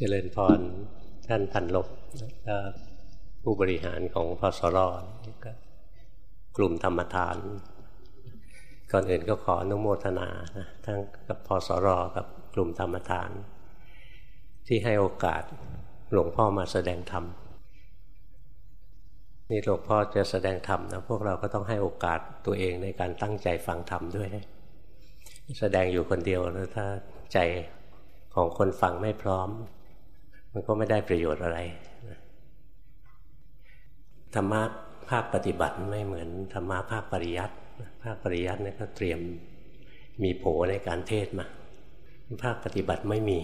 เจริญพรท่านพันลบผู้บริหารของพสรก็กลุ่มธรรมทาน ก่อนอื่นก็ขออนุโมทนานะทั้งกับพสรกับกลุ่มธรรมทาน ที่ให้โอกาสหลวงพ่อมาแสดงธรรมนี่หลวงพ่อจะแสดงธรรมนะพวกเราก็ต้องให้โอกาสตัวเองในการตั้งใจฟังธรรมด้วยแสดงอยู่คนเดียวแล้วถ้าใจของคนฟังไม่พร้อม มันก็ไม่ได้ประโยชน์อะไรธรรมะภาคปฏิบัติไม่เหมือนธรรมะภาคปริยัติภาคปริยัติเนี่ยก็เตรียมมีโผในการเทศมา ภาคปฏิบัติไม่มี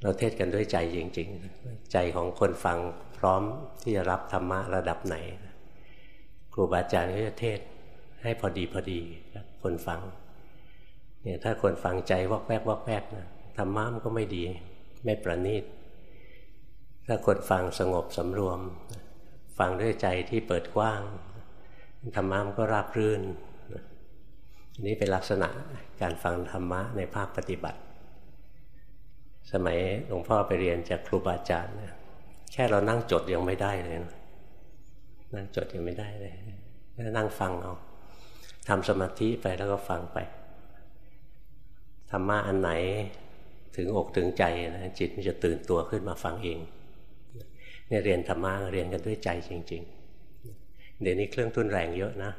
เราเทศกันด้วยใจจริง ๆ ใจของคนฟังพร้อมที่จะรับธรรมะระดับไหน ครูบาอาจารย์ก็จะเทศให้พอดีพอดีคนฟังเนี่ยถ้าคนฟังใจวอกแวกวอกแวกนะธรรมะมันก็ไม่ดี ไม่ประณีตถ้าคนฟังสงบสำรวม ฟังด้วยใจที่เปิดกว้างธรรมะมันก็ราบรื่นนี่เป็นลักษณะการฟังธรรมะในภาคปฏิบัติ สมัยหลวงพ่อไปเรียนจากครูบาอาจารย์แค่เรานั่งจดยังไม่ได้เลยนะนั่งจดยังไม่ได้เลยนั่งฟังเอาทำสมาธิไปแล้วก็ฟังไปธรรมะอันไหน ถึงอกถึงใจนะจิตมันจะตื่นตัวขึ้นมาฟังเองเนี่ยเรียนธรรมะเรียนกันด้วยใจจริง ๆ เดี๋ยวนี้เครื่องทุนแรงเยอะนะ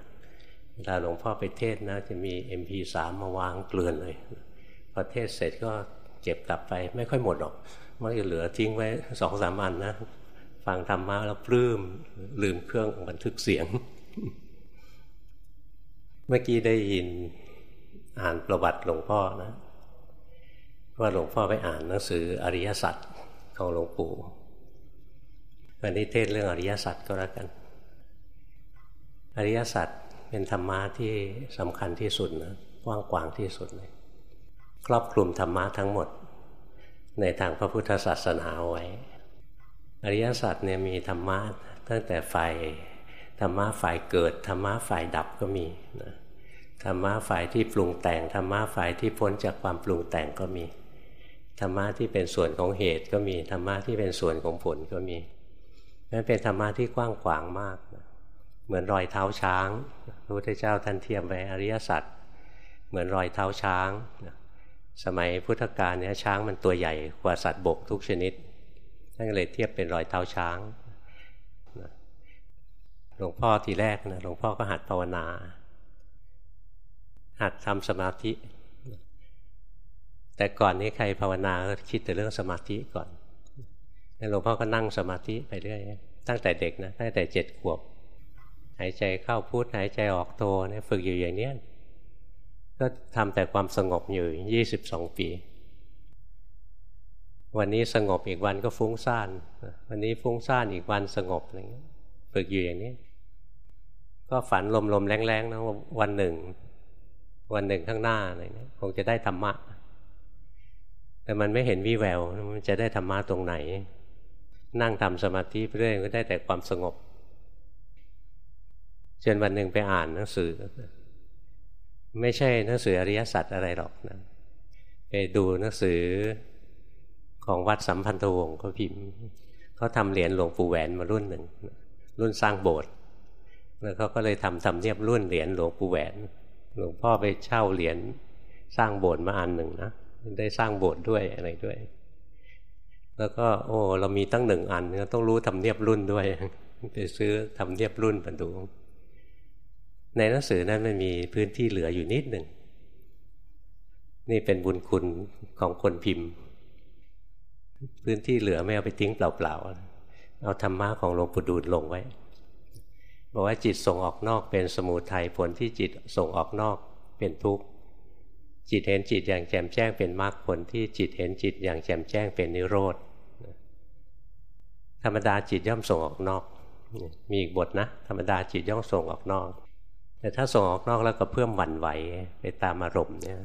เวลาหลวงพ่อไปเทศนะ จะมี MP3 มาวางเกลื่อนเลยพอเทศเสร็จก็เก็บกลับไปไม่ค่อยหมดหรอกมันจะเหลือทิ้งไว้สองสามอันนะฟังธรรมะแล้วปลื้มลืมเครื่องบันทึกเสียง เมื่อกี้ได้ยินอ่านประวัติหลวงพ่อนะ ว่าหลวงพ่อไปอ่านหนังสืออริยสัจของหลวงปู่วันนี้เทศเรื่องอริยสัจก็แล้วกัน อริยสัจเป็นธรรมะที่สำคัญที่สุดนะกว้างกวางที่สุดเลยครอบคลุมธรรมะทั้งหมด ในทางพระพุทธศาสนาไว้ อริยสัจเนี่ยมีธรรมะตั้งแต่ฝ่ายธรรมะฝ่ายเกิดธรรมะฝ่ายดับก็มีนะธรรมะฝ่ายที่ปรุงแต่งธรรมะฝ่ายที่พ้นจากความปรุงแต่งก็มี ธรรมะที่เป็นส่วนของเหตุก็มีธรรมะที่เป็นส่วนของผลก็มีนั่นเป็นธรรมะที่กว้างขวางมาก เหมือนรอยเท้าช้างพระพุทธเจ้าท่านเทียมไว้อริยสัจเหมือนรอยเท้าช้างสมัยพุทธกาลเนี่ยช้างมันตัวใหญ่กว่าสัตว์บกทุกชนิดท่านเลยเทียบเป็นรอยเท้าช้างหลวงพ่อทีแรกนะหลวงพ่อก็หัดภาวนา หัดทำสมาธิ แต่ก่อนนี้ใครภาวนาก็คิดแต่เรื่องสมาธิก่อนหลวงพ่อก็นั่งสมาธิไปเรื่อยตั้งแต่เด็กนะตั้งแต่เจ็ดขวบ หายใจเข้าพุทหายใจออกโทเนี่ยฝึกอยู่อย่างนี้ก็ทำแต่ความสงบอยู่ยี่สิบสองปี วันนี้สงบอีกวันก็ฟุ้งซ่าน วันนี้ฟุ้งซ่านอีกวันสงบอะไรเงี้ยฝึกอยู่อย่างนี้ก็ฝันลมๆแรงๆนะวันหนึ่ง วันหนึ่งข้างหน้าอะไรเงี้ยคงจะได้ธรรมะ แต่มันไม่เห็นวิแววมันจะได้ธรรมะตรงไหน นั่งทำสมาธิไปเรื่อยก็ได้แต่ความสงบจนวันหนึ่งไปอ่านหนังสือ ไม่ใช่หนังสืออริยสัจอะไรหรอกนะไปดูหนังสือของวัดสัมพันธวงศ์เขาพิมพ์เขาทำเหรียญหลวงปู่แหวนมารุ่นหนึ่ง รุ่นสร้างโบสถ์แล้วเขาก็เลยทำทำเนียบรุ่นเหรียญหลวงปู่แหวน หลวงพ่อไปเช่าเหรียญสร้างโบสถ์มาอันหนึ่งนะ ได้สร้างโบสถ์ด้วยอะไรด้วย แล้วก็โอ้เรามีตั้งหนึ่งอันก็ต้องรู้ทำเนียบรุ่นด้วย ไปซื้อทำเนียบรุ่นมาดู ในหนังสือนั้นมันมีพื้นที่เหลืออยู่นิดหนึ่งนี่เป็นบุญคุณของคนพิมพ์ พื้นที่เหลือไม่เอาไปทิ้งเปล่าๆเอาธรรมะของหลวงปู่ดูลลงไว้บอกว่าจิตส่งออกนอกเป็นสมุทัยผลที่จิตส่งออกนอกเป็นทุกข์ จิตเห็นจิตอย่างแจ่มแจ้งเป็นมรรคผลที่จิตเห็นจิตอย่างแจ่มแจ้งเป็นนิโรธธรรมดาจิตย่อมส่งออกนอก มีอีกบทนะ ธรรมดาจิตย่อมส่งออกนอก แต่ถ้าส่งออกนอกแล้วก็เพิ่มหวั่นไหวไปตามอารมณ์เนี่ย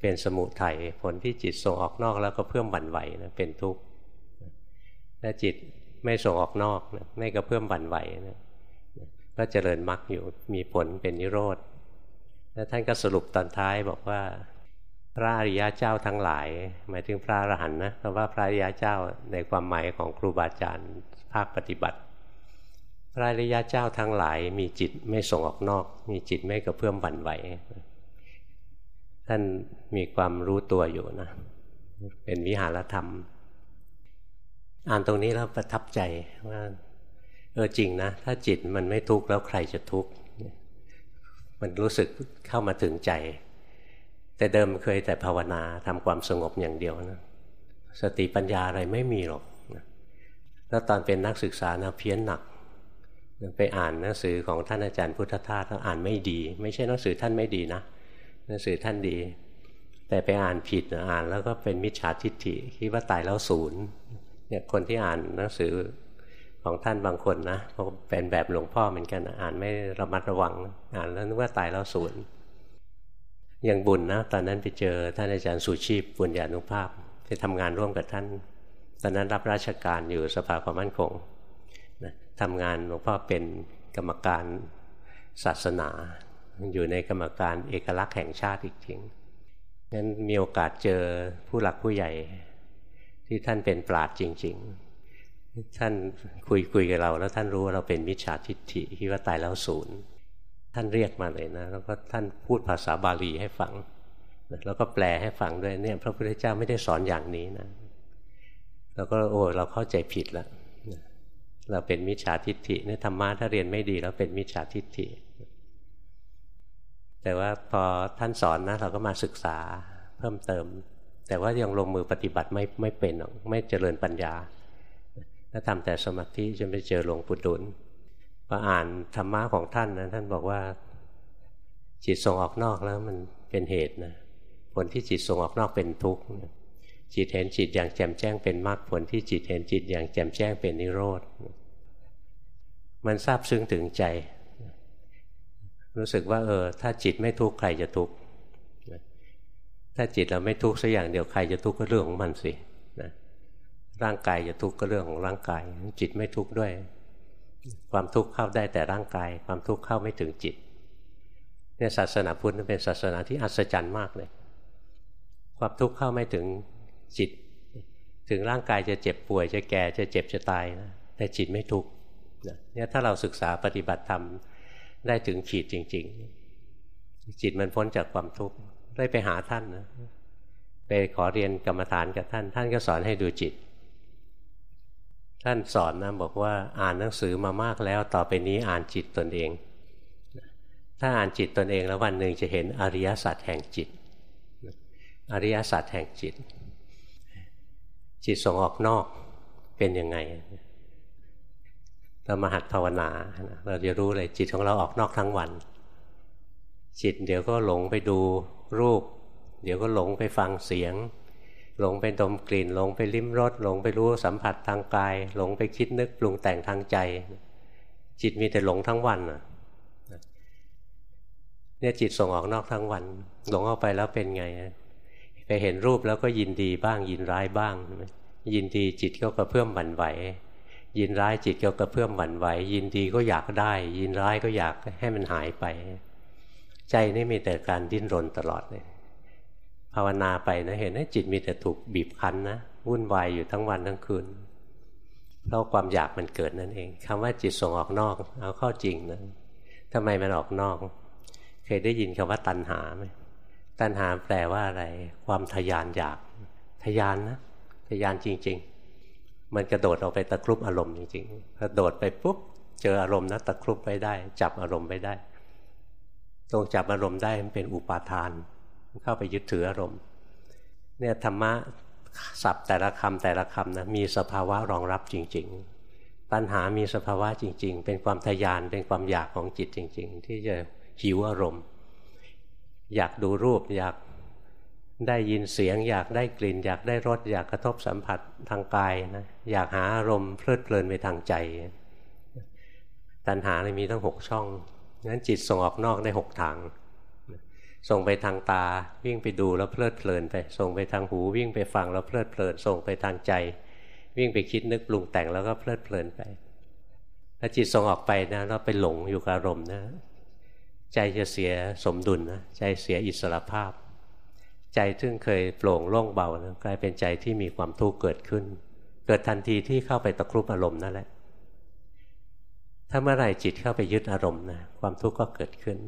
เป็นสมุทัยผลที่จิตส่งออกนอกแล้วก็เพิ่มหวั่นไหวนะเป็นทุกข์ถ้าจิตไม่ส่งออกนอกนะไม่ก็เพิ่มหวั่นไหวนะก็เจริญมรรคอยู่มีผลเป็นนิโรธ แล้วท่านก็สรุปตอนท้ายบอกว่า พระอริยะเจ้าทั้งหลาย หมายถึงพระอรหันต์นะเพราะว่าพระอริยะเจ้าในความหมายของครูบาอาจารย์ภาคปฏิบัติ พระอริยะเจ้าทั้งหลาย มีจิตไม่ส่งออกนอก มีจิตไม่กระเพื่อมบั่นไหวท่านมีความรู้ตัวอยู่นะ เป็นวิหารธรรม อ่านตรงนี้แล้วประทับใจว่าเออจริงนะ ถ้าจิตมันไม่ทุกข์แล้วใครจะทุกข์ มันรู้สึกเข้ามาถึงใจ แต่เดิมเคยแต่ภาวนาทำความสงบอย่างเดียวนะสติปัญญาอะไรไม่มีหรอกนะแล้วตอนเป็นนักศึกษานะเพี้ยนหนักไปอ่านหนังสือของท่านอาจารย์พุทธทาสแล้วอ่านไม่ดี ไม่ใช่หนังสือท่านไม่ดีนะหนังสือท่านดี แต่ไปอ่านผิดอ่านแล้วก็เป็นมิจฉาทิฏฐิคิดว่าตายแล้วศูนย์เนี่ยคนที่อ่านหนังสือ ของท่านบางคนนะเขาเป็นแบบหลวงพ่อเหมือนกันอ่านไม่ระมัดระวังอ่านแล้วนึกว่าตายแล้วศูนย์อย่างบุญนะตอนนั้นไปเจอท่านอาจารย์สุชีพบุญญาณุภาพไปทำงานร่วมกับท่าน ตอนนั้นรับราชการอยู่สภาความมั่นคงนะทำงานหลวงพ่อเป็นกรรมการศาสนาอยู่ในกรรมการเอกลักษณ์แห่งชาติอีกจริงงั้นมีโอกาสเจอผู้หลักผู้ใหญ่ที่ท่านเป็นปราดจริง ๆ ท่านคุยคุยกับเรา แล้วท่านรู้ว่าเราเป็นมิจฉาทิฏฐิที่ว่าตายแล้วศูนย์ท่านเรียกมาเลยนะ แล้วก็ท่านพูดภาษาบาลีให้ฟังแล้วก็แปลให้ฟังด้วยเนี่ย พระพุทธเจ้าไม่ได้สอนอย่างนี้นะแล้วก็โอ้เราเข้าใจผิดแล้วเราเป็นมิจฉาทิฏฐิเนี่ยธรรมะถ้าเรียนไม่ดีแล้วเป็นมิจฉาทิฏฐิ แต่ว่าพอท่านสอนนะ เราก็มาศึกษาเพิ่มเติม แต่ว่ายังลงมือปฏิบัติไม่ไม่เป็นหรอกไม่เจริญปัญญา ถ้าทำแต่สมาธิจะไปเจอหลวงปู่ดุลพออ่านธรรมะของท่านนะท่านบอกว่า จิตส่งออกนอกแล้วมันเป็นเหตุนะผลที่จิตส่งออกนอกเป็นทุกข์จิตเห็นจิตอย่างแจ่มแจ้งเป็นมรรคผลที่จิตเห็นจิตอย่างแจ่มแจ้งเป็นนิโรธมันซาบซึ้งถึงใจ รู้สึกว่าเออถ้าจิตไม่ทุกข์ใครจะทุกข์ถ้าจิตเราไม่ทุกข์สักอย่างเดียวใครจะทุกข์ก็เรื่องของมันสิ ร่างกายจะทุกข์ก็เรื่องของร่างกาย จิตไม่ทุกข์ด้วย ความทุกข์เข้าได้แต่ร่างกาย ความทุกข์เข้าไม่ถึงจิตเนี่ยศาสนาพุทธเป็นศาสนาที่อัศจรรย์มากเลย ความทุกข์เข้าไม่ถึงจิต ถึงร่างกายจะเจ็บป่วยจะแก่จะเจ็บจะตายนะแต่จิตไม่ทุกข์เนี่ยถ้าเราศึกษาปฏิบัติธรรมได้ถึงขีดจริง ๆ จิตมันพ้นจากความทุกข์ได้ไปหาท่านนะไปขอเรียนกรรมฐานกับท่าน ท่านก็สอนให้ดูจิต ท่านสอนนะบอกว่าอ่านหนังสือมามากแล้วต่อไปนี้อ่านจิตตนเอง ถ้าอ่านจิตตนเองแล้ววันหนึ่งจะเห็นอริยสัจแห่งจิต อริยสัจแห่งจิต จิตส่งออกนอกเป็นยังไงเรามาหัดภาวนา เราจะรู้เลยจิตของเราออกนอกทั้งวัน จิตเดี๋ยวก็หลงไปดูรูป เดี๋ยวก็หลงไปฟังเสียง หลงไปดมกลิ่น หลงไปลิ้มรสหลงไปรู้สัมผัสทางกาย หลงไปคิดนึกปรุงแต่งทางใจ จิตมีแต่หลงทั้งวันเนี่ยจิตส่งออกนอกทั้งวัน หลงออกไปแล้วเป็นไง ไปเห็นรูปแล้วก็ยินดีบ้างยินร้ายบ้าง ยินดีจิตก็กระเพื่อมหวั่นไหว ยินร้ายจิตก็กระเพื่อมหวั่นไหว ยินดีก็อยากได้ ยินร้ายก็อยากให้มันหายไป ใจนี่มีแต่การดิ้นรนตลอดเลย ภาวนาไปนะเห็นไหมจิตมีแต่ถูกบีบคั้นนะวุ่นวายอยู่ทั้งวันทั้งคืนเพราะความอยากมันเกิดนั่นเองคำว่าจิตส่งออกนอก เอาเข้าจริงนะทำไมมันออกนอก เคยได้ยินคำว่าตัณหาไหมตัณหาแปลว่าอะไร ความทยานอยากทยานนะทยานจริง ๆ มันกระโดดออกไปตะครุบอารมณ์จริงๆกระโดดไปปุ๊บเจออารมณ์นะตะครุบไปได้ จับอารมณ์ไปได้ ตรงจับอารมณ์ได้มันเป็นอุปาทาน เข้าไปยึดถืออารมณ์เนี่ยธรรมะศัพท์แต่ละคำแต่ละคำนะมีสภาวะรองรับจริง ๆ ตัณหามีสภาวะจริง ๆ เป็นความทยานเป็นความอยากของจิตจริง ๆ ที่จะหิวอารมณ์ อยากดูรูปอยากได้ยินเสียง อยากได้กลิ่น อยากได้รสอยากกระทบสัมผัสทางกายนะอยากหาอารมณ์เพลิดเพลินไปทางใจ ตัณหาเลยมีทั้งหกช่องงั้นจิตส่งออกนอกได้หกทาง ส่งไปทางตาวิ่งไปดูแล้วเพลิดเพลินไป ส่งไปทางหูวิ่งไปฟังแล้วเพลิดเพลิน ส่งไปทางใจ วิ่งไปคิดนึกปรุงแต่งแล้วก็เพลิดเพลินไปถ้าจิตส่งออกไปนะเราไปหลงอยู่กับอารมณ์นะ ใจจะเสียสมดุลนะใจเสียอิสระภาพ ใจซึ่งเคยโปร่งโล่งเบานะกลายเป็นใจที่มีความทุกข์เกิดขึ้น เกิดทันทีที่เข้าไปตะครุบอารมณ์นั่นแหละถ้าเมื่อไหร่จิตเข้าไปยึดอารมณ์นะความทุกข์ก็เกิดขึ้น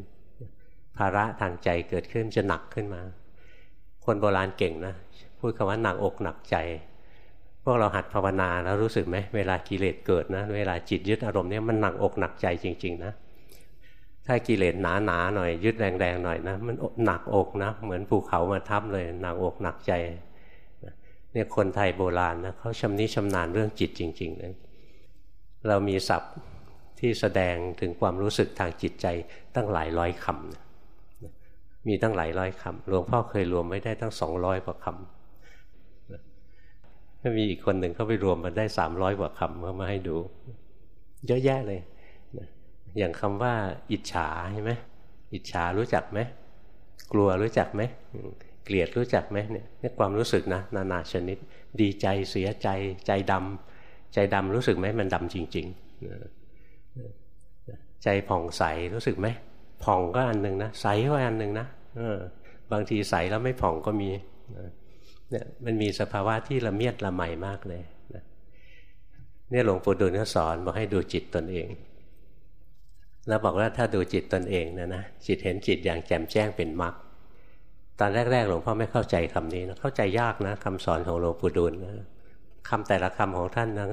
ภาระทางใจเกิดขึ้นจะหนักขึ้นมา คนโบราณเก่งนะ พูดคำว่าหนักอกหนักใจ พวกเราหัดภาวนาแล้วรู้สึกไหมเวลากิเลสเกิดนะ เวลาจิตยึดอารมณ์เนี่ยมันหนักอกหนักใจจริง ๆ นะ ถ้ากิเลสหนาหนาหน่อยยึดแรงๆหน่อยนะมันหนักอกนะ เหมือนภูเขามาทับเลยหนักอกหนักใจเนี่ยคนไทยโบราณนะเขาชำนิชำนาญเรื่องจิตจริงๆเลยเรามีศัพท์ที่แสดงถึงความรู้สึกทางจิตใจตั้งหลายร้อยคำนะ มีตั้งหลายร้อยคำหลวงพ่อเคยรวมไว้ได้ตั้งสองร้อยกว่าคำถ้ามีอีกคนหนึ่งเขาไปรวมมาได้สามร้อยกว่าคำเขามาให้ดู เยอะแยะเลยอย่างคำว่า อิจฉาใช่ไหมอิจฉารู้จักไหมกลัวรู้จักไหมเกลียดรู้จักไหมเนี่ยนี่ความรู้สึกนะนานาชนิด ดีใจเสียใจใจดำใจดำรู้สึกไหมมันดำจริง ๆ ใจผ่องใสรู้สึกไหม ผ่องก็อันหนึ่งนะใสก็อันหนึ่งนะบางทีใสแล้วไม่ผ่องก็มีเนี่ยมันมีสภาวะที่ละเมียดละไมมากเลยเนี่ยหลวงปู่ดูลก็สอนบอกให้ดูจิตตนเอง แล้วบอกว่าถ้าดูจิตตนเองนะนะจิตเห็นจิตอย่างแจ่มแจ้งเป็นมรรคตอนแรก ๆ หลวงพ่อไม่เข้าใจคำนี้นะเข้าใจยากนะคำสอนของหลวงปู่ดูลนะคำแต่ละคำของท่านนะ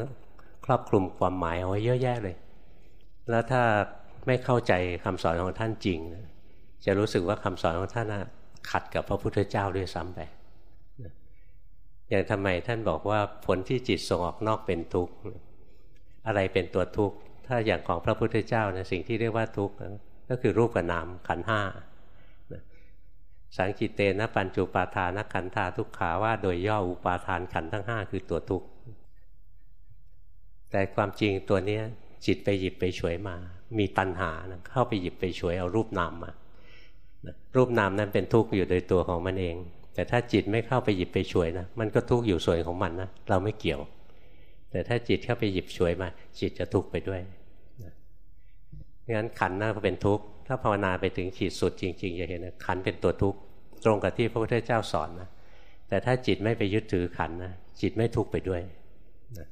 ครอบคลุมความหมายเอาไว้เยอะแยะเลย แล้วถ้า ไม่เข้าใจคำสอนของท่านจริง จะรู้สึกว่าคำสอนของท่านขัดกับพระพุทธเจ้าด้วยซ้ำไปอย่างทำไมท่านบอกว่าผลที่จิตส่งออกนอกเป็นทุกข์อะไรเป็นตัวทุกข์ถ้าอย่างของพระพุทธเจ้านะสิ่งที่เรียกว่าทุกข์ก็คือรูปกับนามขันห้าสังกิเตนะปัญจุปาทานขันธาทุกขาว่าโดยย่ออุปาทานขันทั้งห้าคือตัวทุกข์แต่ความจริงตัวนี้จิตไปหยิบไปฉวยมา มีตัณหานะเข้าไปหยิบไปฉวยเอารูปนามมารูปนามนั้นเป็นทุกข์อยู่โดยตัวของมันเอง แต่ถ้าจิตไม่เข้าไปหยิบไปฉวยนะมันก็ทุกข์อยู่ส่วนของมันนะเราไม่เกี่ยว แต่ถ้าจิตเข้าไปหยิบฉวยมา จิตจะทุกข์ไปด้วยงั้นขันน่าเป็นทุกข์ถ้าภาวนาไปถึงขีดสุดจริงๆจะเห็นนะขันเป็นตัวทุกข์ตรงกับที่พระพุทธเจ้าสอนนะแต่ถ้าจิตไม่ไปยึดถือขันนะจิตไม่ทุกข์ไปด้วยนะ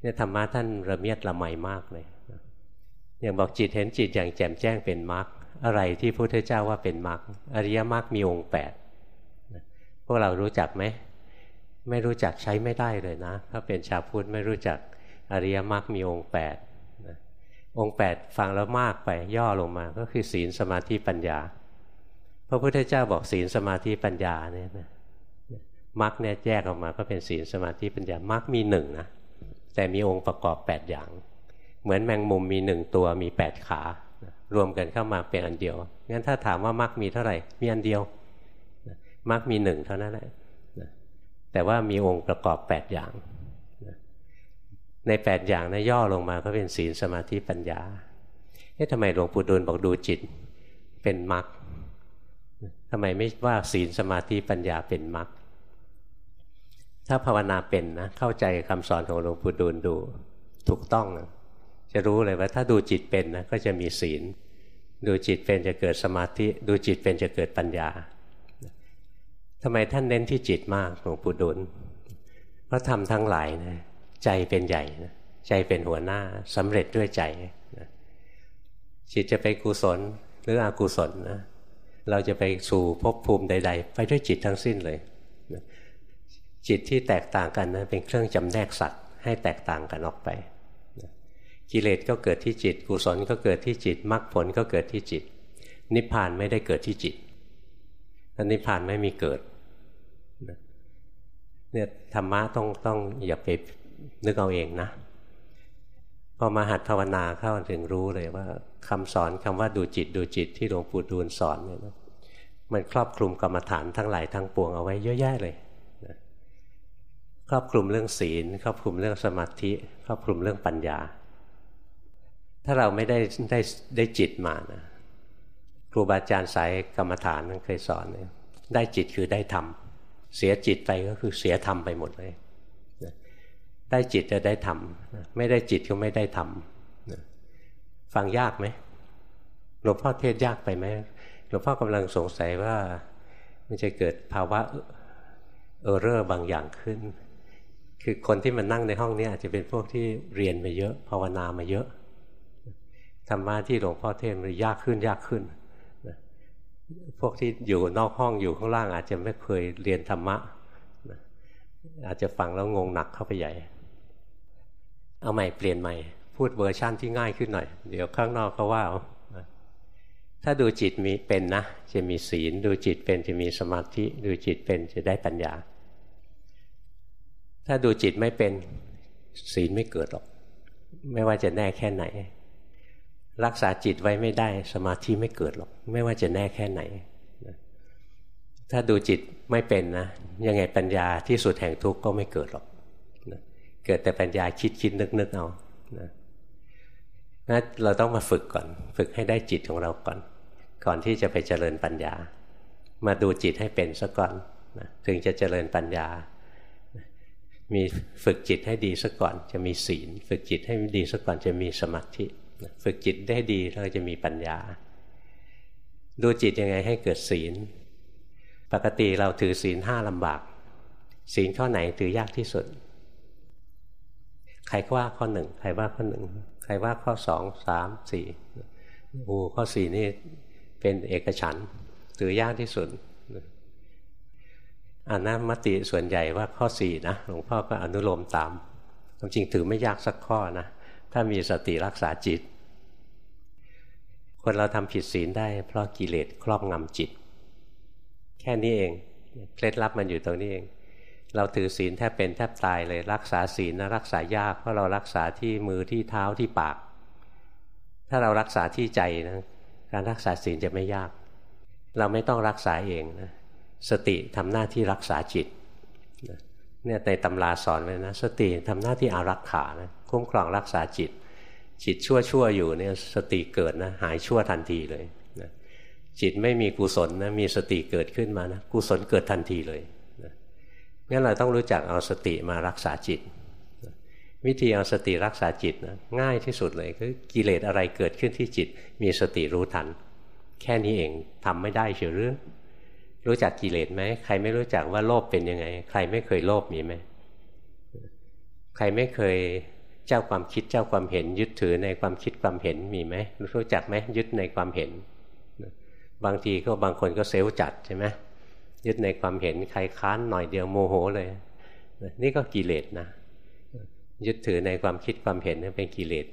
เนี่ยธรรมะท่านระเมียดละไมมากเลย อย่างบอกจิตเห็นจิตอย่างแจ่มแจ้งเป็นมรรคอะไรที่พระพุทธเจ้าว่าเป็นมรรคอริยมรรคมีองค์แปดพวกเรารู้จักไหมไม่รู้จักใช้ไม่ได้เลยนะ ถ้าเป็นชาวพุทธไม่รู้จักอริยมรรคมีองค์แปดองค์แปดฟังแล้วมากไปย่อลงมาก็คือศีลสมาธิปัญญา พระพุทธเจ้าบอกศีลสมาธิปัญญาเนี่ยนะมรรคเนี่ยแยกออกมาก็เป็นศีลสมาธิปัญญามรรคมีหนึ่งนะแต่มีองค์ประกอบแปดอย่าง เหมือนแมงมุมมีหนึ่งตัวมีแปดขารวมกันเข้ามาเป็นอันเดียว งั้นถ้าถามว่ามรรคมีเท่าไหร่ มีอันเดียวมรรคมีหนึ่งเท่านั้นแหละแต่ว่ามีองค์ประกอบแปดอย่าง ในแปดอย่างนะย่อลงมาก็เป็นศีลสมาธิปัญญาเอ๊ะทำไมหลวงปู่ดูลบอกดูจิตเป็นมรรคทำไมไม่ว่าศีลสมาธิปัญญาเป็นมรรคถ้าภาวนาเป็นนะเข้าใจคำสอนของหลวงปู่ดูลดูถูกต้องนะ จะรู้เลยว่าถ้าดูจิตเป็นนะก็จะมีศีล ดูจิตเป็นจะเกิดสมาธิ ดูจิตเป็นจะเกิดปัญญาทำไมท่านเน้นที่จิตมากหลวงปู่ดูลเพราะทำทั้งหลายนะใจเป็นใหญ่นะใจเป็นหัวหน้าสำเร็จด้วยใจนะจิตจะไปกุศลหรืออกุศลนะเราจะไปสู่ภพภูมิใด ๆ ไปด้วยจิตทั้งสิ้นเลยนะจิตที่แตกต่างกันนะเป็นเครื่องจำแนกสัตว์ให้แตกต่างกันออกไป กิเลสก็เกิดที่จิต กุศลก็เกิดที่จิตมรรคผลก็เกิดที่จิต นิพพานไม่ได้เกิดที่จิตนิพพานไม่มีเกิดเนี่ยธรรมะต้องต้องอย่าไปนึกเอาเองนะพอมาหัดภาวนาเข้าถึงรู้เลยว่าคำสอนคำว่าดูจิตดูจิตที่หลวงปู่ดูลสอนเนี่ยนะมันครอบคลุมกรรมฐานทั้งหลายทั้งปวงเอาไว้เยอะแยะเลยครอบคลุมเรื่องศีล ครอบคลุมเรื่องสมาธิ ครอบคลุมเรื่องปัญญา ถ้าเราไม่ได้ได้ได้จิตมานะครูบาอาจารย์สายกรรมฐานนั้นเคยสอนเนี่ยได้จิตคือได้ธรรมเสียจิตไปก็คือเสียธรรมไปหมดเลยได้จิตจะได้ทำไม่ได้จิตก็ไม่ได้ทำฟังยากไหมหลวงพ่อเทศยากไปไหมหลวงพ่อกำลังสงสัยว่า มันจะเกิดภาวะเออเรอร์บางอย่างขึ้น คือคนที่มันนั่งในห้องนี้อาจจะเป็นพวกที่เรียนมาเยอะ ภาวนามาเยอะ ธรรมะที่หลวงพ่อเทศมันยากขึ้นยากขึ้นพวกที่อยู่นอกห้องอยู่ข้างล่างอาจจะไม่เคยเรียนธรรมะอาจจะฟังแล้วงงหนักเข้าไปใหญ่ เอาใหม่เปลี่ยนใหม่ พูดเวอร์ชั่นที่ง่ายขึ้นหน่อย เดี๋ยวข้างนอกเขาว่าถ้าดูจิตมีเป็นนะ จะมีศีล ดูจิตเป็นจะมีสมาธิ ดูจิตเป็นจะได้ปัญญา ถ้าดูจิตไม่เป็นศีลไม่เกิดหรอก ไม่ว่าจะแน่แค่ไหน รักษาจิตไว้ไม่ได้ สมาธิไม่เกิดหรอก ไม่ว่าจะแน่แค่ไหน ถ้าดูจิตไม่เป็นนะยังไงปัญญาที่สุดแห่งทุกข์ก็ไม่เกิดหรอกเกิดแต่ปัญญาคิดคิดนึกนึกเอานะนะเราต้องมาฝึกก่อน ฝึกให้ได้จิตของเราก่อน ก่อนที่จะไปเจริญปัญญา มาดูจิตให้เป็นซะก่อนนะถึงจะเจริญปัญญา มีฝึกจิตให้ดีซะก่อน จะมีศีล ฝึกจิตให้ดีซะก่อนจะมีสมาธิ ฝึกจิตได้ดีเราจะมีปัญญา ดูจิตยังไงให้เกิดศีล ปกติเราถือศีลห้าลำบาก ศีลข้อไหนถือยากที่สุด ใครว่าข้อหนึ่งใครว่าข้อหนึ่งใครว่าข้อสองสามสี่โอ้ข้อสี่นี่เป็นเอกฉันถือยากที่สุดอ่านมติส่วนใหญ่ว่าข้อสี่นะหลวงพ่อก็อนุโลมตามความจริงถือไม่ยากสักข้อนะ ถ้ามีสติรักษาจิต คนเราทำผิดศีลได้ เพราะกิเลสครอบงำจิต แค่นี้เองเคล็ดลับมันอยู่ตรงนี้เอง เราถือศีลแทบเป็นแทบตายเลยรักษาศีลนะรักษายากเพราะเรารักษาที่มือที่เท้าที่ปาก ถ้าเรารักษาที่ใจนะการรักษาศีลจะไม่ยาก เราไม่ต้องรักษาเองนะสติทำหน้าที่รักษาจิตเนี่ยในตำราสอนไว้นะ สติทำหน้าที่อารักขานะ คุ้มครองรักษาจิต จิตชั่วชั่วอยู่เนี่ยสติเกิดนะหายชั่วทันทีเลยนะจิตไม่มีกุศลนะมีสติเกิดขึ้นมานะกุศลเกิดทันทีเลยงั้นเราต้องรู้จักเอาสติมารักษาจิตวิธีเอาสติรักษาจิตนะง่ายที่สุดเลยคือกิเลสอะไรเกิดขึ้นที่จิต มีสติรู้ทัน แค่นี้เองทำไม่ได้เฉยหรือรู้จักกิเลสไหมใครไม่รู้จักว่าโลภเป็นยังไง ใครไม่เคยโลภมีไหมใครไม่เคย เจ้าความคิดเจ้าความเห็น ยึดถือในความคิดความเห็นมีไหมรู้จักไหมยึดในความเห็น บางทีก็บางคนก็เซลล์จัดใช่ไหมยึดในความเห็นใครค้านหน่อยเดียวโมโหเลย นี่ก็กิเลสนะ ยึดถือในความคิดความเห็นนี่เป็นกิเลส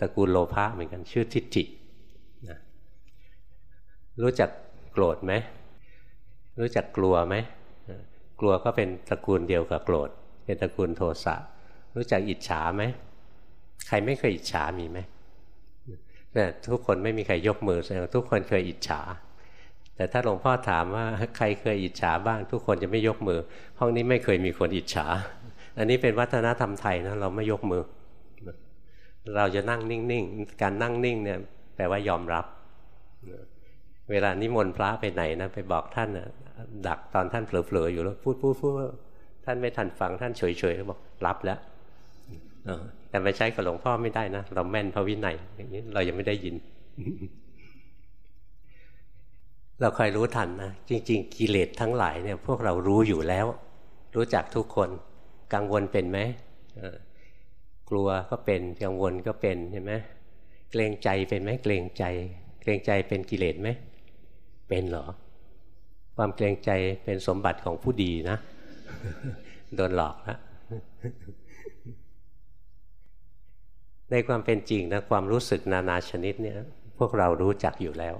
ตระกูลโลภะเหมือนกันชื่อทิฏฐินะรู้จักโกรธไหมรู้จักกลัวไหมกลัวก็เป็นตระกูลเดียวกับโกรธ เป็นตระกูลโทสะรู้จักอิจฉาไหม ใครไม่เคยอิจฉามีไหมแต่ทุกคนไม่มีใครยกมือแสดงทุกคนเคยอิจฉา แต่ถ้าหลวงพ่อถามว่าใครเคยอิจฉาบ้าง ทุกคนจะไม่ยกมือ ห้องนี้ไม่เคยมีคนอิจฉา อันนี้เป็นวัฒนธรรมไทยนะเราไม่ยกมือ เราจะนั่งนิ่งๆ การนั่งนิ่งเนี่ยแปลว่ายอมรับ เวลานิมนต์พระไปไหนนะไปบอกท่านดักตอนท่านเผลอๆอยู่แล้วพูดพูดพูดท่านไม่ทันฟังท่านเฉยๆบอกรับแล้ว แต่ไปใช้กับหลวงพ่อไม่ได้นะเราแม่นพระวินัยอย่างนี้เรายังไม่ได้ยิน เราคอยรู้ทันนะจริง ๆ กิเลสทั้งหลายเนี่ย พวกเรารู้อยู่แล้ว รู้จักทุกคนกังวลเป็นไหมกลัวก็เป็นกังวลก็เป็นใช่ไหมเกรงใจเป็นไหมเกรงใจ เกรงใจเป็นกิเลสไหมเป็นเหรอ ความเกรงใจเป็นสมบัติของผู้ดีนะ โดนหลอกแล้ว ในความเป็นจริงนะความรู้สึกนานาชนิดเนี่ยพวกเรารู้จักอยู่แล้ว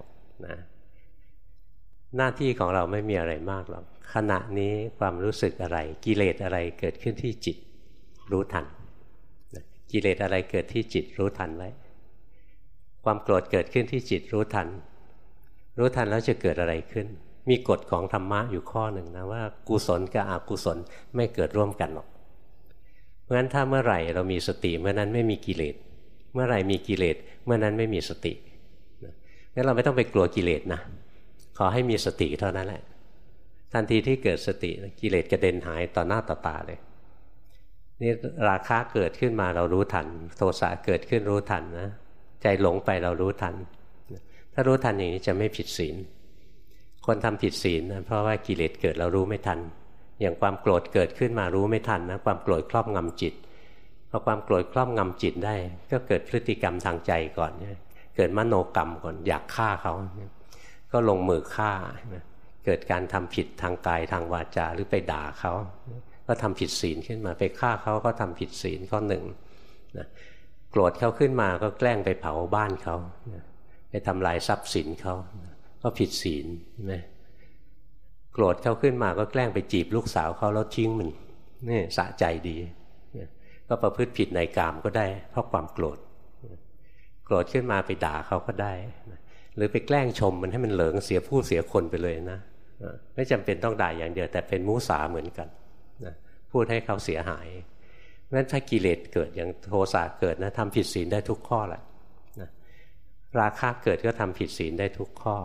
นะหน้าที่ของเราไม่มีอะไรมากหรอกขณะนี้ความรู้สึกอะไร กิเลสอะไรเกิดขึ้นที่จิตรู้ทันกิเลสอะไรเกิดที่จิตรู้ทันไว้ ความโกรธเกิดขึ้นที่จิตรู้ทัน รู้ทันแล้วจะเกิดอะไรขึ้น มีกฎของธรรมะอยู่ข้อหนึ่งนะว่า กุศลกับอกุศลไม่เกิดร่วมกันหรอก เพราะฉะนั้นถ้าเมื่อไหร่เรามีสติเมื่อนั้นไม่มีกิเลส เมื่อไหร่มีกิเลสเมื่อนั้นไม่มีสติงั้นเราไม่ต้องไปกลัวกิเลสนะขอให้มีสติเท่านั้นแหละ ทันทีที่เกิดสติกิเลสกระเด็นหายต่อหน้าต่อตาเลยนี่ราคะเกิดขึ้นมาเรารู้ทัน โทสะเกิดขึ้นรู้ทันนะใจหลงไปเรารู้ทัน ถ้ารู้ทันอย่างนี้จะไม่ผิดศีล คนทำผิดศีลนะเพราะว่ากิเลสเกิดเรารู้ไม่ทัน อย่างความโกรธเกิดขึ้นมารู้ไม่ทันนะความโกรธครอบงำจิตพอความโกรธครอบงำจิตได้ ก็เกิดพฤติกรรมทางใจก่อนเกิดมโนกรรมก่อนอยากฆ่าเขา ก็ลงมือฆ่า เกิดการทำผิดทางกายทางวาจาหรือไปด่าเขา ก็ทำผิดศีลขึ้นมาไปฆ่าเขาก็ทำผิดศีลข้อหนึ่งนะโกรธเขาขึ้นมาก็แกล้งไปเผาบ้านเขา ไปทำลายทรัพย์สินเขา ก็ผิดศีลนะ โกรธเขาขึ้นมาก็แกล้งไปจีบลูกสาวเขาแล้วทิ้งมันนี่สะใจดี ก็ประพฤติผิดในกามก็ได้ เพราะความโกรธ โกรธขึ้นมาไปด่าเขาก็ได้ หรือไปแกล้งชมมันให้มันเหลิงเสียผู้เสียคนไปเลยนะไม่จำเป็นต้องด่าอย่างเดียว แต่เป็นมุสาเหมือนกันนะพูดให้เขาเสียหายเพราะฉะนั้นถ้ากิเลสเกิดอย่างโทสะเกิดนะทำผิดศีลได้ทุกข้อแหละนะราคะเกิดก็ทำผิดศีลได้ทุกข้อ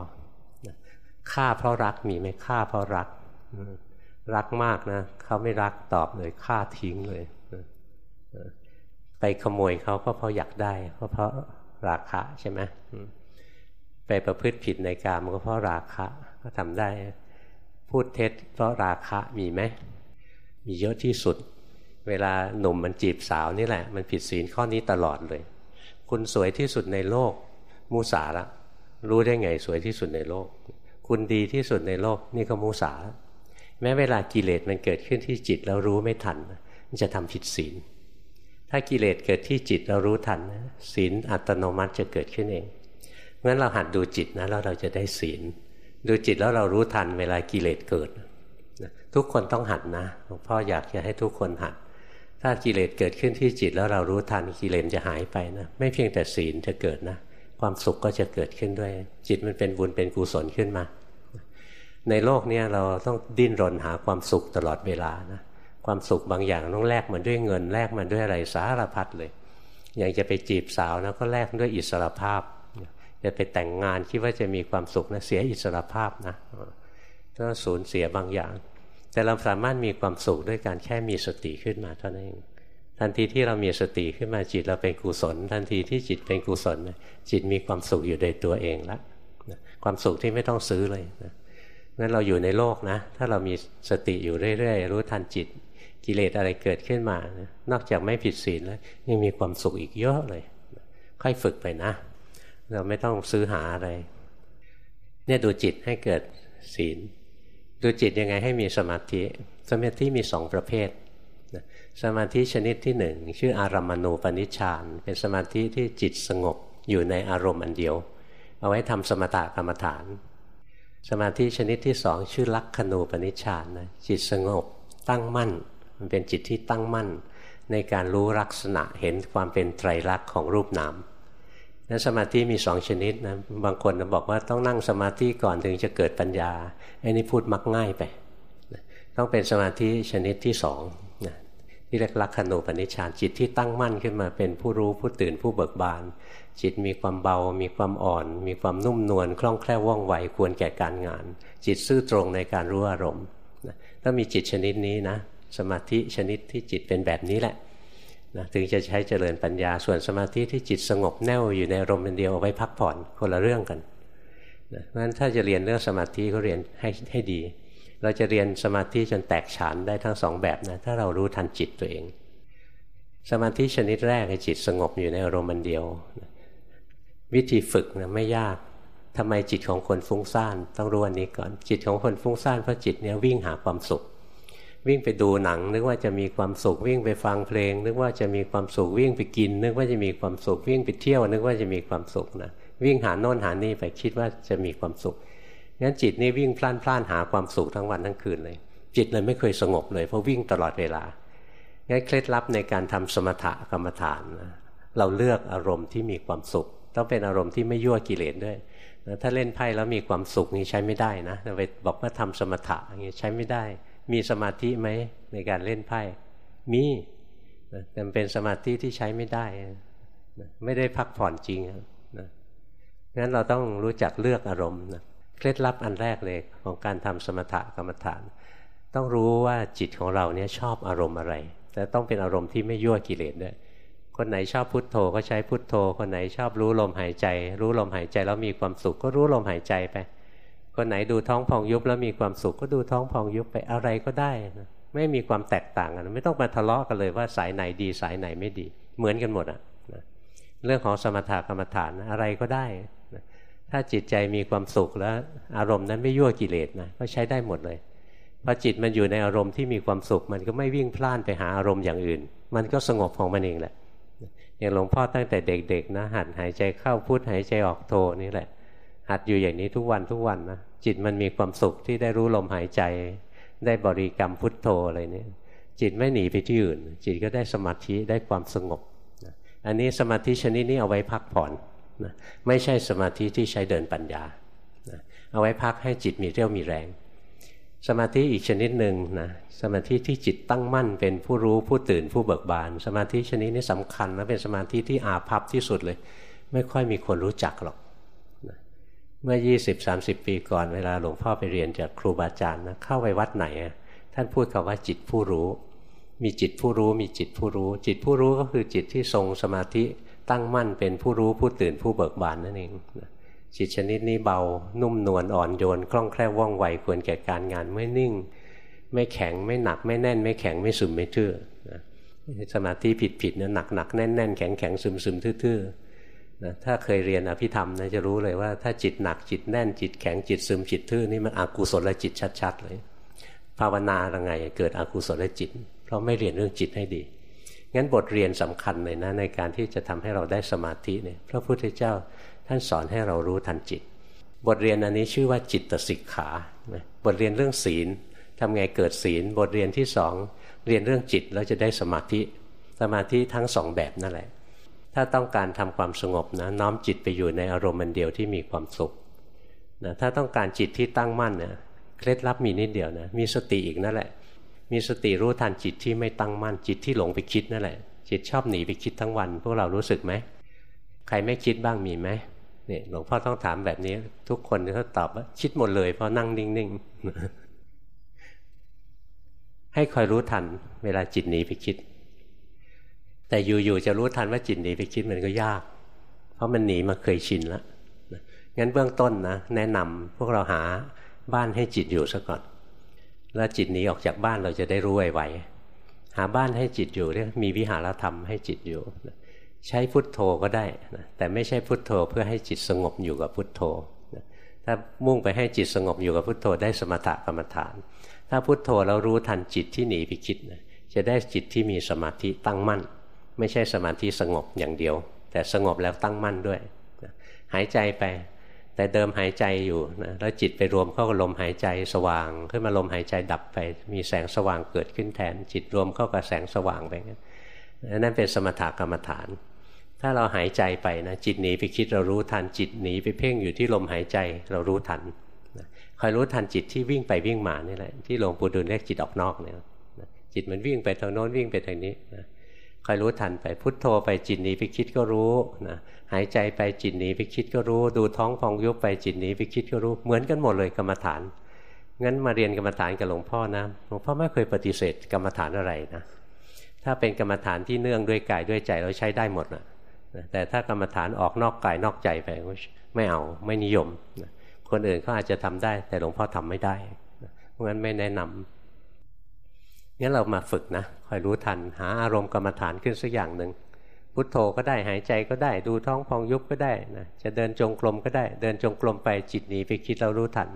ฆ่าเพราะรักมีไหมฆ่าเพราะรัก รักมากนะเขาไม่รักตอบเลยฆ่าทิ้งเลยไปขโมยเขาก็เพราะอยากได้ก็เพราะราคะใช่ไหมไปประพฤติผิดในการมันก็เพราะราคะก็ทำได้ พูดเท็จเพราะราคะมีไหมมีเยอะที่สุด เวลาหนุ่มมันจีบสาวนี่แหละ มันผิดศีลข้อนี้ตลอดเลย คุณสวยที่สุดในโลก มูสาละรู้ได้ไงสวยที่สุดในโลก คุณดีที่สุดในโลกนี่ก็มูสา แม้เวลากิเลสมันเกิดขึ้นที่จิตแล้วรู้ไม่ทัน มันจะทำผิดศีล ถ้ากิเลสเกิดที่จิตเรารู้ทันศีลอัตโนมัติจะเกิดขึ้นเองงั้นเราหัดดูจิตนะแล้วเราจะได้ศีล ดูจิตแล้วเรารู้ทันเวลากิเลสเกิดทุกคนต้องหัดนะหลวงพ่ออยากจะให้ทุกคนหัด ถ้ากิเลสเกิดขึ้นที่จิตแล้วเรารู้ทันกิเลสจะหายไปนะ ไม่เพียงแต่ศีลจะเกิดนะ ความสุขก็จะเกิดขึ้นด้วย จิตมันเป็นบุญเป็นกุศลขึ้นมา ในโลกนี้เราต้องดิ้นรนหาความสุขตลอดเวลานะความสุขบางอย่างต้องแลกมันด้วยเงินแลกมันด้วยอะไรสารพัดเลย อย่างจะไปจีบสาวนะก็แลกด้วยอิสรภาพจะไปแต่งงานคิดว่าจะมีความสุขนะเสียอิสรภาพนะก็สูญเสียบางอย่าง แต่เราสามารถมีความสุขด้วยการแค่มีสติขึ้นมาเท่านั้นเอง ทันทีที่เรามีสติขึ้นมาจิตเราเป็นกุศล ทันทีที่จิตเป็นกุศล จิตมีความสุขอยู่ในตัวเองแล้วความสุขที่ไม่ต้องซื้อเลยนะนั้นเราอยู่ในโลกนะ ถ้าเรามีสติอยู่เรื่อยๆ รู้ทันจิต กิเลสอะไรเกิดขึ้นมา นอกจากไม่ผิดศีลแล้วยังมีความสุขอีกเยอะเลย ค่อยฝึกไปนะ เราไม่ต้องซื้อหาอะไร เนี่ยดูจิตให้เกิดศีล ดูจิตยังไงให้มีสมาธิ สมาธิมีสองประเภท สมาธิชนิดที่หนึ่งชื่ออารามณูปนิชฌานเป็นสมาธิที่จิตสงบอยู่ในอารมณ์อันเดียว เอาไว้ทำสมถะกรรมฐาน สมาธิชนิดที่สองชื่อลักขณูปนิชฌานนะจิตสงบตั้งมั่น มันเป็นจิตที่ตั้งมั่น ในการรู้ลักษณะเห็นความเป็นไตรลักษณ์ของรูปนามนั้นสมาธิมีสองชนิดนะบางคนบอกว่าต้องนั่งสมาธิก่อนถึงจะเกิดปัญญาไอ้นี่พูดมักง่ายไป ต้องเป็นสมาธิชนิดที่สอง ที่เรียกลักขณูปนิชฌานจิตที่ตั้งมั่นขึ้นมาเป็นผู้รู้ผู้ตื่นผู้เบิกบาน จิตมีความเบา มีความอ่อน มีความนุ่มนวลคล่องแคล่วว่องไวควรแก่การงาน จิตซื่อตรงในการรู้อารมณ์ถ้ามีจิตชนิดนี้นะสมาธิชนิดที่จิตเป็นแบบนี้แหละนะถึงจะใช้เจริญปัญญาส่วนสมาธิที่จิตสงบแน่วอยู่ในอารมณ์เดียวเอาไว้พักผ่อนคนละเรื่องกันนะเพราะฉะนั้นถ้าจะเรียนเรื่องสมาธิก็เรียนให้ให้ดี เราจะเรียนสมาธิจนแตกฉานได้ทั้งสองแบบนะถ้าเรารู้ทันจิตตัวเอง สมาธิชนิดแรกให้จิตสงบอยู่ในอารมณ์เดียว วิธีฝึกนะไม่ยากทำไมจิตของคนฟุ้งซ่านต้องรู้อันนี้ก่อน จิตของคนฟุ้งซ่านเพราะจิตเนี้ยวิ่งหาความสุข วิ่งไปดูหนัง นึกว่าจะมีความสุขวิ่งไปฟังเพลง นึกว่าจะมีความสุขวิ่งไปกิน นึกว่าจะมีความสุขวิ่งไปเที่ยว นึกว่าจะมีความสุขนะวิ่งหาโน่นหานี่ไปคิดว่าจะมีความสุข งั้นจิตนี่วิ่งพล่านพล่านหาความสุขทั้งวันทั้งคืนเลย จิตเลยไม่เคยสงบเลยเพราะวิ่งตลอดเวลา งั้นเคล็ดลับในการทำสมถะกรรมฐานนะเราเลือกอารมณ์ที่มีความสุข ต้องเป็นอารมณ์ที่ไม่ยั่วกิเลสด้วยถ้าเล่นไพ่แล้วมีความสุขนี่ใช้ไม่ได้นะไปบอกว่าทำสมถะอย่างนี้ใช้ไม่ได้ มีสมาธิไหมในการเล่นไพ่ มีแต่เป็นสมาธิที่ใช้ไม่ได้ ไม่ได้พักผ่อนจริงนะงั้นเราต้องรู้จักเลือกอารมณ์นะ เคล็ดลับอันแรกเลยของการทำสมถะกรรมฐาน ต้องรู้ว่าจิตของเราเนี่ยชอบอารมณ์อะไร แต่ต้องเป็นอารมณ์ที่ไม่ยั่วกิเลสด้วยคนไหนชอบพุทโธก็ใช้พุทโธ คนไหนชอบรู้ลมหายใจ รู้ลมหายใจแล้วมีความสุขก็รู้ลมหายใจไป คนไหนดูท้องพองยุบแล้วมีความสุขก็ดูท้องพองยุบไปอะไรก็ได้นะไม่มีความแตกต่างกันไม่ต้องมาทะเลาะกันเลยว่าสายไหนดีสายไหนไม่ดี เหมือนกันหมดอะนะเรื่องของสมถะกรรมฐานอะไรก็ได้นะ ถ้าจิตใจมีความสุขแล้ว อารมณ์นั้นไม่ยั่วกิเลสนะก็ใช้ได้หมดเลยพอจิตมันอยู่ในอารมณ์ที่มีความสุข มันก็ไม่วิ่งพล่านไปหาอารมณ์อย่างอื่น มันก็สงบของมันเองแหละอย่างหลวงพ่อตั้งแต่เด็กๆนะหัดหายใจเข้าพุทหายใจออกโทนี่แหละ หัดอยู่อย่างนี้ทุกวันทุกวันนะจิตมันมีความสุขที่ได้รู้ลมหายใจ ได้บริกรรมพุทโธอะไรนี่จิตไม่หนีไปที่อื่น จิตก็ได้สมาธิได้ความสงบอันนี้สมาธิชนิดนี้เอาไว้พักผ่อน นะไม่ใช่สมาธิที่ใช้เดินปัญญานะเอาไว้พักให้จิตมีเรี่ยวมีแรง สมาธิอีกชนิดหนึ่งนะสมาธิที่จิตตั้งมั่น เป็นผู้รู้ผู้ตื่นผู้เบิกบาน สมาธิชนิดนี้สำคัญนะเป็นสมาธิที่อาภัพที่สุดเลย ไม่ค่อยมีคนรู้จักหรอกนะเมื่อ 20-30 ปีก่อนเวลาหลวงพ่อไปเรียนจากครูบาอาจารย์นะเข้าไปวัดไหน ท่านพูดคำว่าจิตผู้รู้มีจิตผู้รู้มีจิตผู้รู้ จิตผู้รู้ก็คือจิตที่ทรงสมาธิ ตั้งมั่นเป็นผู้รู้ผู้ตื่นผู้เบิกบานนั่นเองจิตชนิดนี้เบานุ่มนวลอ่อนโยนคล่องแคล่วว่องไวควรแก่การงานไม่นิ่ง ไม่แข็งไม่หนักไม่แน่น ไม่แข็งไม่ซึมไม่ทื่อสมาธิผิดผิดเนี่ยหนักหนักแน่นแน่นแข็งแข็งซึมซึมทื่อๆนะถ้าเคยเรียนอภิธรรมนะจะรู้เลยว่าถ้าจิตหนักจิตแน่นจิตแข็งจิตซึมจิตทื่อนี่มันอกุศลจิตชัด ๆ เลย ภาวนาอะไรเกิดอกุศลจิต เพราะไม่เรียนเรื่องจิตให้ดี งั้นบทเรียนสำคัญเลยนะในการที่จะทำให้เราได้สมาธิเนี่ยพระพุทธเจ้าท่านสอนให้เรารู้ทันจิต บทเรียนอันนี้ชื่อว่าจิตสิกขาบทเรียนเรื่องศีลทำไงเกิดศีล บทเรียนที่สองเรียนเรื่องจิตแล้วจะได้สมาธิ สมาธิทั้งสองแบบนั่นแหละ ถ้าต้องการทำความสงบนะน้อมจิตไปอยู่ในอารมณ์มันเดียวที่มีความสุขนะถ้าต้องการจิตที่ตั้งมั่นเนี่ยเคล็ดลับมีนิดเดียวนะมีสติอีกนั่นแหละ มีสติรู้ทันจิตที่ไม่ตั้งมั่นจิตที่หลงไปคิดนั่นแหละ จิตชอบหนีไปคิดทั้งวัน พวกเรารู้สึกไหมใครไม่คิดบ้างมีไหมเนี่ยหลวงพ่อต้องถามแบบนี้ ทุกคนเขาตอบว่าคิดหมดเลยเพราะนั่งนิ่งๆให้คอยรู้ทัน เวลาจิตหนีไปคิด แต่อยู่ๆจะรู้ทันว่าจิตหนีไปคิดมันก็ยาก เพราะมันหนีมาเคยชินแล้วงั้นเบื้องต้นนะแนะนำพวกเราหาบ้านให้จิตอยู่ซะก่อน แล้วจิตหนีออกจากบ้านเราจะได้รู้ไวๆหาบ้านให้จิตอยู่เรียกมีวิหารธรรมให้จิตอยู่ ใช้พุทโธก็ได้นะแต่ไม่ใช่พุทโธเพื่อให้จิตสงบอยู่กับพุทโธถ้ามุ่งไปให้จิตสงบอยู่กับพุทโธได้สมถกรรมฐาน ถ้าพุทโธเรารู้ทันจิตที่หนีไปคิดนะจะได้จิตที่มีสมาธิตั้งมั่น ไม่ใช่สมาธิสงบอย่างเดียว แต่สงบแล้วตั้งมั่นด้วย หายใจไป แต่เดิมหายใจอยู่นะแล้วจิตไปรวมเข้ากับลมหายใจสว่าง ขึ้นมาลมหายใจดับไป มีแสงสว่างเกิดขึ้นแทน จิตรวมเข้ากับแสงสว่างไปนั่นเป็นสมถกรรมฐาน ถ้าเราหายใจไปนะจิตหนีไปคิดเรารู้ทันจิตหนีไปเพ่งอยู่ที่ลมหายใจเรารู้ทันคอยรู้ทันจิตที่วิ่งไปวิ่งมานี่แหละที่หลวงปู่ดูลเรียกจิตออกนอกเนี่ยจิตมันวิ่งไปทางโน้นวิ่งไปทางนี้นะ คอยรู้ทันไปพุทโธไปจิตหนีไปคิดก็รู้นะหายใจไปจิตหนีไปคิดก็รู้ ดูท้องฟองยุบไปจิตหนีไปคิดก็รู้เหมือนกันหมดเลยกรรมฐานงั้นมาเรียนกรรมฐานกับหลวงพ่อนะหลวงพ่อไม่เคยปฏิเสธกรรมฐานอะไรนะถ้าเป็นกรรมฐานที่เนื่องด้วยกายด้วยใจเราใช้ได้หมดนะแต่ถ้ากรรมฐานออกนอกกายนอกใจไปไม่เอาไม่นิยม คนอื่นเขาอาจจะทำได้ แต่หลวงพ่อทำไม่ได้เพราะงั้นไม่แนะนำงั้นเรามาฝึกนะคอยรู้ทัน หาอารมณ์กรรมฐานขึ้นสักอย่างหนึ่งพุทโธก็ได้หายใจก็ได้ดูท้องพองยุบก็ได้นะจะเดินจงกรมก็ได้ เดินจงกรมไปจิตหนีไปคิดเรารู้ทัน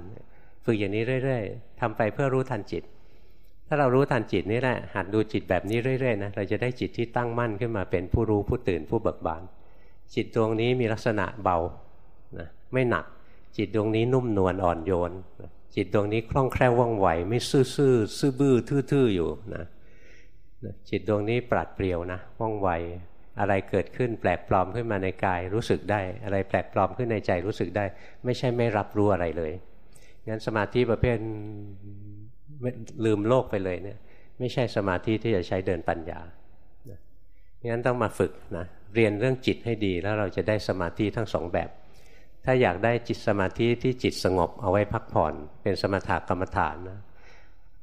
ฝึกอย่างนี้เรื่อย ๆทำไปเพื่อรู้ทันจิต ถ้าเรารู้ทันจิตนี่แหละหัดดูจิตแบบนี้เรื่อยๆนะเราจะได้จิตที่ตั้งมั่นขึ้นมาเป็นผู้รู้ผู้ตื่นผู้เบิกบาน จิตดวงนี้มีลักษณะเบานะไม่หนัก จิตดวงนี้นุ่มนวลอ่อนโยน จิตดวงนี้คล่องแคล่วว่องไวไม่ซื่อซื่อซื่อบื้อทื่อๆอยู่นะ จิตดวงนี้ปราดเปรียวนะว่องไวอะไรเกิดขึ้นแปลกปลอมขึ้นมาในกายรู้สึกได้ อะไรแปลกปลอมขึ้นในใจรู้สึกได้ ไม่ใช่ไม่รับรู้อะไรเลยงั้นสมาธิประเภทลืมโลกไปเลยเนี่ย ไม่ใช่สมาธิที่จะใช้เดินปัญญางั้นต้องมาฝึกนะเรียนเรื่องจิตให้ดีแล้วเราจะได้สมาธิทั้งสองแบบ ถ้าอยากได้จิตสมาธิที่จิตสงบเอาไว้พักผ่อน เป็นสมถกรรมฐานนะ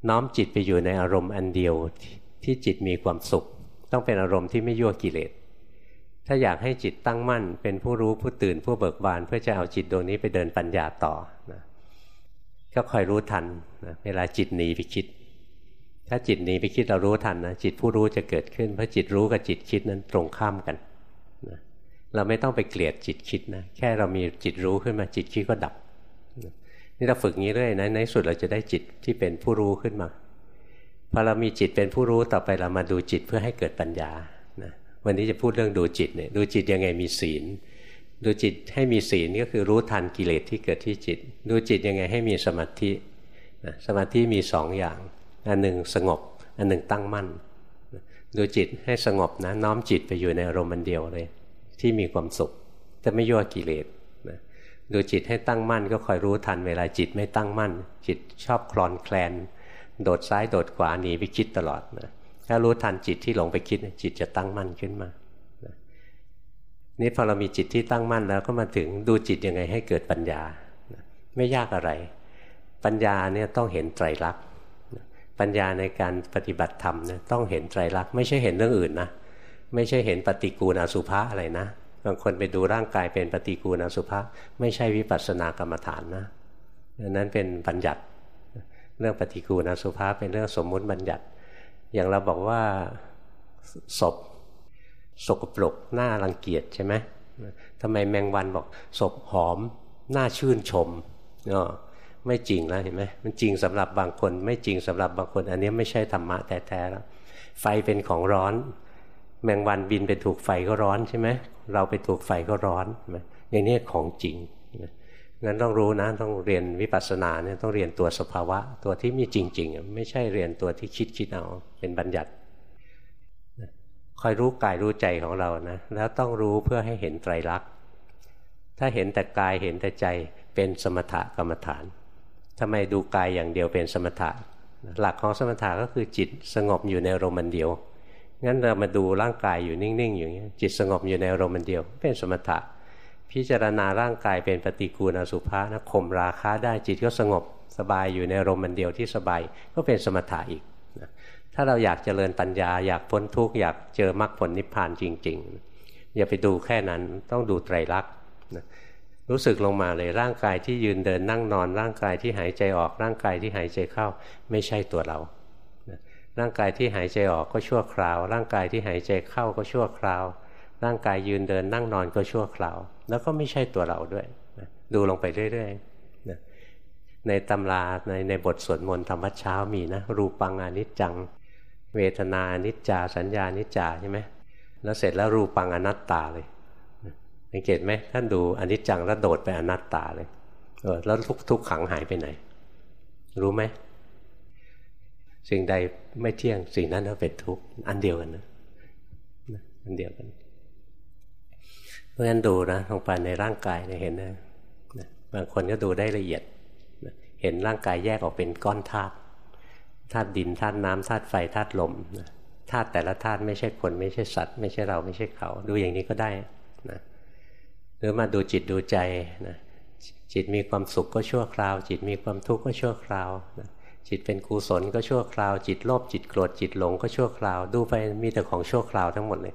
น้อมจิตไปอยู่ในอารมณ์อันเดียว ที่จิตมีความสุข ต้องเป็นอารมณ์ที่ไม่ยั่วกิเลส ถ้าอยากให้จิตตั้งมั่น เป็นผู้รู้ผู้ตื่นผู้เบิกบาน เพื่อจะเอาจิตดวงนี้ไปเดินปัญญาต่อนะก็คอยรู้ทันนะเวลาจิตหนีไปคิด ถ้าจิตหนีไปคิดเรารู้ทันนะจิตผู้รู้จะเกิดขึ้น เพราะจิตรู้กับจิตคิดนั้นตรงข้ามกันนะเราไม่ต้องไปเกลียดจิตคิดนะแค่เรามีจิตรู้ขึ้นมาจิตคิดก็ดับนี่เราฝึกงี้เรื่อยนะในสุดเราจะได้จิตที่เป็นผู้รู้ขึ้นมา พอเรามีจิตเป็นผู้รู้ต่อไปเรามาดูจิตเพื่อให้เกิดปัญญานะวันนี้จะพูดเรื่องดูจิตเนี่ยดูจิตยังไงมีศีล ดูจิตให้มีศีลก็คือรู้ทันกิเลสที่เกิดที่จิต ดูจิตยังไงให้มีสมาธินะสมาธิมีสองอย่าง อันหนึ่งสงบ อันหนึ่งตั้งมั่นดูจิตให้สงบนะน้อมจิตไปอยู่ในอารมณ์เดียวเลย ที่มีความสุขจะไม่ยั่วกิเลสนะดูจิตให้ตั้งมั่นก็คอยรู้ทันเวลาจิตไม่ตั้งมั่น จิตชอบคลอนแคลน โดดซ้ายโดดขวาหนีไปคิดตลอดนะถ้ารู้ทันจิตที่หลงไปคิดจิตจะตั้งมั่นขึ้นมานี่พอเรามีจิตที่ตั้งมั่นแล้วก็มาถึงดูจิตยังไงให้เกิดปัญญา ไม่ยากอะไร ปัญญาเนี่ยต้องเห็นไตรลักษณ์ปัญญาในการปฏิบัติธรรมเนี่ยต้องเห็นไตรลักษณ์ไม่ใช่เห็นเรื่องอื่นนะไม่ใช่เห็นปฏิกูลอสุภะอะไรนะบางคนไปดูร่างกายเป็นปฏิกูลอสุภะไม่ใช่วิปัสสนากรรมฐานนะนั้นเป็นบัญญัติ เรื่องปฏิกูลอสุภะเป็นเรื่องสมมุติบัญญัติ อย่างเราบอกว่าศพสกปรกหน้ารังเกียจใช่ไหมทำไมแมงวันบอกศพหอมหน้าชื่นชมก็ไม่จริงแล้วเห็นไหมมันจริงสำหรับบางคน ไม่จริงสำหรับบางคน อันนี้ไม่ใช่ธรรมะแท้ๆแล้ว ไฟเป็นของร้อน แมงวันบินไปถูกไฟก็ร้อนใช่ไหมเราไปถูกไฟก็ร้อนอย่างนี้ของจริง งั้นต้องรู้นะต้องเรียนวิปัสสนาเนี่ยต้องเรียนตัวสภาวะ ตัวที่มีจริง ๆ ไม่ใช่เรียนตัวที่คิดคิดเอาเป็นบัญญัติคอยรู้กายรู้ใจของเรานะแล้วต้องรู้เพื่อให้เห็นไตรลักษณ์ถ้าเห็นแต่กายเห็นแต่ใจเป็นสมถะกรรมฐานทำไมดูกายอย่างเดียวเป็นสมถะ หลักของสมถะก็คือจิตสงบอยู่ในอารมณ์เดียวงั้นเรามาดูร่างกายอยู่นิ่งๆ อย่างนี้จิตสงบอยู่ในอารมณ์เดียว เป็นสมถะ พิจารณาร่างกายเป็นปฏิกูลอสุภะนะข่มราคาได้จิตก็สงบสบายอยู่ในรมณ์เดียวที่สบายก็เป็นสมถะอีกถ้าเราอยากเจริญปัญญา อยากพ้นทุกข์อยากเจอมรรคผลนิพพานจริง ๆ อย่าไปดูแค่นั้นต้องดูไตรลักษณ์รู้สึกลงมาเลยร่างกายที่ยืนเดินนั่งนอนร่างกายที่หายใจออกร่างกายที่หายใจเข้า ไม่ใช่ตัวเราร่างกายที่หายใจออกก็ชั่วคราว ร่างกายที่หายใจเข้าก็ชั่วคราว ร่างกายยืนเดินนั่งนอนก็ชั่วคราว แล้วก็ไม่ใช่ตัวเราด้วยดูลงไปเรื่อยๆในตำราในในบทสวดมนต์ธรรมวัดเช้ามีนะ รูปังอนิจจัง เวทนานิจจา สัญญานิจจาใช่ไหมแล้วเสร็จแล้วรูปังอนัตตาเลยสังเกตไหมท่านดูอนิจจังแล้วโดดไปอนัตตาเลยเออแล้วทุกทุกขังหายไปไหน รู้ไหมสิ่งใดไม่เที่ยงสิ่งนั้นก็เป็นทุกข์อันเดียวกันนะอันเดียวกัน เพราะฉะนั้นดูนะลงไปในร่างกายเนี่ยเห็นนะบางคนก็ดูได้ละเอียด เห็นร่างกายแยกออกเป็นก้อนธาตุธาตุดินธาตุน้ำธาตุไฟธาตุลมธาตุแต่ละธาตุไม่ใช่คนไม่ใช่สัตว์ ไม่ใช่เราไม่ใช่เขา ดูอย่างนี้ก็ได้นะหรือมาดูจิตดูใจนะจิตมีความสุขก็ชั่วคราว จิตมีความทุกข์ก็ชั่วคราวนะจิตเป็นกุศลก็ชั่วคราว จิตโลภจิตโกรธจิตหลงก็ชั่วคราว ดูไปมีแต่ของชั่วคราวทั้งหมดเลย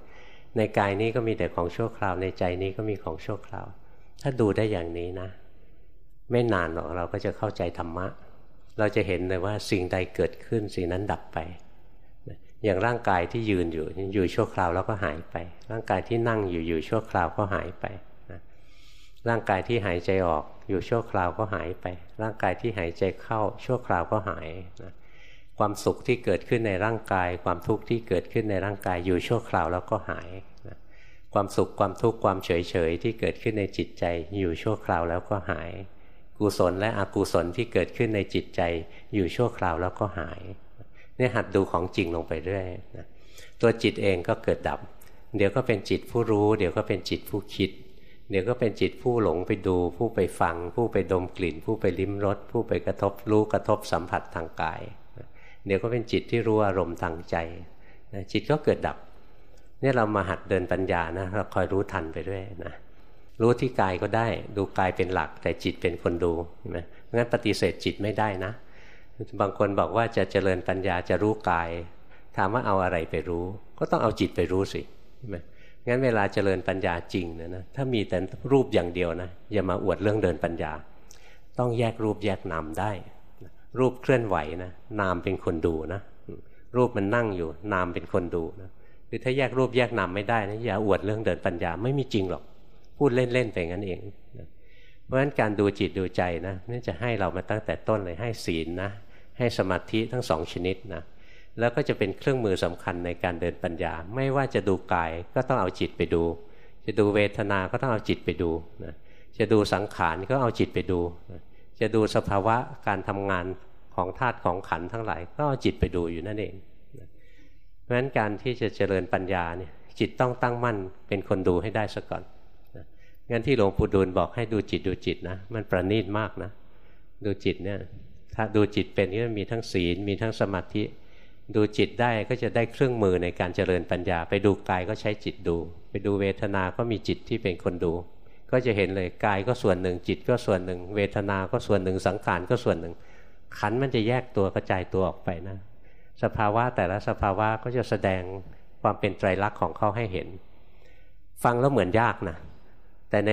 ในกายนี้ก็มีแต่ของชั่วคราวในใจนี้ก็มีของชั่วคราว ถ้าดูได้อย่างนี้นะ ไม่นานหรอกเราก็จะเข้าใจธรรมะ เราจะเห็นเลยว่าสิ่งใดเกิดขึ้นสิ่งนั้นดับไป อย่างร่างกายที่ยืนอยู่อยู่ชั่วคราวแล้วก็หายไป ร่างกายที่นั่งอยู่อยู่ชั่วคราวก็หายไปร่างกายที่หายใจออกอยู่ชั่วคราวก็หายไป ร่างกายที่หายใจเข้าชั่วคราวก็หายนะ ความสุขที่เกิดขึ้นในร่างกาย ความทุกข์ที่เกิดขึ้นในร่างกายอยู่ชั่วคราวแล้วก็หายนะความสุขความทุกข์ความเฉยเฉยที่เกิดขึ้นในจิตใจอยู่ชั่วคราวแล้วก็หาย กุศลและอกุศลที่เกิดขึ้นในจิตใจอยู่ชั่วคราวแล้วก็หายนี่หัดดูของจริงลงไปเรื่อยนะตัวจิตเองก็เกิดดับ เดี๋ยวก็เป็นจิตผู้รู้ เดี๋ยวก็เป็นจิตผู้คิด เดี๋ยวก็เป็นจิตผู้หลงไปดู ผู้ไปฟัง ผู้ไปดมกลิ่น ผู้ไปลิ้มรสผู้ไปกระทบรู้กระทบสัมผัสทางกาย เดี๋ยวก็เป็นจิตที่รู้อารมณ์ทางใจจิตก็เกิดดับนี่เรามาหัดเดินปัญญานะเราคอยรู้ทันไปด้วยนะรู้ที่กายก็ได้ ดูกายเป็นหลัก แต่จิตเป็นคนดูนไหมงั้นปฏิเสธจิตไม่ได้นะ บางคนบอกว่าจะเจริญปัญญาจะรู้กาย ถามว่าเอาอะไรไปรู้ ก็ต้องเอาจิตไปรู้สิใช่ไหมงั้นเวลาเจริญปัญญาจริงนะนะถ้ามีแต่รูปอย่างเดียวนะอย่ามาอวดเรื่องเดินปัญญา ต้องแยกรูปแยกนามได้ รูปเคลื่อนไหวนะนามเป็นคนดูนะรูปมันนั่งอยู่ นามเป็นคนดูนะคือถ้าแยกรูปแยกนามไม่ได้นะอย่าอวดเรื่องเดินปัญญาไม่มีจริงหรอก พูดเล่นๆไปงั้นเองนะเพราะฉะนั้นการดูจิตดูใจนะนี่จะให้เรามาตั้งแต่ต้นเลยให้ศีลนะให้สมาธิทั้งสองชนิดนะแล้วก็จะเป็นเครื่องมือสำคัญในการเดินปัญญา ไม่ว่าจะดูกายก็ต้องเอาจิตไปดู จะดูเวทนา ก็ต้องเอาจิตไปดูนะจะดูสังขารก็เอาจิตไปดูนะ จะดูสภาวะการทำงานของธาตุของขันทั้งหลาย ก็จิตไปดูอยู่นั่นเองเพราะฉะนั้นการที่จะเจริญปัญญาเนี่ยจิตต้องตั้งมั่นเป็นคนดูให้ได้ซะก่อนงั้นที่หลวงปู่ดูลบอกให้ดูจิตดูจิตนะมันประณีตมากนะ ดูจิตเนี่ยถ้าดูจิตเป็นก็มีทั้งศีลมีทั้งสมาธิ ดูจิตได้ก็จะได้เครื่องมือในการเจริญปัญญา ไปดูกายก็ใช้จิตดู ไปดูเวทนา ก็มีจิตที่เป็นคนดู ก็จะเห็นเลยกายก็ส่วนหนึ่งจิตก็ส่วนหนึ่ง เวทนา ก็ส่วนหนึ่งสังขารก็ส่วนหนึ่ง ขันมันจะแยกตัวกระจายตัวออกไปนะ สภาวะแต่ละสภาวะก็จะแสดงความเป็นไตรลักษณ์ของเขาให้เห็น ฟังแล้วเหมือนยากนะ แต่ใน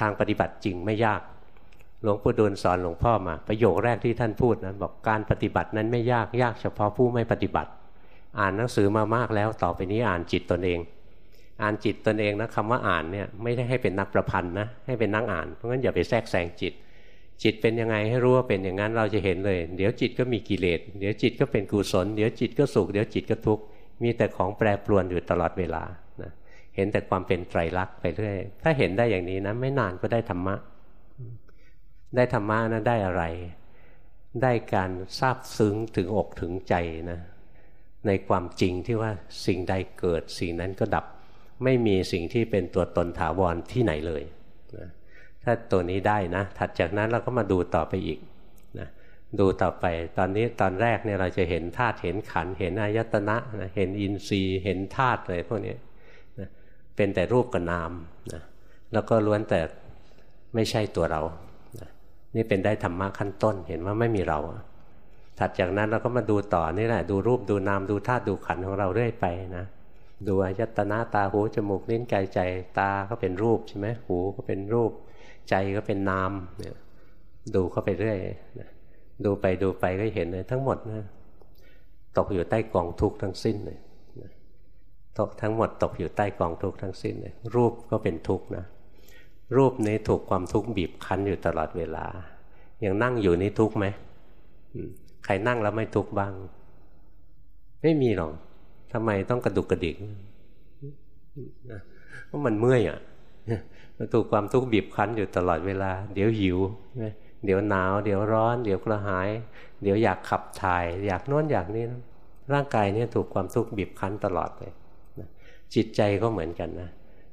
ทางปฏิบัติจริงไม่ยาก หลวงปู่ดูลสอนหลวงพ่อมา ประโยคแรกที่ท่านพูดนะบอกการปฏิบัตินั้นไม่ยากยากเฉพาะผู้ไม่ปฏิบัติ อ่านหนังสือมามากแล้วต่อไปนี้อ่านจิตตนเอง อ่านจิตตนเองนะคำว่าอ่านเนี่ยไม่ได้ให้เป็นนักประพันธ์นะให้เป็นนักอ่าน เพราะงั้นอย่าไปแทรกแซงจิต จิตเป็นยังไงให้รู้ว่าเป็นอย่างนั้นเราจะเห็นเลย เดี๋ยวจิตก็มีกิเลสเดี๋ยวจิตก็เป็นกุศลเดี๋ยวจิตก็สุขเดี๋ยวจิตก็ทุกข์มีแต่ของแปรปรวนอยู่ตลอดเวลานะเห็นแต่ความเป็นไตรลักษณ์ไปเรื่อยถ้าเห็นได้อย่างนี้นะไม่นานก็ได้ธรรมะ ได้ธรรมะนะได้อะไร ได้การทราบซึ้งถึงอกถึงใจนะในความจริงที่ว่าสิ่งใดเกิดสิ่งนั้นก็ดับ ไม่มีสิ่งที่เป็นตัวตนถาวรที่ไหนเลยนะถ้าตัวนี้ได้นะ ถัดจากนั้นเราก็มาดูต่อไปอีกนะดูต่อไปตอนนี้ตอนแรกเนี่ยเราจะเห็นธาตุเห็นขันเห็นอายตนะนะเห็นอินทรีย์ เห็นธาตุอะไรพวกนี้เป็นแต่รูปกับนามนะแล้วก็ล้วนแต่ไม่ใช่ตัวเรานะนี่เป็นได้ธรรมะขั้นต้น เห็นว่าไม่มีเราถัดจากนั้นเราก็มาดูต่อนี่แหละดูรูปดูนามดูธาตุดูขันของเราเรื่อยไปนะ ดูอายตนะตาหูจมูกลิ้นกายใจตาก็เป็นรูปใช่ไหมหูก็เป็นรูป ใจก็เป็นนามเนี่ยดูเข้าไปเรื่อยดูไปดูไปก็เห็นเลยทั้งหมดนะตกอยู่ใต้กองทุกข์ทั้งสิ้นเลยตกทั้งหมดตกอยู่ใต้กองทุกข์ทั้งสิ้นเลยรูปก็เป็นทุกข์นะรูปนี้ถูกความทุกข์บีบคั้นอยู่ตลอดเวลา อย่างนั่งอยู่นี่ทุกข์ไหมใครนั่งแล้วไม่ทุกข์บ้าง ไม่มีหรอก ทำไมต้องกระดุกกระดิกเพราะมันเมื่อยอะมันถูกความทุกข์บีบคั้นอยู่ตลอดเวลา เดี๋ยวหิวเดี๋ยวหนาว เดี๋ยวร้อน เดี๋ยวกระหาย เดี๋ยวอยากขับถ่าย อยากโน้นอยากนี้ร่างกายเนี่ยถูกความทุกข์บีบคั้นตลอดเลยจิตใจก็เหมือนกันนะ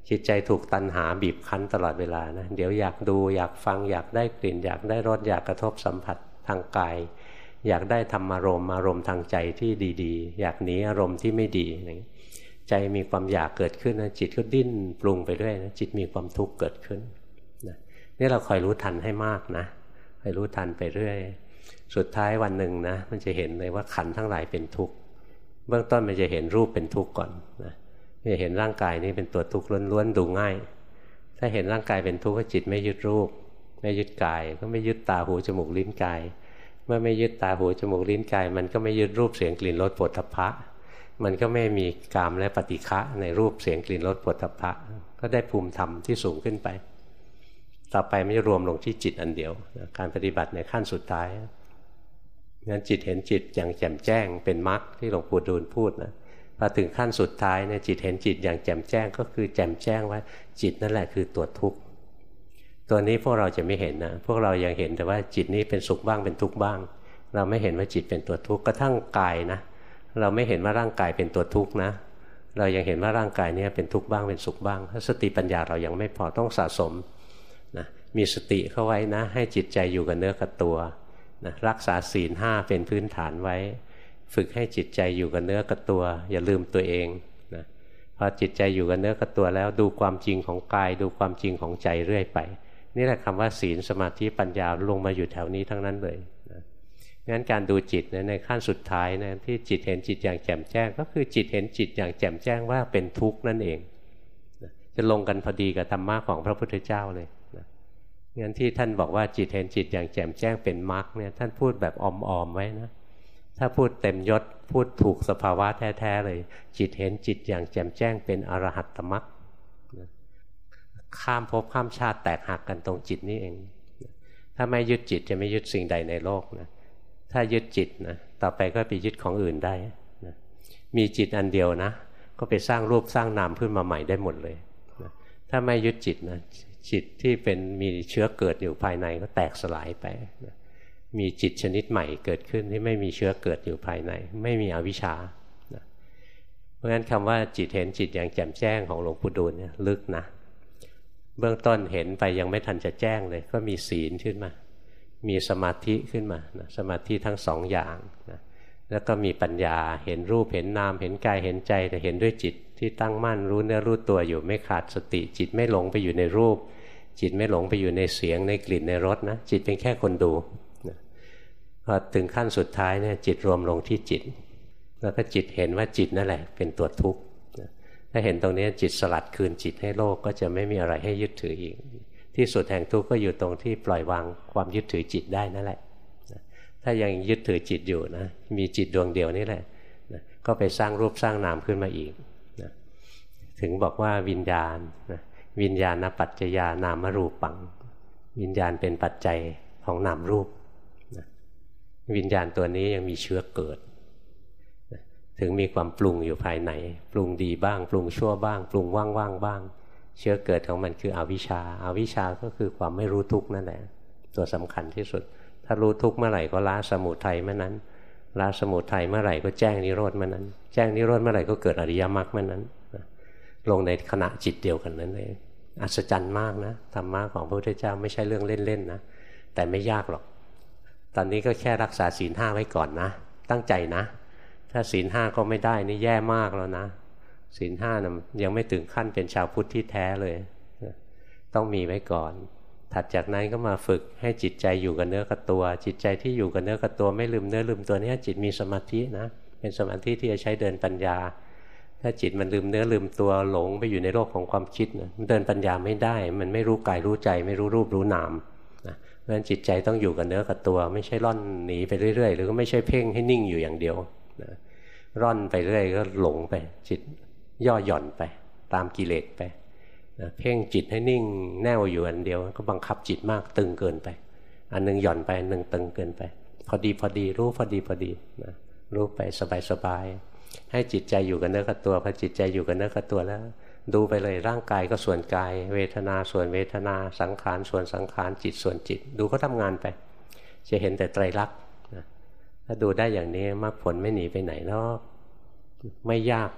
จิตใจถูกตันหาบีบคั้นตลอดเวลานะเดี๋ยวอยากดูอยากฟังอยากได้กลิ่น อยากได้รสอยากกระทบสัมผัสทางกาย อยากได้ธรรมารมณ์อารมณ์ทางใจที่ดีๆ อยากหนีอารมณ์ที่ไม่ดีใจมีความอยากเกิดขึ้นนะจิตก็ดิ้นปรุงไปเรื่อยนะจิตมีความทุกข์เกิดขึ้นนะนี่เราคอยรู้ทันให้มากนะคอยรู้ทันไปเรื่อย สุดท้ายวันหนึ่งนะ มันจะเห็นเลยว่าขันทั้งหลายเป็นทุกข์เบื้องต้นมันจะเห็นรูปเป็นทุกข์ก่อนนะจะเห็นร่างกายนี้เป็นตัวทุกข์ล้วนๆดูง่าย ถ้าเห็นร่างกายเป็นทุกข์ก็จิตไม่ยึดรูป ไม่ยึดกาย ก็ไม่ยึดตาหูจมูกลิ้นกาย เมื่อไม่ยึดตาหูจมูกลิ้นกาย มันก็ไม่ยึดรูปเสียงกลิ่นรสปวดทพะ มันก็ไม่มีกามและปฏิฆะในรูปเสียงกลิ่นรสปวดทพะ ก็ได้ภูมิธรรมที่สูงขึ้นไป ต่อไปไม่รวมลงที่จิตอันเดียว การปฏิบัติในขั้นสุดท้ายงั้นจิตเห็นจิตอย่างแจ่มแจ้งเป็นมรรคที่หลวงปู่ดูลพูดนะพอถึงขั้นสุดท้ายเนี่ยจิตเห็นจิตอย่างแจ่มแจ้งก็คือแจ่มแจ้งว่าจิตนั่นแหละคือตัวทุกข์ ตัวนี้พวกเราจะไม่เห็นนะ พวกเรายังเห็นแต่ว่าจิตนี้เป็นสุขบ้างเป็นทุกข์บ้าง เราไม่เห็นว่าจิตเป็นตัวทุกข์กระทั่งกายนะ เราไม่เห็นว่าร่างกายเป็นตัวทุกข์นะ เรายังเห็นว่าร่างกายนี้เป็นทุกข์บ้างเป็นสุขบ้างสติปัญญาเรายังไม่พอต้องสะสมนะมีสติเข้าไว้นะ ให้จิตใจอยู่กับเนื้อกับตัวนะรักษาศีลห้าเป็นพื้นฐานไว้ ฝึกให้จิตใจอยู่กับเนื้อกับตัว อย่าลืมตัวเองนะพอจิตใจอยู่กับเนื้อกับตัวแล้วดูความจริงของกาย ดูความจริงของใจเรื่อยไป นี่แหละคำว่าศีลสมาธิปัญญาลงมาอยู่แถวนี้ทั้งนั้นเลยนะงั้นการดูจิตในขั้นสุดท้ายนะที่จิตเห็นจิตอย่างแจ่มแจ้ง ก็คือจิตเห็นจิตอย่างแจ่มแจ้งว่าเป็นทุกข์นั่นเองนะจะลงกันพอดีกับธรรมะของพระพุทธเจ้าเลยนะงั้นที่ท่านบอกว่าจิตเห็นจิตอย่างแจ่มแจ้งเป็นมรรคเนี่ยท่านพูดแบบอมๆไว้นะถ้าพูดเต็มยศพูดถูกสภาวะแท้ๆเลย จิตเห็นจิตอย่างแจ่มแจ้งเป็นอรหัตตมรรค ข้ามภพข้ามชาติแตกหักกันตรงจิตนี่เอง ถ้าไม่ยึดจิตจะไม่ยึดสิ่งใดในโลกนะถ้ายึดจิตนะต่อไปก็ไปยึดของอื่นได้นะมีจิตอันเดียวนะ ก็ไปสร้างรูปสร้างนามขึ้นมาใหม่ได้หมดเลยนะถ้าไม่ยึดจิตนะจิตที่เป็นมีเชื้อเกิดอยู่ภายในก็แตกสลายไปนะมีจิตชนิดใหม่เกิดขึ้นที่ไม่มีเชื้อเกิดอยู่ภายใน ไม่มีอวิชชานะเพราะฉะนั้นคำว่าจิตเห็นจิตอย่างแจ่มแจ้งของหลวงปู่ดูลเนี่ยลึกนะ เบื้องต้นเห็นไปยังไม่ทันจะแจ้งเลย ก็มีศีลขึ้นมา มีสมาธิขึ้นมานะสมาธิทั้งสองอย่างนะแล้วก็มีปัญญาเห็นรูปเห็นนาม เห็นกายเห็นใจแต่เห็นด้วยจิตที่ตั้งมั่นรู้เนื้อรู้ตัวอยู่ไม่ขาดสติ จิตไม่หลงไปอยู่ในรูป จิตไม่หลงไปอยู่ในเสียงในกลิ่นในรสนะจิตเป็นแค่คนดูพอถึงขั้นสุดท้ายเนี่ยจิตรวมลงที่จิต แล้วก็จิตเห็นว่าจิตนั่นแหละ เป็นตัวทุกข์ ถ้าเห็นตรงนี้จิตสลัดคืนจิตให้โลกก็จะไม่มีอะไรให้ยึดถืออีก ที่สุดแห่งทุกข์ก็อยู่ตรงที่ปล่อยวางความยึดถือจิตได้นั่นแหละถ้ายังยึดถือจิตอยู่นะมีจิตดวงเดียวนี่แหละนะก็ไปสร้างรูปสร้างนามขึ้นมาอีกนะถึงบอกว่าวิญญาณนะวิญญาณปัจจยานามรูปัง วิญญาณเป็นปัจจัยของนามรูปวิญญาณตัวนี้ยังมีเชื้อเกิด ถึงมีความปรุงอยู่ภายใน ปรุงดีบ้าง ปรุงชั่วบ้าง ปรุงว่างๆบ้าง เชื้อเกิดของมันคืออวิชชาอาวิชชาก็คือความไม่รู้ทุกข์นั่นแหละตัวสำคัญที่สุด ถ้ารู้ทุกข์เมื่อไหร่ก็ละสมุทัยเมื่อนั้นละสมุทัยเมื่อไหร่ก็แจ้งนิโรธเมื่อนั้น แจ้งนิโรธเมื่อไหร่ก็เกิดอริยมรรคเมื่อนั้นลงในขณะจิตเดียวกันนั้นเลยอัศจรรย์มากนะธรรมะของพระพุทธเจ้าไม่ใช่เรื่องเล่นๆนะแต่ไม่ยากหรอก ตอนนี้ก็แค่รักษาศีลห้าไว้ก่อนนะ ตั้งใจนะ ถ้าศีลห้าก็ไม่ได้นี่แย่มากแล้วนะศีลห้านะยังไม่ถึงขั้นเป็นชาวพุทธที่แท้เลย ต้องมีไว้ก่อน ถัดจากนั้นก็มาฝึกให้จิตใจอยู่กับเนื้อกับตัว จิตใจที่อยู่กับเนื้อกับตัวไม่ลืมเนื้อลืมตัวนี้จิตมีสมาธินะ เป็นสมาธิที่จะใช้เดินปัญญา ถ้าจิตมันลืมเนื้อลืมตัวหลงไปอยู่ในโลกของความคิดนะมันเดินปัญญาไม่ได้ มันไม่รู้กายรู้ใจ ไม่รู้รูปรู้นามเพราะฉะนั้นจิตใจต้องอยู่กับเนื้อกับตัว ไม่ใช่ร่อนหนีไปเรื่อยๆ หรือก็ไม่ใช่เพ่งให้นิ่งอยู่อย่างเดียวนะ ร่อนไปเรื่อยก็หลงไป จิตย่อหย่อนไป ตามกิเลสไปนะเพ่งจิตให้นิ่งแน่วอยู่อันเดียว ก็บังคับจิตมากตึงเกินไป อันนึงหย่อนไปอันนึงตึงเกินไป พอดีพอดีรู้พอดีพอดีนะรู้ไปสบายๆให้จิตใจอยู่กับเนื้อกับตัวพอจิตใจอยู่กับเนื้อกับตัวแล้ว ดูไปเลยร่างกายก็ส่วนกาย เวทนาส่วนเวทนาสังขารส่วนสังขารจิตส่วนจิต ดูเขาทางานไป จะเห็นแต่ไตรลักษณ์ ถ้าดูได้อย่างนี้มรรคผลไม่หนีไปไหนนอกไม่ยาก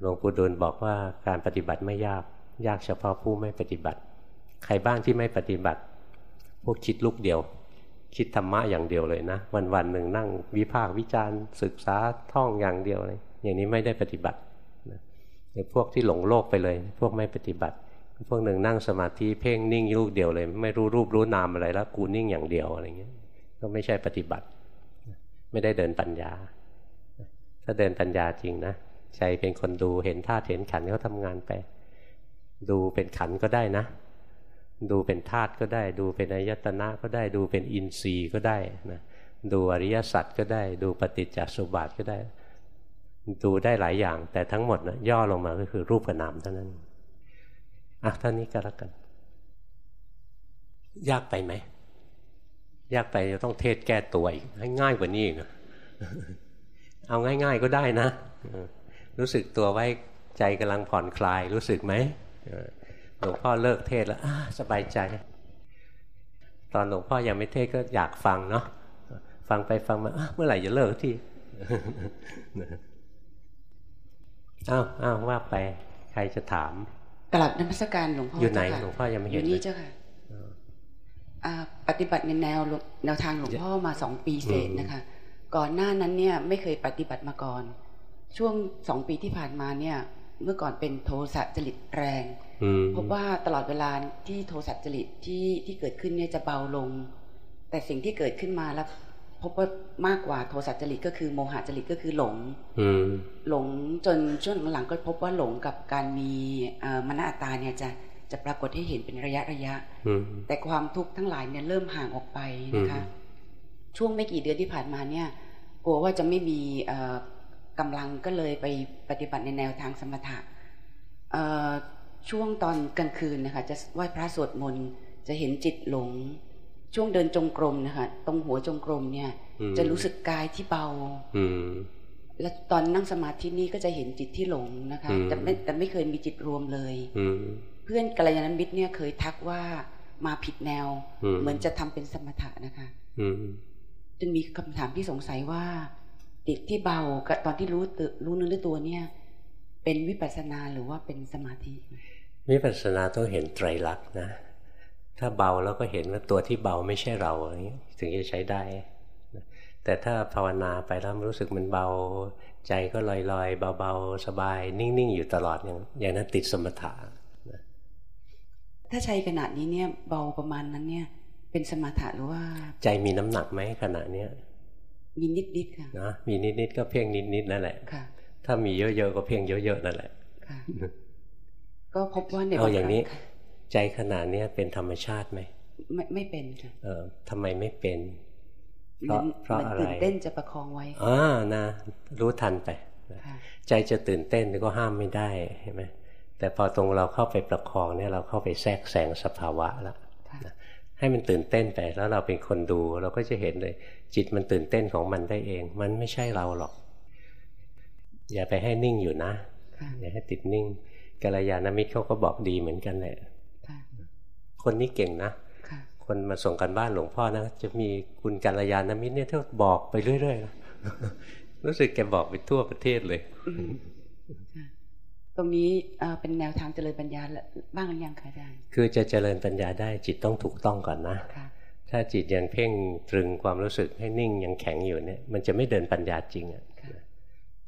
หลวงปู่ดูลบอกว่าการปฏิบัติไม่ยาก ยากเฉพาะผู้ไม่ปฏิบัติ ใครบ้างที่ไม่ปฏิบัติ พวกคิดลุกเดียว คิดธรรมะอย่างเดียวเลยนะ วันวันหนึ่งนั่งวิพากษ์วิจารณ์ ศึกษาท่องอย่างเดียวเลย อย่างนี้ไม่ได้ปฏิบัติรือพวกที่หลงโลกไปเลย พวกไม่ปฏิบัติ พวกหนึ่งนั่งสมาธิเพ่งนิ่งลูกเดียวเลย ไม่รู้รูปรู้นามอะไรแล้วกูนิ่งอย่างเดียวอะไรเงี้ยก็ไม่ใช่ปฏิบัติ ไม่ได้เดินปัญญา ถ้าเดินปัญญาจริงนะใจเป็นคนดูเห็นธาตุเห็นขันเขาทางานไป ดูเป็นขันก็ได้นะ ดูเป็นธาตุก็ได้ ดูเป็นอายตนะก็ได้ ดูเป็นอินทรีย์ก็ได้นะดูอริยสัจก็ได้ ดูปฏิจจสุบาทก็ได้ ดูได้หลายอย่าง แต่ทั้งหมดนะย่อลงมาก็คือรูปกับนามเท่านั้นอะเท่านี้ก็แล้วกัน ยากไปไหม ยากไปจะต้องเทศแก้ตัวอีกให้ง่ายกว่านี้อีกเอาง่าย ๆก็ได้นะ รู้สึกตัวไว้ใจกำลังผ่อนคลายรู้สึกไหมหลวงพ่อเลิกเทศแล้วสบายใจ ตอนหลวงพ่อยังไม่เทศก็อยากฟังเนาะฟังไปฟังมาเมื่อไหร่จะเลิกที่อ้าวอ้าวว่าไป ใครจะถามกลับนมัสการหลวงพ่ออยู่ไหนหลวงพ่อยังไม่เห็นอยู่นี่เจ้าค่ะ ปฏิบัติในแนวแนวทางหลวงพ่อมาสองปีเศษนะคะ ก่อนหน้านั้นเนี่ยไม่เคยปฏิบัติมาก่อน ช่วงสองปีที่ผ่านมาเนี่ย เมื่อก่อนเป็นโทสะจริตแรงพบว่าตลอดเวลาที่โทสะจริตที่ที่เกิดขึ้นเนี่ยจะเบาลง แต่สิ่งที่เกิดขึ้นมาแล้วพบว่ามากกว่าโทสะจริตก็คือโมหะจริตก็คือหลงหลงจนช่วงหลังๆก็พบว่าหลงกับการมีมนาตาเนี่ยจะ จะปรากฏให้เห็นเป็นระยะระยะแต่ความทุกข์ทั้งหลายเนี่ยเริ่มห่างออกไปนะคะ ช่วงไม่กี่เดือนที่ผ่านมาเนี่ยกลัวว่าจะไม่มีกำลังก็เลยไปปฏิบัติในแนวทางสมถะช่วงตอนกลางคืนนะคะ จะไหว้พระสวดมนต์จะเห็นจิตหลง ช่วงเดินจงกรมนะคะตรงหัวจงกรมเนี่ย จะรู้สึกกายที่เบาแล้วตอนนั่งสมาธินี่ก็จะเห็นจิตที่หลงนะคะ แต่ไม่แต่ไม่เคยมีจิตรวมเลย เพื่อนกัลยาณมิตรเนี่ยเคยทักว่ามาผิดแนว เหมือนจะทำเป็นสมถะนะคะจึงมีคำถามที่สงสัยว่าจิตที่เบากับตอนที่รู้รู้เนื้อรู้ตัวเนี่ย เป็นวิปัสสนาหรือว่าเป็นสมาธิ วิปัสสนาต้องเห็นไตรลักษณ์นะถ้าเบาแล้วก็เห็นว่าตัวที่เบาไม่ใช่เราอะไรเงี้ยถึงจะใช้ได้ แต่ถ้าภาวนาไปแล้วรู้สึกมันเบา ใจก็ลอยๆ เบาๆ สบาย นิ่งๆ อยู่ตลอดอย่างอย่างนั้นติดสมถะ ถ้าใช้ขนาดนี้เนี่ยเบาประมาณนั้นเนี่ย เป็นสมถะหรือว่า ใจมีน้ำหนักไหมขณะเนี้ยมีนิดๆค่ะนะมีนิดๆก็เพ่งนิดๆนั่นแหละค่ะ ถ้ามีเยอะๆก็เพ่งเยอะๆนั่นแหละค่ะก็พบว่าในเอาอย่างนี้ ใจขนาดนี้เป็นธรรมชาติไหมไม่ไม่เป็นค่ะเออทำไมไม่เป็นเพราะเพราะอะไรตื่นเต้นจะประคองไว้อ่านะ รู้ทันไป ใจจะตื่นเต้นก็ห้ามไม่ได้เห็นไหม แต่พอตรงเราเข้าไปประคองเนี่ยเราเข้าไปแทรกแซงสภาวะแล้วให้มันตื่นเต้นไปแล้วเราเป็นคนดู เราก็จะเห็นเลย จิตมันตื่นเต้นของมันได้เอง มันไม่ใช่เราหรอก อย่าไปให้นิ่งอยู่นะอย่าให้ติดนิ่งกัลยาณมิตรเขาก็บอกดีเหมือนกันแหละคนนี้เก่งนะคนมาส่งกันบ้านหลวงพ่อนะจะมีคุณกัลยาณมิตรเนี่ยที่บอกไปเรื่อยๆนะรู้สึกแกบอกไปทั่วประเทศเลย ตรงนี้เป็นแนวทางเจริญปัญญาบ้างหรือยังคะอาจารย์ คือจะเจริญปัญญาได้จิตต้องถูกต้องก่อนนะถ้าจิตยังเพ่งตรึงความรู้สึกให้นิ่งยังแข็งอยู่เนี่ย มันจะไม่เดินปัญญาจริงอะ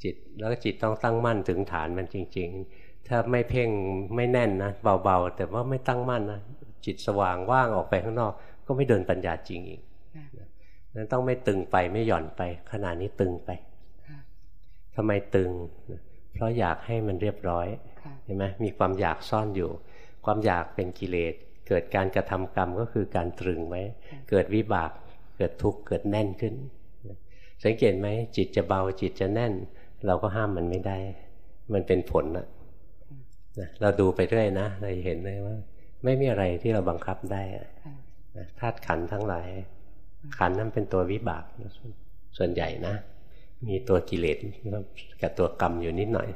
จิตแล้วจิตต้องตั้งมั่นถึงฐานมันจริง ๆ ถ้าไม่เพ่งไม่แน่นนะเบาๆ แต่ว่าไม่ตั้งมั่นนะจิตสว่างว่างออกไปข้างนอก ก็ไม่เดินปัญญาจริงอีกนั้นต้องไม่ตึงไปไม่หย่อนไปขนาดนี้ตึงไปทำไมตึง เพราะอยากให้มันเรียบร้อยเห็นไหมมีความอยากซ่อนอยู่ ความอยากเป็นกิเลส เกิดการกระทำกรรมก็คือการตรึงไว้ เกิดวิบาก เกิดทุกข์ เกิดแน่นขึ้น สังเกตไหมจิตจะเบาจิตจะแน่น เราก็ห้ามมันไม่ได้ มันเป็นผลนะเราดูไปเรื่อยนะ เราเห็นเลยว่า ไม่มีอะไรที่เราบังคับได้ธาตุขันทั้งหลาย ขันนั้นเป็นตัววิบากส่วนใหญ่นะ มีตัวกิเลสกับตัวกรรมอยู่นิดหน่อย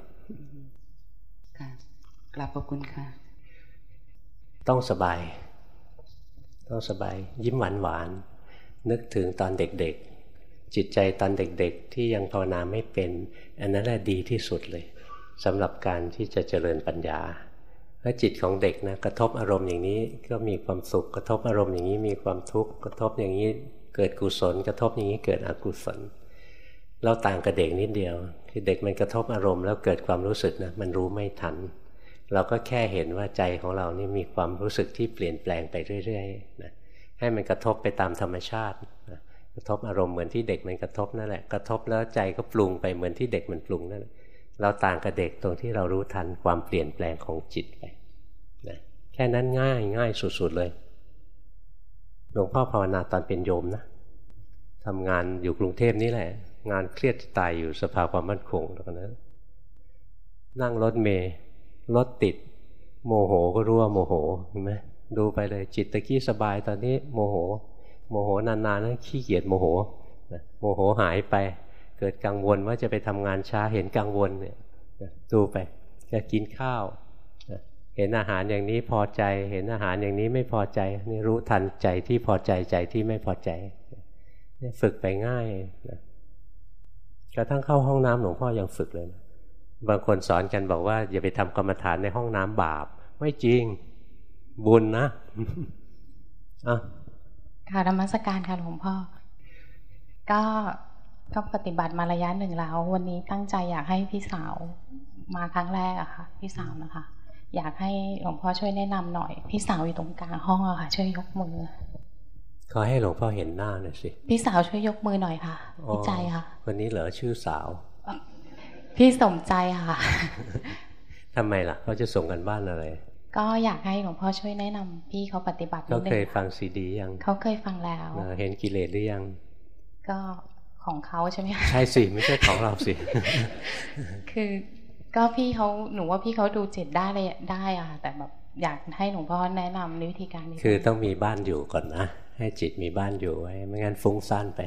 ค่ะกลับขอบคุณค่ะ ต้องสบาย ต้องสบาย ยิ้มหวานหวานนึกถึงตอนเด็กๆ จิตใจตอนเด็กๆ ที่ยังภาวนาไม่เป็น อันนั้นแหละดีที่สุดเลยสำหรับการที่จะเจริญปัญญาถ้าจิตของเด็กนะกระทบอารมณ์อย่างนี้ก็มีความสุขกระทบอารมณ์อย่างนี้มีความทุกข์กระทบอย่างนี้เกิดกุศล กระทบอย่างนี้เกิดอกุศล เราต่างกับเด็กนิดเดียว คือเด็กมันกระทบอารมณ์แล้วเกิดความรู้สึกนะมันรู้ไม่ทัน เราก็แค่เห็นว่าใจของเรานี่มีความรู้สึกที่เปลี่ยนแปลงไปเรื่อยๆนะให้มันกระทบไปตามธรรมชาตินะกระทบอารมณ์เหมือนที่เด็กมันกระทบนั่นแหละกระทบแล้วใจก็ปรุงไปเหมือนที่เด็กมันปรุงนั่นแหละเราต่างกับเด็กตรงที่เรารู้ทันความเปลี่ยนแปลงของจิตไปนะแค่นั้นง่ายง่ายสุดๆเลยหลวงพ่อภาวนาตอนเป็นโยมนะทำงานอยู่กรุงเทพนี่แหละ งานเครียดตายอยู่สภาความมั่นคงตรงนั้น นั่งรถเมย์รถติด โมโหก็รู้ว่าโมโหเห็นไหมดูไปเลยจิตตะกี้สบายตอนนี้โมโห โมโหนานๆนั้นขี้เกียจโมโหโมโหหายไป เกิดกังวลว่าจะไปทำงานช้าเห็นกังวลเนี่ยดูไปจะกินข้าวเห็นอาหารอย่างนี้พอใจเห็นอาหารอย่างนี้ไม่พอใจนี่รู้ทันใจที่พอใจใจที่ไม่พอใจนี่ฝึกไปง่ายนะ กระทั่งเข้าห้องน้ำหลวงพ่อยังฝึกเลยนะบางคนสอนกันบอกว่า อย่าไปทำกรรมฐานในห้องน้ำบาป ไม่จริงบุญนะอะค่ะธรรมสการค่ะหลวงพ่อ ก็ก็ปฏิบัติมาระยะหนึ่งแล้ว วันนี้ตั้งใจอยากให้พี่สาวมาครั้งแรกอะค่ะ พี่สาวนะคะ อยากให้หลวงพ่อช่วยแนะนำหน่อย พี่สาวอยู่ตรงกลางห้องอะค่ะ ช่วยยกมือ ขอให้หลวงพ่อเห็นหน้าหน่อยสิ พี่สาวช่วยยกมือหน่อยค่ะพี่ใจค่ะวันนี้เหรอชื่อสาว พี่สมใจค่ะทำไมล่ะเขาจะส่งกันบ้านอะไร ก็อยากให้หลวงพ่อช่วยแนะนำพี่เขาปฏิบัติเขาเคยฟังซีดียังเขาเคยฟังแล้วเห็นกิเลสหรือยัง ก็ของเขาใช่ไหมใช่สิไม่ใช่ของเราสิ คือก็พี่เขาหนูว่าพี่เขาดูจิตได้เลยได้อะแต่แบบอยากให้หลวงพ่อแนะนำวิธีการนี้คือต้องมีบ้านอยู่ก่อนนะ ให้จิตมีบ้านอยู่ไว้ไม่งั้นฟุ้งซ่านไป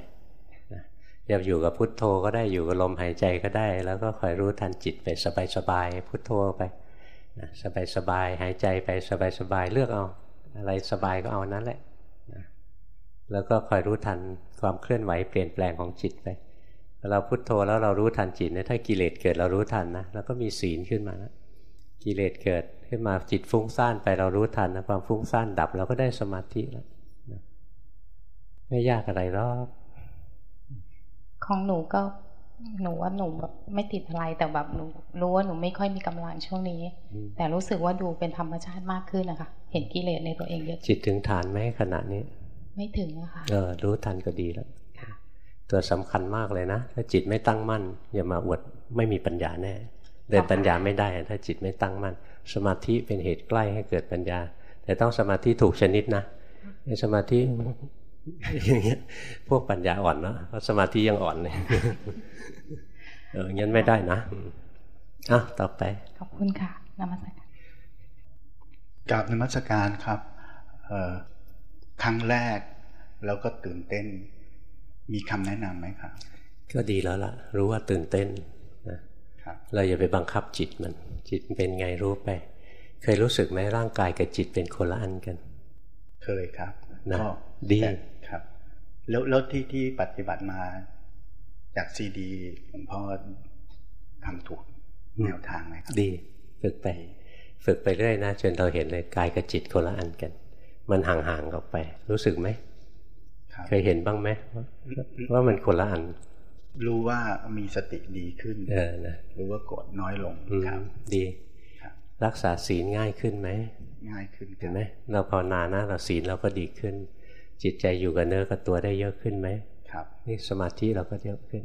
อย่าอยู่กับพุทโธก็ได้อยู่กับลมหายใจก็ได้ แล้วก็คอยรู้ทันจิตไปสบายๆพุทโธไปสบายๆหายใจไปสบายๆเลือกเอา อะไรสบายก็เอานั้นแหละนะแล้วก็คอยรู้ทันความเคลื่อนไหวเปลี่ยนแปลงของจิตไปเราพุทโธแล้วเรารู้ทันจิตเนี่ยถ้ากิเลสเกิดเรารู้ทันนะแล้วก็มีศีลขึ้นมานะกิเลสเกิดขึ้นมาจิตฟุ้งซ่านไปเรารู้ทันนะความฟุ้งซ่านดับเราก็ได้สมาธิแล้ว ไม่ยากอะไรหรอกของหนูก็หนูว่าหนูแบบไม่ติดอะไรแต่แบบหนูรู้ว่าหนูไม่ค่อยมีกำลังช่วงนี้ แต่รู้สึกว่าดูเป็นธรรมชาติมากขึ้นนะคะเห็นกิเลสในตัวเองเยอะจิตถึงฐานไหมขณะนี้ ไม่ถึงอะค่ะเออรู้ทันก็ดีแล้วตัวสำคัญมากเลยนะถ้าจิตไม่ตั้งมั่น อย่ามาอวดไม่มีปัญญาแน่เดินปัญญาไม่ได้ ถ้าจิตไม่ตั้งมั่น สมาธิเป็นเหตุใกล้ให้เกิดปัญญา แต่ต้องสมาธิถูกชนิดนะในสมาธิ อย่างเงี้ยพวกปัญญาอ่อนนะเพราะสมาธิยังอ่อนเลยเอองั้นไม่ได้นะอะต่อไป ขอบคุณค่ะนมัสการกราบนมัสการครับเอ่อครั้งแรกแล้วก็ตื่นเต้น มีคำแนะนำไหมครับก็ดีแล้วล่ะ รู้ว่าตื่นเต้นนะเราอย่าไปบังคับจิตมัน จิตเป็นไงรู้ไป เคยรู้สึกไหมร่างกายกับจิตเป็นคนละอันกัน เคยครับนะดีครับ แล้วแล้วที่ที่ปฏิบัติมาจากซีดีหลวงพ่อทำถูกแนวทางไหมครับดี ฝึกไป ฝึกไปเรื่อยนะจนเราเห็นเลยกายกับจิตคนละอันกัน มันห่างๆออกไป รู้สึกไหมเคยเห็นบ้างไหมว่ามันคนละอัน รู้ว่ามีสติดีขึ้น เออนะรู้ว่าโกรธน้อยลงครับ ดีรักษาศีลง่ายขึ้นไหมง่ายขึ้นเห็นไหมเราภาวนานะเราศีลเราก็ดีขึ้น จิตใจอยู่กับเนื้อกับตัวได้เยอะขึ้นไหมครับ นี่สมาธิเราก็เยอะขึ้น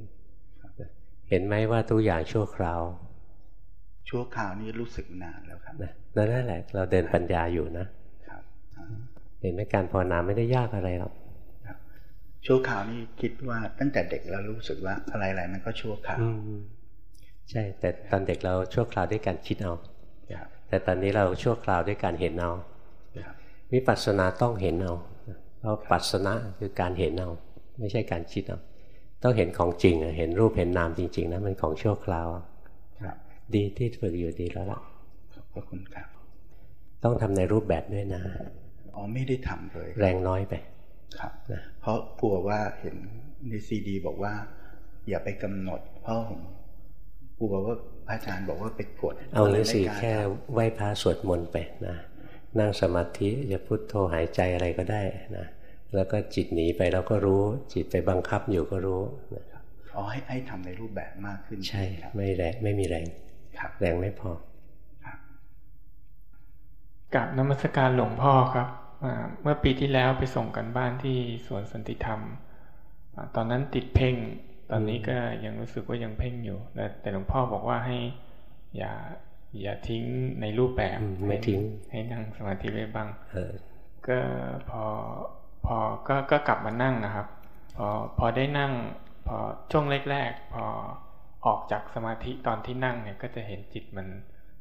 เห็นไหมว่าทุกอย่างชั่วคราว ชั่วคราวนี้รู้สึกนานแล้วครับนะนั่นแหละ เราเดินปัญญาอยู่นะครับเห็นไหมการภาวนาไม่ได้ยากอะไรหรอกชั่วคราวนี้คิดว่าตั้งแต่เด็กเรารู้สึกว่าอะไรๆมันก็ชั่วคราวใช่ แต่ตอนเด็กเราชั่วคราวด้วยการคิดเอาแต่ตอนนี้เราชั่วคราวด้วยการเห็นเอาวิปัสสนาต้องเห็นเอา เพราะปัสสนะคือการเห็นเอาไม่ใช่การคิดเอาต้องเห็นของจริงเห็นรูปเห็นนามจริง ๆนะมันของชั่วคราวดีที่ฝึกอยู่ดีแล้วล่ะขอบคุณครับ ต้องทำในรูปแบบด้วยนะอ๋อไม่ได้ทำเลย แรงน้อยไป ครับนะเพราะกลัวว่าเห็นในซีดี บอกว่า อย่าไปกำหนด เพราะผมกลัวว่าพระอาจารย์บอกว่าไปกด เอาเลยสิแค่ไหว้พระสวดมนต์ไปนะ นั่งสมาธิจะพุทโธหายใจอะไรก็ได้นะแล้วก็จิตหนีไปเราก็รู้ จิตไปบังคับอยู่ก็รู้นะครับอ๋อให้ให้ทำในรูปแบบมากขึ้นใช่ไม่แรงไม่มีแรงแรงไม่พอกับนมัสการหลวงพ่อครับเมื่อปีที่แล้วไปส่งกันบ้านที่สวนสันติธรรม ตอนนั้นติดเพ่ง ตอนนี้ก็ยังรู้สึกว่ายังเพ่งอยู่แต่หลวงพ่อบอกว่าให้อย่า อย่าทิ้งในรูปแบบไม่ทิ้ง ให้นั่งสมาธิไว้บ้างก็พอพอก็ก็กลับมานั่งนะครับ พอพอได้นั่ง พอช่วงแรกๆพอออกจากสมาธิตอนที่นั่งเนี่ย ก็จะเห็นจิตมัน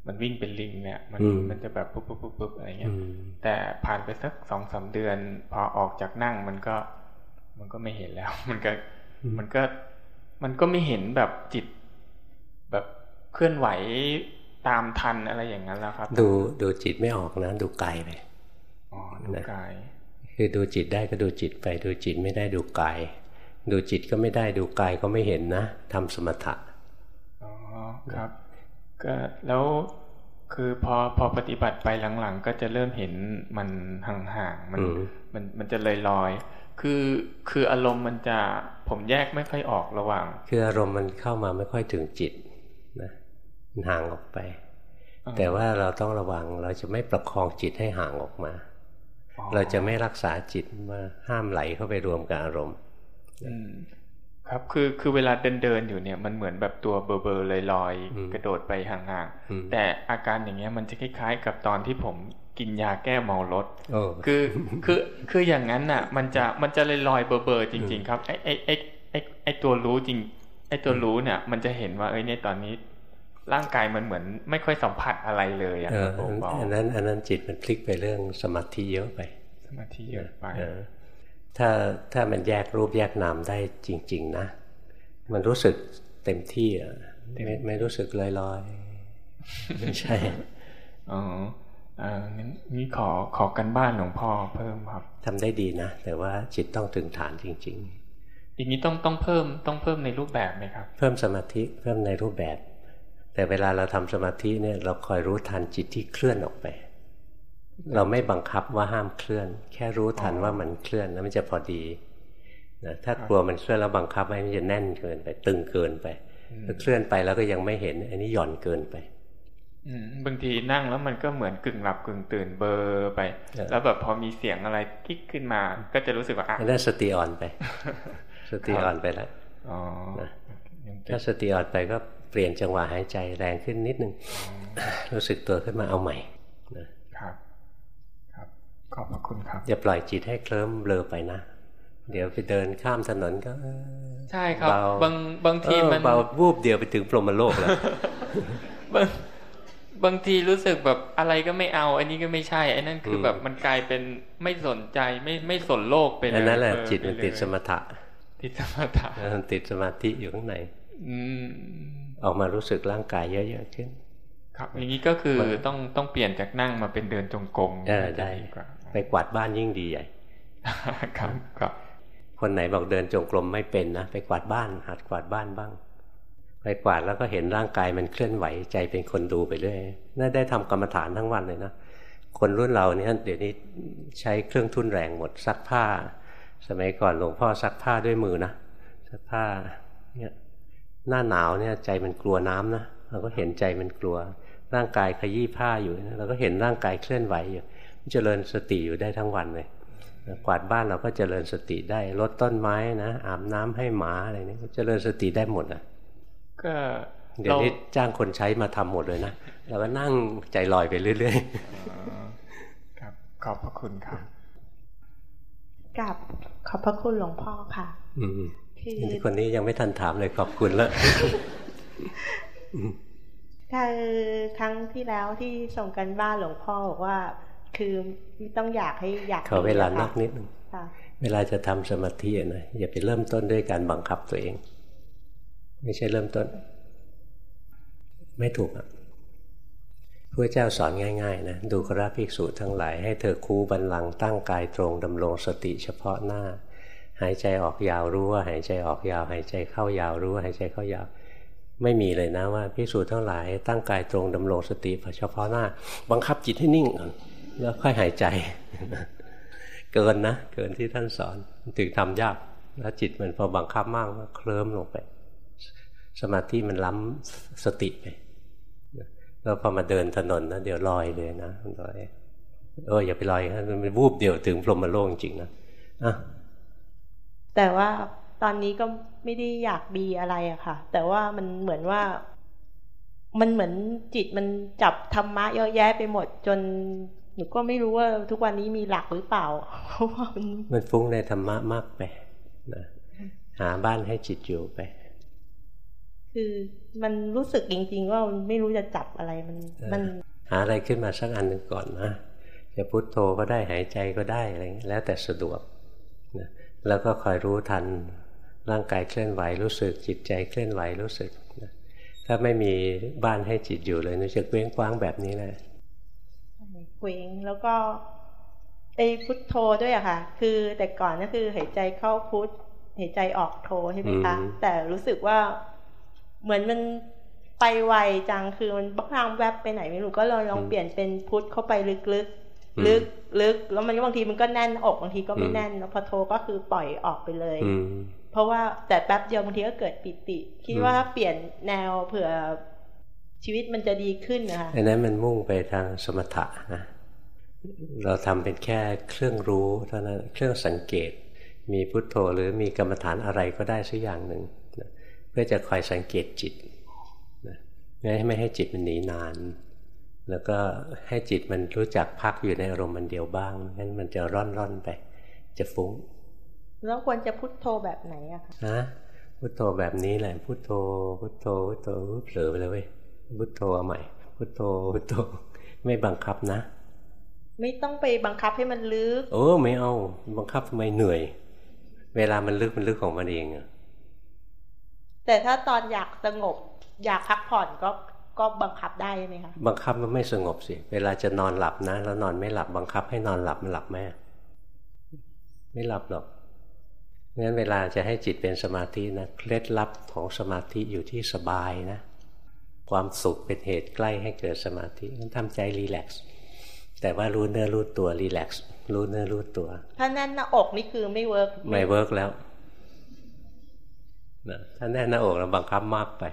มันวิ่งเป็นลิงเนี่ย มันมันจะแบบปุ๊บปุ๊บปุ๊บปุ๊บอะไรเงี้ยแต่ผ่านไปสักสองสาเดือน พอออกจากนั่งมันก็ มันก็ไม่เห็นแล้ว มันก็มันก็มันก็ไม่เห็นแบบจิต แบบเคลื่อนไหว ตามทันอะไรอย่างนั้นแล้วครับ ดูดูจิตไม่ออกนะ ดูกายไปอ๋อดูกาย คือดูจิตได้ก็ดูจิตไป ดูจิตไม่ได้ดูกาย ดูจิตก็ไม่ได้ดูกายก็ไม่เห็นนะทำสมถะอ๋อครับ ก็แล้วคือพอพอปฏิบัติไปหลังๆ ก็จะเริ่มเห็นมันห่างๆมันมันมันจะเลยลอยคือคืออารมณ์มันจะผมแยกไม่ค่อยออกระหว่าง คืออารมณ์มันเข้ามาไม่ค่อยถึงจิตนะมัน ห่างออกไป แต่ว่าเราต้องระวังเราจะไม่ประคองจิตให้ห่างออกมา เราจะไม่รักษาจิตมาห้ามไหลเข้าไปรวมกับอารมณ์ครับคือคือเวลาเดินเดินอยู่เนี่ยมันเหมือนแบบตัวเบอร์เบอร์ลอยลอยกระโดดไปห่างๆแต่อาการอย่างเงี้ยมันจะคล้ายๆ กับตอนที่ผมกินยาแก้เมารถคือคือคืออย่างนั้นน่ะ มันจะมันจะลอยลอยเบอร์เบอร์จริง ๆ ครับไอไอไอไอไอตัวรู้จริง ไอตัวรู้เนี่ย มันจะเห็นว่าเอ้ยเนี่ยตอนนี้ ร่างกายมันเหมือนไม่ค่อยสัมผัสอะไรเลยอะอันนั้นอันนั้นจิตมันพลิกไปเรื่องสมาธิเยอะไป สมาธิเยอะไปถ้าถ้ามันแยกรูปแยกนามได้จริง ๆ นะ มันรู้สึกเต็มที่อะไม่ไม่รู้สึกลอยๆไม่ใช่อ๋ออ่านี่ขอขอกันบ้านหลวงพ่อเพิ่มครับทำได้ดีนะ แต่ว่าจิตต้องถึงฐานจริง ๆ อย่างนี้ต้องต้องเพิ่มต้องเพิ่มในรูปแบบไหมครับ เพิ่มสมาธิเพิ่มในรูปแบบ แต่เวลาเราทำสมาธิเนี่ยเราคอยรู้ทันจิตที่เคลื่อนออกไป เราไม่บังคับว่าห้ามเคลื่อน แค่รู้ทันว่ามันเคลื่อนแล้วมันจะพอดีนะถ้ากลัวมันเคลื่อนแล้วบังคับไว้มันจะแน่นเกินไป ตึงเกินไปถ้าเคลื่อนไปแล้วก็ยังไม่เห็น อันนี้หย่อนเกินไปบางทีนั่งแล้วมันก็เหมือนกึ่งหลับกึ่งตื่นเบอร์ไป แล้วแบบพอมีเสียงอะไรกิ๊กขึ้นมา ก็จะรู้สึกว่าอะนั่นสติอ่อนไป สติอ่อนไปแล้ว ถ้าสติอ่อนไปก็เปลี่ยนจังหวะหายใจแรงขึ้นนิดนึง รู้สึกตัวขึ้นมาเอาใหม่ครับ ครับ ขอบพระคุณครับอย่าปล่อยจิตให้เคลิ้มเบลอไปนะ เดี๋ยวไปเดินข้ามถนนก็ ใช่ครับ บางบางทีมันเบาวูบเดียวไปถึงพรหมโลกแล้วบางบางทีรู้สึกแบบอะไรก็ไม่เอา อันนี้ก็ไม่ใช่ไอ้นั่นคือแบบมันกลายเป็นไม่สนใจไม่ไม่สนโลกเป็นอันนั้นแหละจิตมันติดสมถะติดสมถะมันติดสมาธิอยู่ข้างใน ออกมารู้สึกร่างกายเยอะๆขึ้น ครับ อย่างนี้ก็คือต้องต้องเปลี่ยนจากนั่งมาเป็นเดินจงกรมได้ไปกวาดบ้านยิ่งดีใหญ่ครับครับ คนไหนบอกเดินจงกรมไม่เป็นนะไปกวาดบ้าน หัดกวาดบ้านบ้าง ไปกวาดแล้วก็เห็นร่างกายมันเคลื่อนไหวใจเป็นคนดูไปเรื่อยน่าได้ทำกรรมฐานทั้งวันเลยนะคนรุ่นเราเนี่ยเดี๋ยวนี้ใช้เครื่องทุ่นแรงหมดซักผ้า สมัยก่อนหลวงพ่อซักผ้าด้วยมือนะซักผ้าเนี่ย หน้าหนาวเนี่ยใจมันกลัวน้ำนะเราก็เห็นใจมันกลัว ร่างกายขยี้ผ้าอยู่เราก็เห็นร่างกายเคลื่อนไหวอยู่เจริญสติอยู่ได้ทั้งวันเลยกวาดบ้านเราก็เจริญสติได้ลดต้นไม้นะอาบน้ำให้หมาอะไรนี่เจริญสติได้หมดนะก็เดี๋ยวนี้จ้างคนใช้มาทำหมดเลยนะเราก็นั่งใจลอยไปเรื่อยๆครับ ขอบพระคุณครับกับขอบพระคุณหลวงพ่อค่ะ อืม คือคนนี้ยังไม่ทันถามเลยขอบคุณแล้วคือครั้งที่แล้วที่ส่งกันบ้านหลวงพ่อบอกว่า คือไม่ต้องอยากให้อยากขอเวลานักนิดนึงเวลาจะทำสมาธินะอย่าไปเริ่มต้นด้วยการบังคับตัวเอง ไม่ใช่เริ่มต้น ไม่ถูกอะพระเจ้าสอนง่ายๆนะดูกราภิกษุทั้งหลายให้เธอคูบันลังตั้งกายตรงดำรงสติเฉพาะหน้า หายใจออกยาวรู้ว่าหายใจออกยาว หายใจเข้ายาวรู้ว่าหายใจเข้ายาว ไม่มีเลยนะว่าพิสูจน์ทั้งหลาย ตั้งกายตรงดำรงสติเฉพาะหน้า บังคับจิตให้นิ่งแล้วค่อยหายใจ เกินนะ เกินที่ท่านสอนถึงทำยาก แล้วจิตมันพอบังคับมากก็เคลิ้มลงไป สมาธิมันล้ำสติไปแล้วพอมาเดินถนนนะเดี๋ยวลอยเลยนะลอยเอออย่าไปลอยนะมันวูบเดียวถึงพรหมโลกจริงนะอะ แต่ว่าตอนนี้ก็ไม่ได้อยากดีอะไรอะค่ะ แต่ว่ามันเหมือนว่า มันเหมือนจิตมันจับธรรมะเยอะแยะไปหมดจนหนูก็ไม่รู้ว่าทุกวันนี้มีหลักหรือเปล่าเพราะว่ามันมันฟุ้งในธรรมะมากไปนะหาบ้านให้จิตอยู่ไป คือมันรู้สึกจริง ๆ ว่าไม่รู้จะจับอะไรมันมันหาอะไรขึ้นมาสักอันหนึ่งก่อนนะจะพุโทโธก็ได้หายใจก็ได้อะไรแล้วแต่สะดวกนะ แล้วก็คอยรู้ทันร่างกายเคลื่อนไหวรู้สึก จิตใจเคลื่อนไหวรู้สึก ถ้าไม่มีบ้านให้จิตอยู่เลยนึกจะเว้งกว้างแบบนี้แหละเว้งแล้วก็ไอ้พุทโธด้วยอะค่ะ คือแต่ก่อนก็คือหายใจเข้าพุทหายใจออกโธใช่ไหมคะแต่รู้สึกว่าเหมือนมันไปไวจังคือมันบางแวบไปไหนไม่รู้ก็ลองลองเปลี่ยนเป็นพุทเข้าไปลึกๆ ลึกลึกแล้วมันบางทีมันก็แน่นอกบางทีก็ไม่แน่นแล้วพอโทก็คือปล่อยออกไปเลยเพราะว่าแต่แป๊บเดียวบางทีก็เกิดปิติ คิดว่าเปลี่ยนแนวเผื่อชีวิตมันจะดีขึ้นนะคะอันนั้นมันมุ่งไปทางสมถะนะเราทำเป็นแค่เครื่องรู้เท่านั้นเครื่องสังเกต มีพุทโธหรือมีกรรมฐานอะไรก็ได้สักอย่างหนึ่งนะเพื่อจะคอยสังเกตจิตนะไม่ให้จิตมันหนีนาน แล้วก็ให้จิตมันรู้จักพักอยู่ในอารมณ์มันเดียวบ้างงั้นมันจะร่อนร่อนไป จะฟุ้ง แล้วควรจะพุทโธแบบไหนอะคะฮะพุทโธแบบนี้แหละ พุทโธ พุทโธ พุทโธเผลอไปเลยเว้ยพุทโธเอาใหม่ พุทโธ พุทโธ ไม่บังคับนะ ไม่ต้องไปบังคับให้มันลึก โอ้ไม่เอา บังคับทำไมเหนื่อย เวลามันลึกมันลึกของมันเองอะแต่ถ้าตอนอยากสงบ อยากพักผ่อนก็ ก็บังคับได้ไหมคะบังคับมันไม่สงบสิ เวลาจะนอนหลับนะ แล้วนอนไม่หลับบังคับให้นอนหลับมันหลับไหมไม่หลับหรอกงั้นเวลาจะให้จิตเป็นสมาธินะเคล็ดลับของสมาธิอยู่ที่สบายนะ ความสุขเป็นเหตุใกล้ให้เกิดสมาธิงั้นทำใจ relax แต่ว่ารู้เนื้อรู้ตัว relax รู้เนื้อรู้ตัวถ้าแน่นหน้าอกนี่คือไม่ work ไม่ work แล้วนะถ้าแน่นหน้าอกเราบังคับมากไป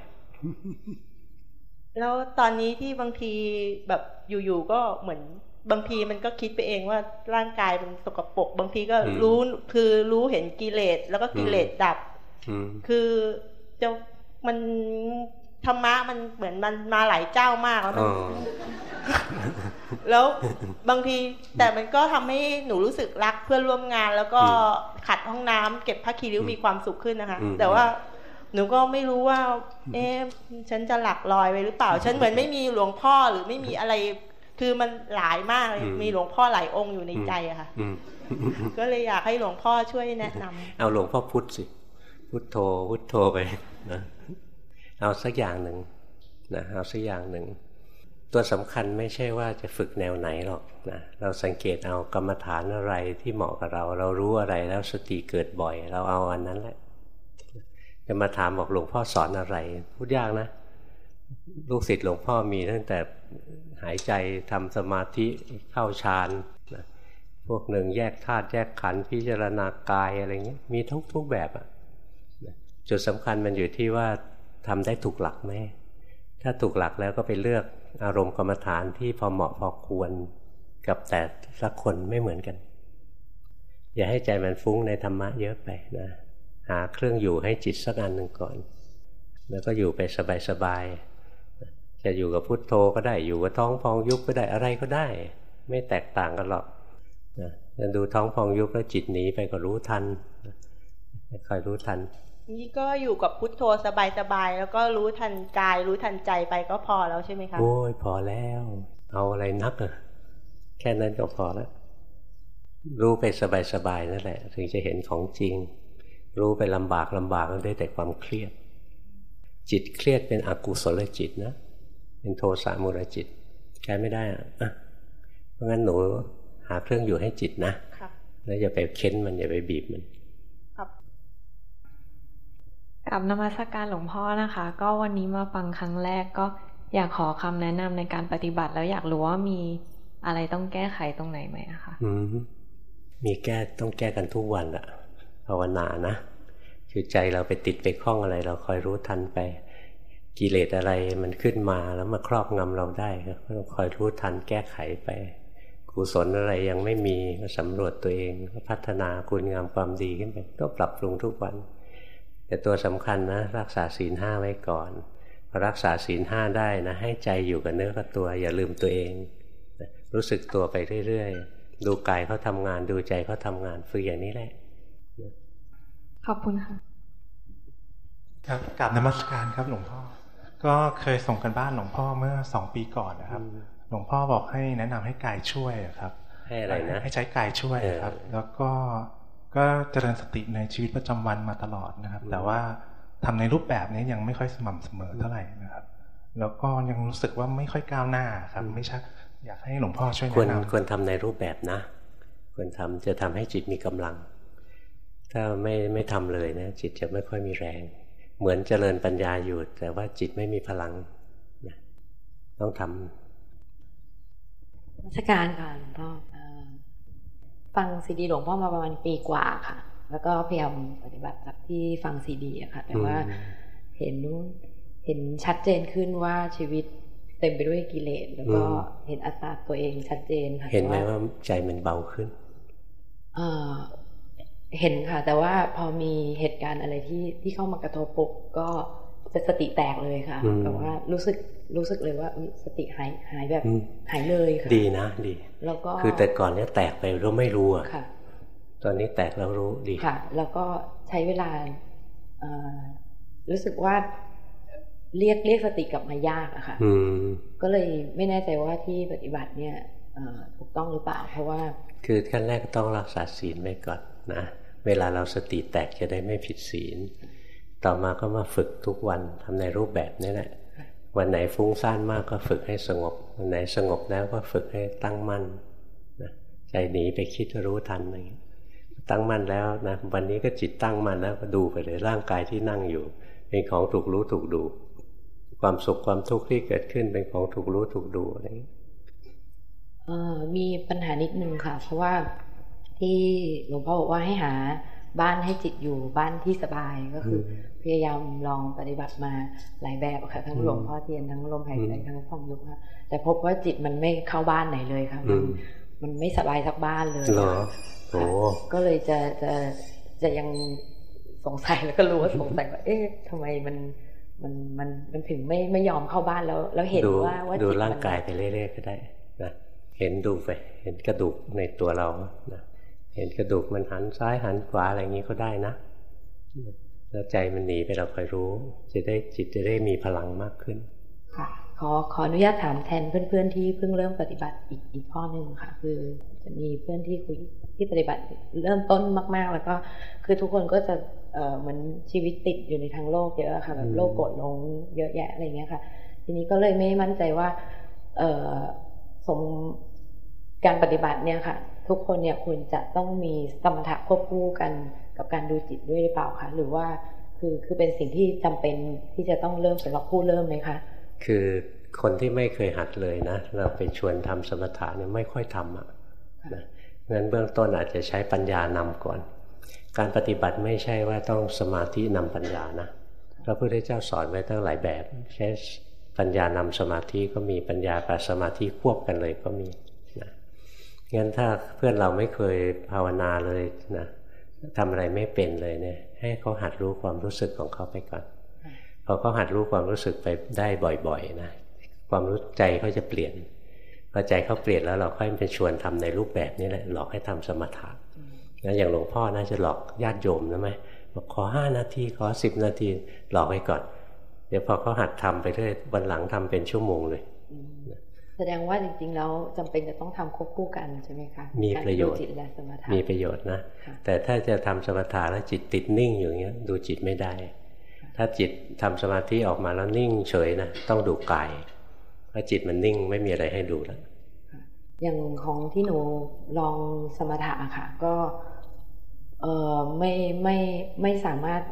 แล้วตอนนี้ที่บางทีแบบอยู่ๆก็เหมือนบางทีมันก็คิดไปเองว่าร่างกายมันสกปรกบางทีก็รู้คือรู้เห็นกิเลสแล้วก็กิเลสดับคือจะมันธรรมะมันเหมือนมันมาหลายเจ้ามากแล้วมันแล้วบางทีแต่มันก็ทำให้หนูรู้สึกรักเพื่อนร่วมงาน แล้วก็ขัดห้องน้ำเก็บผ้าคีริ้วมีความสุขขึ้นนะคะ แต่ว่า หนูก็ไม่รู้ว่า เอ๊ะฉันจะหลักลอยไปหรือเปล่า ฉันเหมือนไม่มีหลวงพ่อหรือไม่มีอะไร คือมันหลายมากเลยมีหลวงพ่อหลายองค์อยู่ในใจอะค่ะก็เลยอยากให้หลวงพ่อช่วยแนะนำเอาหลวงพ่อพุทธสิ พุทโธ พุทโธไปนะเอาสักอย่างหนึ่งนะเอาสักอย่างหนึ่งตัวสำคัญไม่ใช่ว่าจะฝึกแนวไหนหรอกนะเราสังเกตเอากรรมฐานอะไรที่เหมาะกับเรา เรารู้อะไรแล้วสติเกิดบ่อย เราเอาอันนั้นแหละ จะมาถามบอกหลวงพ่อสอนอะไร พูดยากนะ ลูกศิษย์หลวงพ่อมีตั้งแต่หายใจทำสมาธิเข้าฌานนะพวกหนึ่งแยกธาตุแยกขันธ์พิจารณากายอะไรเงี้ยมีทุกทุกแบบอะ่ะจุดสำคัญมันอยู่ที่ว่าทำได้ถูกหลักไหมถ้าถูกหลักแล้วก็ไปเลือกอารมณ์กรรมฐานที่พอเหมาะพอควรกับแต่ละคนไม่เหมือนกัน อย่าให้ใจมันฟุ้งในธรรมะเยอะไปนะ หาเครื่องอยู่ให้จิตสักอันหนึ่งก่อน แล้วก็อยู่ไปสบายๆจะอยู่กับพุทโธก็ได้อยู่กับท้องพองยุบก็ได้อะไรก็ได้ ไม่แตกต่างกันหรอกนะจะดูท้องพองยุบแล้วจิตหนีไปก็รู้ทันคอยรู้ทัน นี่ก็อยู่กับพุทโธสบายๆแล้วก็รู้ทันกาย รู้ทันใจไปก็พอแล้วใช่ไหมคะโอ้ยพอแล้ว เอาอะไรนักอะแค่นั้นก็พอแล้วรู้ไปสบายๆนั่นแหละ ถึงจะเห็นของจริง รู้ไปลำบากลำบากก็ได้แต่ความเครียด จิตเครียดเป็นอกุศลจิตนะ เป็นโทสะมูลจิตแก้ไม่ได้อะเพราะงั้นหนูหาเครื่องอยู่ให้จิตนะแล้วอย่าไปเค้นมันอย่าไปบีบมันกับนมัสการหลวงพ่อนะคะ ก็วันนี้มาฟังครั้งแรกก็อยากขอคำแนะนำในการปฏิบัติ แล้วอยากรู้ว่ามีอะไรต้องแก้ไขตรงไหนไหมคะอืมมีแก้ต้องแก้กันทุกวันอะ ภาวนานะคือใจเราไปติดไปคล้องอะไร เราคอยรู้ทันไป กิเลสอะไรมันขึ้นมาแล้วมาครอบงำเราได้ก็ต้องคอยรู้ทันแก้ไขไป กุศลอะไรยังไม่มีก็สำรวจตัวเองพัฒนาคุณงามความดีขึ้นไปก็ปรับปรุงทุกวัน แต่ตัวสำคัญนะ รักษาศีลห้าไว้ก่อนรักษาศีลห้าได้นะ ให้ใจอยู่กับเนื้อกับตัว อย่าลืมตัวเอง รู้สึกตัวไปเรื่อยๆ ดูกายเขาทำงานดูใจเขาทางานฝึกอย่างนี้แหละ ขอบคุณค่ะ ครับกราบนมัสการครับหลวงพ่อ ก็เคยส่งกันบ้านหลวงพ่อเมื่อสองปีก่อนนะครับ หลวงพ่อบอกให้แนะนำให้กายช่วยครับ ให้อะไรนะ ให้ใช้กายช่วยครับ แล้วก็ก็เจริญสติในชีวิตประจำวันมาตลอดนะครับ แต่ว่าทำในรูปแบบนี้ยังไม่ค่อยสม่ำเสมอเท่าไหร่นะครับ แล้วก็ยังรู้สึกว่าไม่ค่อยก้าวหน้าครับ ไม่ใช่อยากให้หลวงพ่อช่วยแนะนำควรทำในรูปแบบนะ ควรทำจะทำให้จิตมีกำลัง ถ้าไม่ไม่ทำเลยนะจิตจะไม่ค่อยมีแรง เหมือนเจริญปัญญาอยู่ แต่ว่าจิตไม่มีพลังนะต้องทำราชการค่ะหลวงพ่อฟังซีดีหลวงพ่อมาประมาณปีกว่าค่ะ แล้วก็พยายามปฏิบัติจากที่ฟังซีดีอะค่ะ แต่ว่าเห็นเห็นชัดเจนขึ้นว่าชีวิตเต็มไปด้วยกิเลสแล้วก็เห็นอัตตาตัวเองชัดเจนค่ะ เห็นไหมว่าใจมันเบาขึ้น เห็นค่ะ แต่ว่าพอมีเหตุการณ์อะไรที่ที่เข้ามากระทบปุ๊บก็จะสติแตกเลยค่ะแต่ว่ารู้สึกรู้สึกเลยว่าสติหายหายแบบหายเลยค่ะดีนะดี แล้วก็คือแต่ก่อนเนี้ยแตกไปเราไม่รู้อะค่ะตอนนี้แตกแล้วรู้ดีค่ะ แล้วก็ใช้เวลารู้สึกว่าเรียกเรียกสติกลับมายากอะค่ะก็เลยไม่แน่ใจว่าที่ปฏิบัติเนี่ยถูกต้องหรือเปล่าเพราะว่า คือขั้นแรกต้องรักษาศีลไว้ก่อนนะ เวลาเราสติแตกจะได้ไม่ผิดศีล ต่อมาก็มาฝึกทุกวันทำในรูปแบบนี้แหละ วันไหนฟุ้งซ่านมากก็ฝึกให้สงบ วันไหนสงบแล้วก็ฝึกให้ตั้งมั่นนะใจหนีไปคิดรู้ทันอะไรอย่างนี้ตั้งมั่นแล้วนะวันนี้ก็จิตตั้งมั่นแล้วก็ดูไปเลยร่างกายที่นั่งอยู่ เป็นของถูกรู้ถูกดู ความสุขความทุกข์ที่เกิดขึ้นเป็นของถูกรู้ถูกดูอะไรอย่างนี้มีปัญหานิดนึงค่ะ เพราะว่า ที่หลวงพ่อบอกว่าให้หาบ้านให้จิตอยู่บ้านที่สบายก็คือ พยายามลองปฏิบัติมาหลายแบบค่ะทั้งหลวงพ่อเทียนทั้งลมหายใจทั้งฟองยุบค่ะแต่พบว่าจิตมันไม่เข้าบ้านไหนเลยค่ะมันมันไม่สบายสักบ้านเลยเหรอโอ้ก็เลยจะจะจะยังสงสัยแล้วก็รู้ว่าสงสัยว่า เอ๊ะทำไมมันมันมันมันถึงไม่ไม่ยอมเข้าบ้านแล้ว แล้วเห็นว่าว่าดูร่างกายไปเรื่อยๆก็ได้นะเห็นดูไป เห็นกระดูกในตัวเรานะ เห็นกระดูกมันหันซ้ายหันขวาอะไรอย่างนี้ก็ได้นะ แล้วใจมันหนีไปเราคอยรู้ จะได้จิตจะได้มีพลังมากขึ้น ค่ะ ขอขออนุญาตถามแทนเพื่อนๆที่เพิ่งเริ่มปฏิบัติอีกอีกข้อหนึ่งค่ะ คือจะมีเพื่อนที่คุยที่ปฏิบัติเริ่มต้นมากๆ แล้วก็คือทุกคนก็จะเออเหมือนชีวิตติดอยู่ในทางโลกเยอะค่ะแบบโลกโกรธลงเยอะแยะอะไรเงี้ยค่ะ ทีนี้ก็เลยไม่มั่นใจว่าเออสมการปฏิบัติเนี่ยค่ะ ทุกคนเนี่ยควรจะต้องมีสมถะควบคู่กันกับการดูจิตด้วยหรือเปล่าคะหรือว่าคือคือเป็นสิ่งที่จำเป็นที่จะต้องเริ่มสำหรับผู้เริ่มไหมคะ คือคนที่ไม่เคยหัดเลยนะ เราไปชวนทำสมถะเนี่ยไม่ค่อยทำอะนะงั้นเบื้องต้นอาจจะใช้ปัญญานำก่อน การปฏิบัติไม่ใช่ว่าต้องสมาธินำปัญญานะพระพุทธเจ้าสอนไว้ตั้งหลายแบบใช้ปัญญานำสมาธิก็มีปัญญากับสมาธิควบกันเลยก็มี งั้นถ้าเพื่อนเราไม่เคยภาวนาเลยนะทำอะไรไม่เป็นเลยเนี่ย ให้เขาหัดรู้ความรู้สึกของเขาไปก่อนพอเขาหัดรู้ความรู้สึกไปได้บ่อยๆนะความรู้ใจเขาจะเปลี่ยนพอใจเขาเปลี่ยนแล้วเราค่อยไปชวนทำในรูปแบบนี้แหละหลอกให้ทำสมถะนะอย่างหลวงพ่อน่าจะหลอกญาติโยมนะไหมบอกขอห้านาทีขอสิบนาทีหลอกไว้ก่อน เดี๋ยวพอเขาหัดทำไปเรื่อยวันหลังทำเป็นชั่วโมงเลย แสดงว่าจริงๆแล้วจำเป็นจะต้องทำควบคู่กันใช่ไหมคะมีประโยชน์จิตและสมถะมีประโยชน์นะ แต่ถ้าจะทำสมถะแล้วจิตติดนิ่งอยู่อย่างเงี้ย ดูจิตไม่ได้ ถ้าจิตทำสมาธิออกมาแล้วนิ่งเฉยนะต้องดูกายเพราะจิตมันนิ่งไม่มีอะไรให้ดูแล้วอย่างของที่หนูลองสมถะค่ะ ก็เออไม่ไม่ไม่สามารถ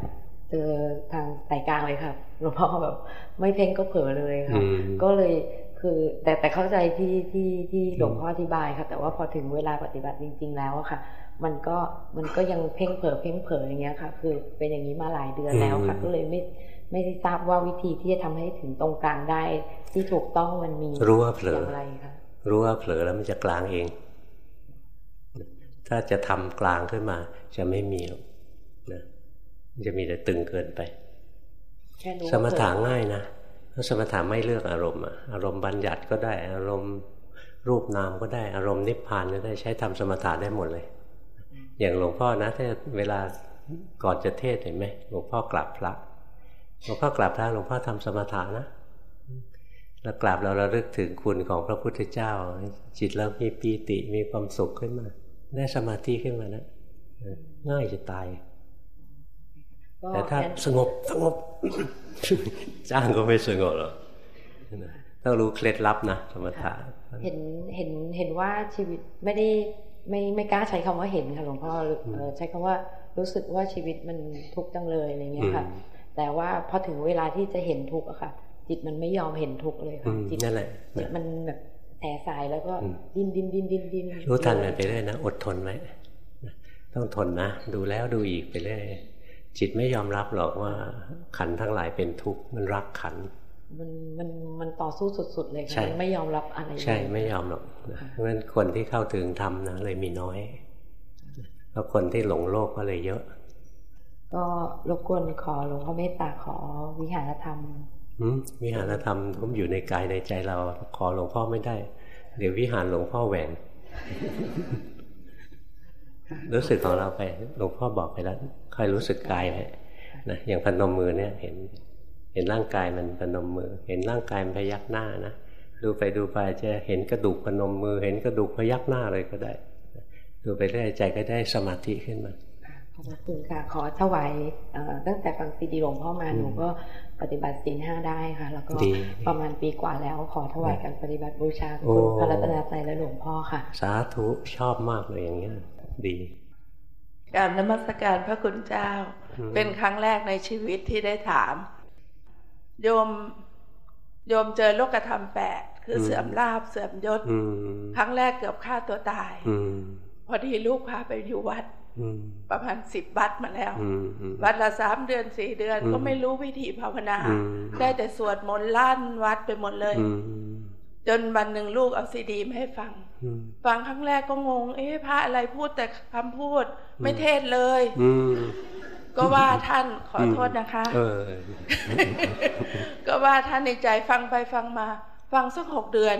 เจอทางสายกลางเลยค่ะหลวงพ่อแบบ ไม่เพ่งก็เผลอเลยค่ะก็เลย คือแต่แต่เข้าใจที่ที่ที่หลวงพ่ออธิบายค่ะ แต่ว่าพอถึงเวลาปฏิบัติจริง ๆ แล้วอะค่ะ มันก็มันก็ยังเพ่งเผลอเพ่งเผลออย่างเงี้ยค่ะ คือเป็นอย่างนี้มาหลายเดือนแล้วค่ะ ก็เลยไม่ไม่ได้ทราบว่าวิธีที่จะทำให้ถึงตรงกลางได้ ที่ถูกต้องมันมีรู้ว่าเผลออย่างไรคะรู้ว่าเผลอแล้วมันจะกลางเอง ถ้าจะทำกลางขึ้นมา จะไม่มีหรอกนะจะมีแต่ตึงเกินไป สมถะง่ายนะ สมถะไม่เลือกอารมณ์อารมณ์บัญญัติก็ได้ อารมณ์รูปนามก็ได้อารมณ์นิพพานก็ได้ใช้ทำสมถะได้หมดเลย อย่างหลวงพ่อนะถ้าเวลาก่อนจะเทศเห็นไหมหลวงพ่อกราบพระหลวงพ่อกราบพระหลวงพ่อทำสมถะนะแล้วกราบเราเราลึกถึงคุณของพระพุทธเจ้า จิตเรามีปีติมีความสุขขึ้นมา ได้สมาธิขึ้นมานะง่ายจะตาย แต่ถ้าสงบสงบ จ้างก็ไม่สงบหรอกต้องรู้เคล็ดลับนะสมถะเห็นเห็นเห็นว่าชีวิตไม่ได้ไม่ไม่กล้าใช้คำว่าเห็นค่ะหลวงพ่อใช้คำว่ารู้สึกว่าชีวิตมันทุกข์จังเลยอะไรเงี้ยค่ะ แต่ว่าพอถึงเวลาที่จะเห็นทุกข์อะค่ะ จิตมันไม่ยอมเห็นทุกข์เลยค่ะจิตนั่นแหละจิตมันแบบแสสายแล้วก็ดิ้นดิ้นดิ้นดิ้นดิ้นรู้ทันมันไปเรื่อยนะอดทนไหมต้องทนนะ ดูแล้วดูอีกไปเรื่อย จิตไม่ยอมรับหรอกว่าขันทั้งหลายเป็นทุกข์มันรักขัน มันมันมันต่อสู้สุด ๆ เลยค่ะมันไม่ยอมรับอะไรใช่ไม่ยอมหรอกเพราะฉะนั้นคนที่เข้าถึงธรรมนะเลยมีน้อยพแล้วคนที่หลงโลกก็เลยเยอะ ก็รบกวนขอหลวงพ่อเมตตาขอวิหารธรรมวิหารธรรมผมอยู่ในกายในใจเราขอหลวงพ่อไม่ได้ เดี๋ยววิหารหลวงพ่อแหวน รู้สึกของเราไปหลวงพ่อบอกไปแล้วคอยรู้สึกกายไปนะอย่างพนมมือเนี่ยเห็น เห็นร่างกายมันพนมมือ เห็นร่างกายมันพยักหน้านะดูไปดูไปจะเห็นกระดูกพนมมือ เห็นกระดูกพยักหน้าเลยก็ได้ ดูไปเรื่อยใจก็ได้สมาธิขึ้นมาขอบคุณค่ะขอถวายตั้งแต่ฟังซีดีหลวงพ่อมาหนูก็ปฏิบัติศีลห้าได้ค่ะ แล้วก็ประมาณปีกว่าแล้ว ขอถวายการปฏิบัติบูชาคุณพระรัตนตรัยและหลวงพ่อค่ะ สาธุชอบมากเลยอย่างเงี้ย ดีการนมัสการพระคุณเจ้า เป็นครั้งแรกในชีวิตที่ได้ถาม โยมโยมเจอโลกธรรมแปดคือเสื่อมลาบเสื่อมยศครั้งแรกเกือบฆ่าตัวตายพอดีลูกพาไปอยู่วัดประมาณสิบวัดมาแล้ว วัดละสามเดือนสี่เดือนก็ไม่รู้วิธีภาวนา ได้แต่สวดมนต์ลั่นวัดไปหมดเลย จนวันหนึ่งลูกเอาซีดีมาให้ฟัง ฟังครั้งแรกก็งง เอ๊ะพระอะไรพูดแต่คำพูด ไม่เทศเลยก็ว่าท่านขอโทษนะคะก็ว่าท่านในใจฟังไปฟังมา ฟังสักหกเดือน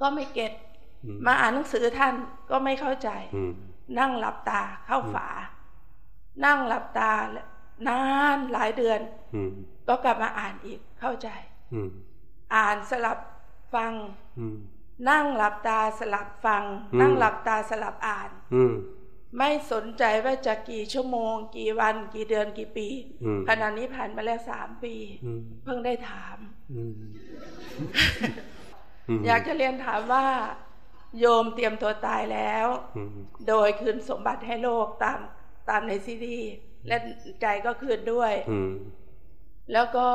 ก็ไม่เก็ตมาอ่านหนังสือท่านก็ไม่เข้าใจ นั่งหลับตาเข้าฝา นั่งหลับตานานหลายเดือนก็กลับมาอ่านอีกเข้าใจอ่านสลับฟัง นั่งหลับตาสลับฟัง นั่งหลับตาสลับอ่านไม่สนใจว่าจะกี่ชั่วโมง กี่วัน กี่เดือนกี่ปีขณะนี้ผ่านมาแล้วสามปี เพิ่งได้ถาม อยากจะเรียนถามว่า โยมเตรียมตัวตายแล้ว โดยคืนสมบัติให้โลกตามตามในซีดีและใจก็คืนด้วย แล้วก็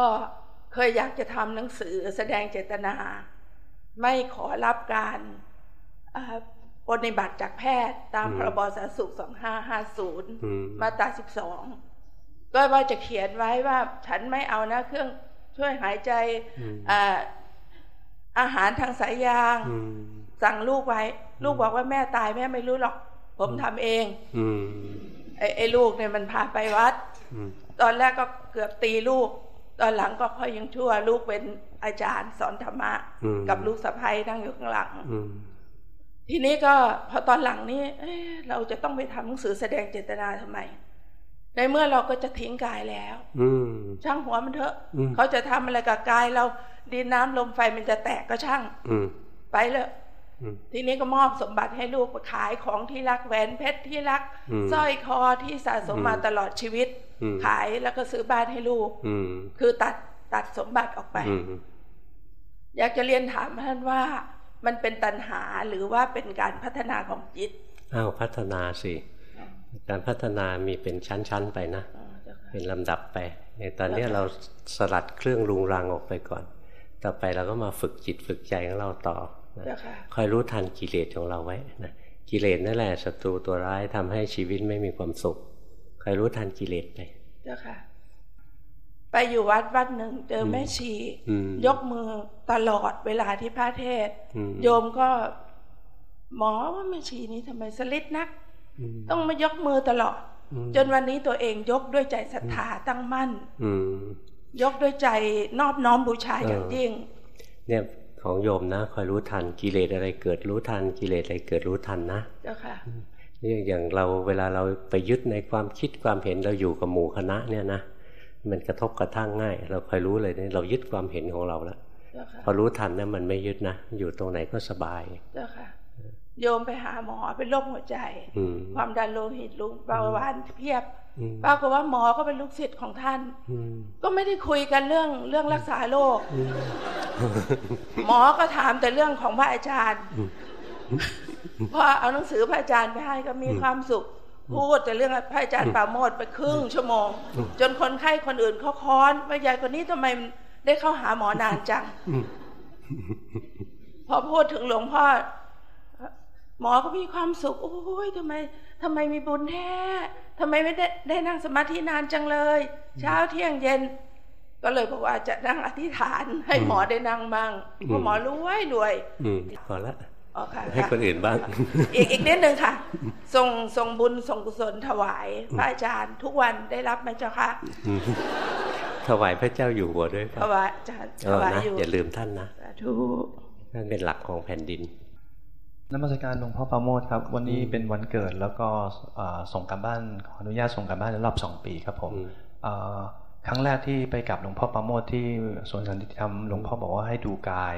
เคยอยากจะทำหนังสือแสดงเจตนา ไม่ขอรับการปฏิบัติจากแพทย์ตามพรบสาธารณสุข 2550 มาตรา 12 ก็ว่าจะเขียนไว้ว่าฉันไม่เอานะเครื่องช่วยหายใจอาหารทางสายยาง สั่งลูกไว้ ลูกบอกว่าแม่ตายแม่ไม่รู้หรอก ผมทำเองไอ้ไอ้ลูกเนี่ยมันพาไปวัด ตอนแรกก็เกือบตีลูก ตอนหลังก็ค่อยยังชั่ว ลูกเป็นอาจารย์สอนธรรมะ กับลูกสะพ้ยนั่งอยู่ข้างหลังทีนี้ก็พอตอนหลังนี้เเราจะต้องไปทำหนังสือแสดงเจตนาทำไม ในเมื่อเราก็จะทิ้งกายแล้วอืช่างหัวมันเถอะเขาจะทำอะไรกับกายเราดินน้ำลมไฟมันจะแตกก็ช่างไปเลย ทีนี้ก็มอบสมบัติให้ลูกขายของที่รักแหวนเพชรที่รักสร้อยคอที่สะสมมาตลอดชีวิต ขายแล้วก็ซื้อบ้านให้ลูกคือตัดตัดสมบัติออกไป อยากจะเรียนถามท่านว่ามันเป็นตัณหาหรือว่าเป็นการพัฒนาของจิตอ้าวพัฒนาสิ การพัฒนามีเป็นชั้นๆไปนะ เป็นลำดับไปในตอนนี้เราสลัดเครื่องรุงรังออกไปก่อน ต่อไปเราก็มาฝึกจิตฝึกใจของเราต่อ คอยรู้ทันกิเลสของเราไว้นะกิเลสนั่นแหละศัตรูตัวร้ายทำให้ชีวิตไม่มีความสุขคอยรู้ทันกิเลสไปเจ้าค่ะ ไปอยู่วัดวัดหนึ่งเจอแม่ชี ยกมือตลอดเวลาที่พระเทศ โยมก็หมอว่าแม่ชีนี้ทำไมสลิดนัก ต้องมายกมือตลอด จนวันนี้ตัวเองยกด้วยใจศรัทธาตั้งมั่นยกด้วยใจนอบน้อมบูชาอย่างยิ่งเนี่ย ของโยมนะคอยรู้ทันกิเลสอะไรเกิดรู้ทันกิเลสอะไรเกิดรู้ทันนะเจ้าค่ะนี่อย่างเราเวลาเราไปยึดในความคิดความเห็นเราอยู่กับหมู่คณะเนี่ยนะมันกระทบกระทั่งง่าย เราคอยรู้เลยเนี่ยเรายึดความเห็นของเราแล้วพอรู้ทันนะมันไม่ยึดนะอยู่ตรงไหนก็สบายเจ้าค่ะโยมไปหาหมอเป็นโรคหัวใจ ความดันโลหิตลุงเบาหวานเพียบ ปรากฏว่าหมอก็เป็นลูกศิษย์ของท่าน ก็ไม่ได้คุยกันเรื่องเรื่องรักษาโรค หมอก็ถามแต่เรื่องของพระอาจารย์พอเอาหนังสือพระอาจารย์ไปให้ก็มีความสุข พูดแต่เรื่องพระอาจารย์ป่าโมดไปครึ่งชั่วโมง จนคนไข้คนอื่นเขาค้อนว่ายายคนนี้ทำไมได้เข้าหาหมอนานจัง พอพูดถึงหลวงพ่อ หมอก็มีความสุข โอ้ยทำไมทำไมมีบุญแท้ ทำไมไม่ได้ได้นั่งสมาธินานจังเลย เช้าเที่ยงเย็น ก็เลยบอกว่าจะนั่งอธิษฐาน ให้หมอได้นั่งบ้างเพราะหมอรวยรวยพอละให้คนอื่นบ้าง อีกอีกนิดนึงค่ะ ส่งส่งบุญส่งกุศลถวายพระอาจารย์ ทุกวันได้รับไหมเจ้าค่ะถวายพระเจ้าอยู่หัวด้วยถวายอาจารย์ถวายอยู่อย่าลืมท่านนะทุกท่านเป็นหลักของแผ่นดิน นมัสการหลวงพ่อประโมทครับ วันนี้เป็นวันเกิดแล้วก็ส่งการบ้านขออนุญาตส่งการบ้านในรอบสองปีครับผมครั้งแรกที่ไปกับหลวงพ่อประโมทที่สวนสันติธรรมหลวงพ่อบอกว่าให้ดูกาย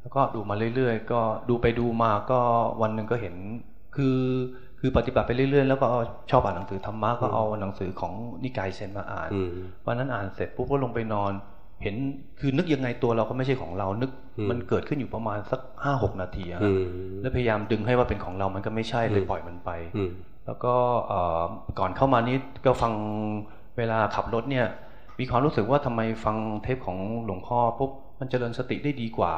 แล้วก็ดูมาเรื่อยๆ ก็ดูไปดูมาก็วันหนึ่งก็เห็นคือคือปฏิบัติไปเรื่อยๆ แล้วก็ชอบอ่านหนังสือธรรมะก็เอาหนังสือของนิกายเซนมาอ่านวันนั้นอ่านเสร็จปุ๊บก็ลงไปนอน เห็นคือนึกยังไงตัวเราก็ไม่ใช่ของเรานึกมันเกิดขึ้นอยู่ประมาณสักห้าหกนาทีอะแล้วพยายามดึงให้ว่าเป็นของเรามันก็ไม่ใช่เลยปล่อยมันไปแล้วก็ก่อนเข้ามานี้ก็ฟังเวลาขับรถเนี่ย มีความรู้สึกว่าทำไมฟังเทปของหลวงพ่อปุ๊บมันเจริญสติได้ดีกว่า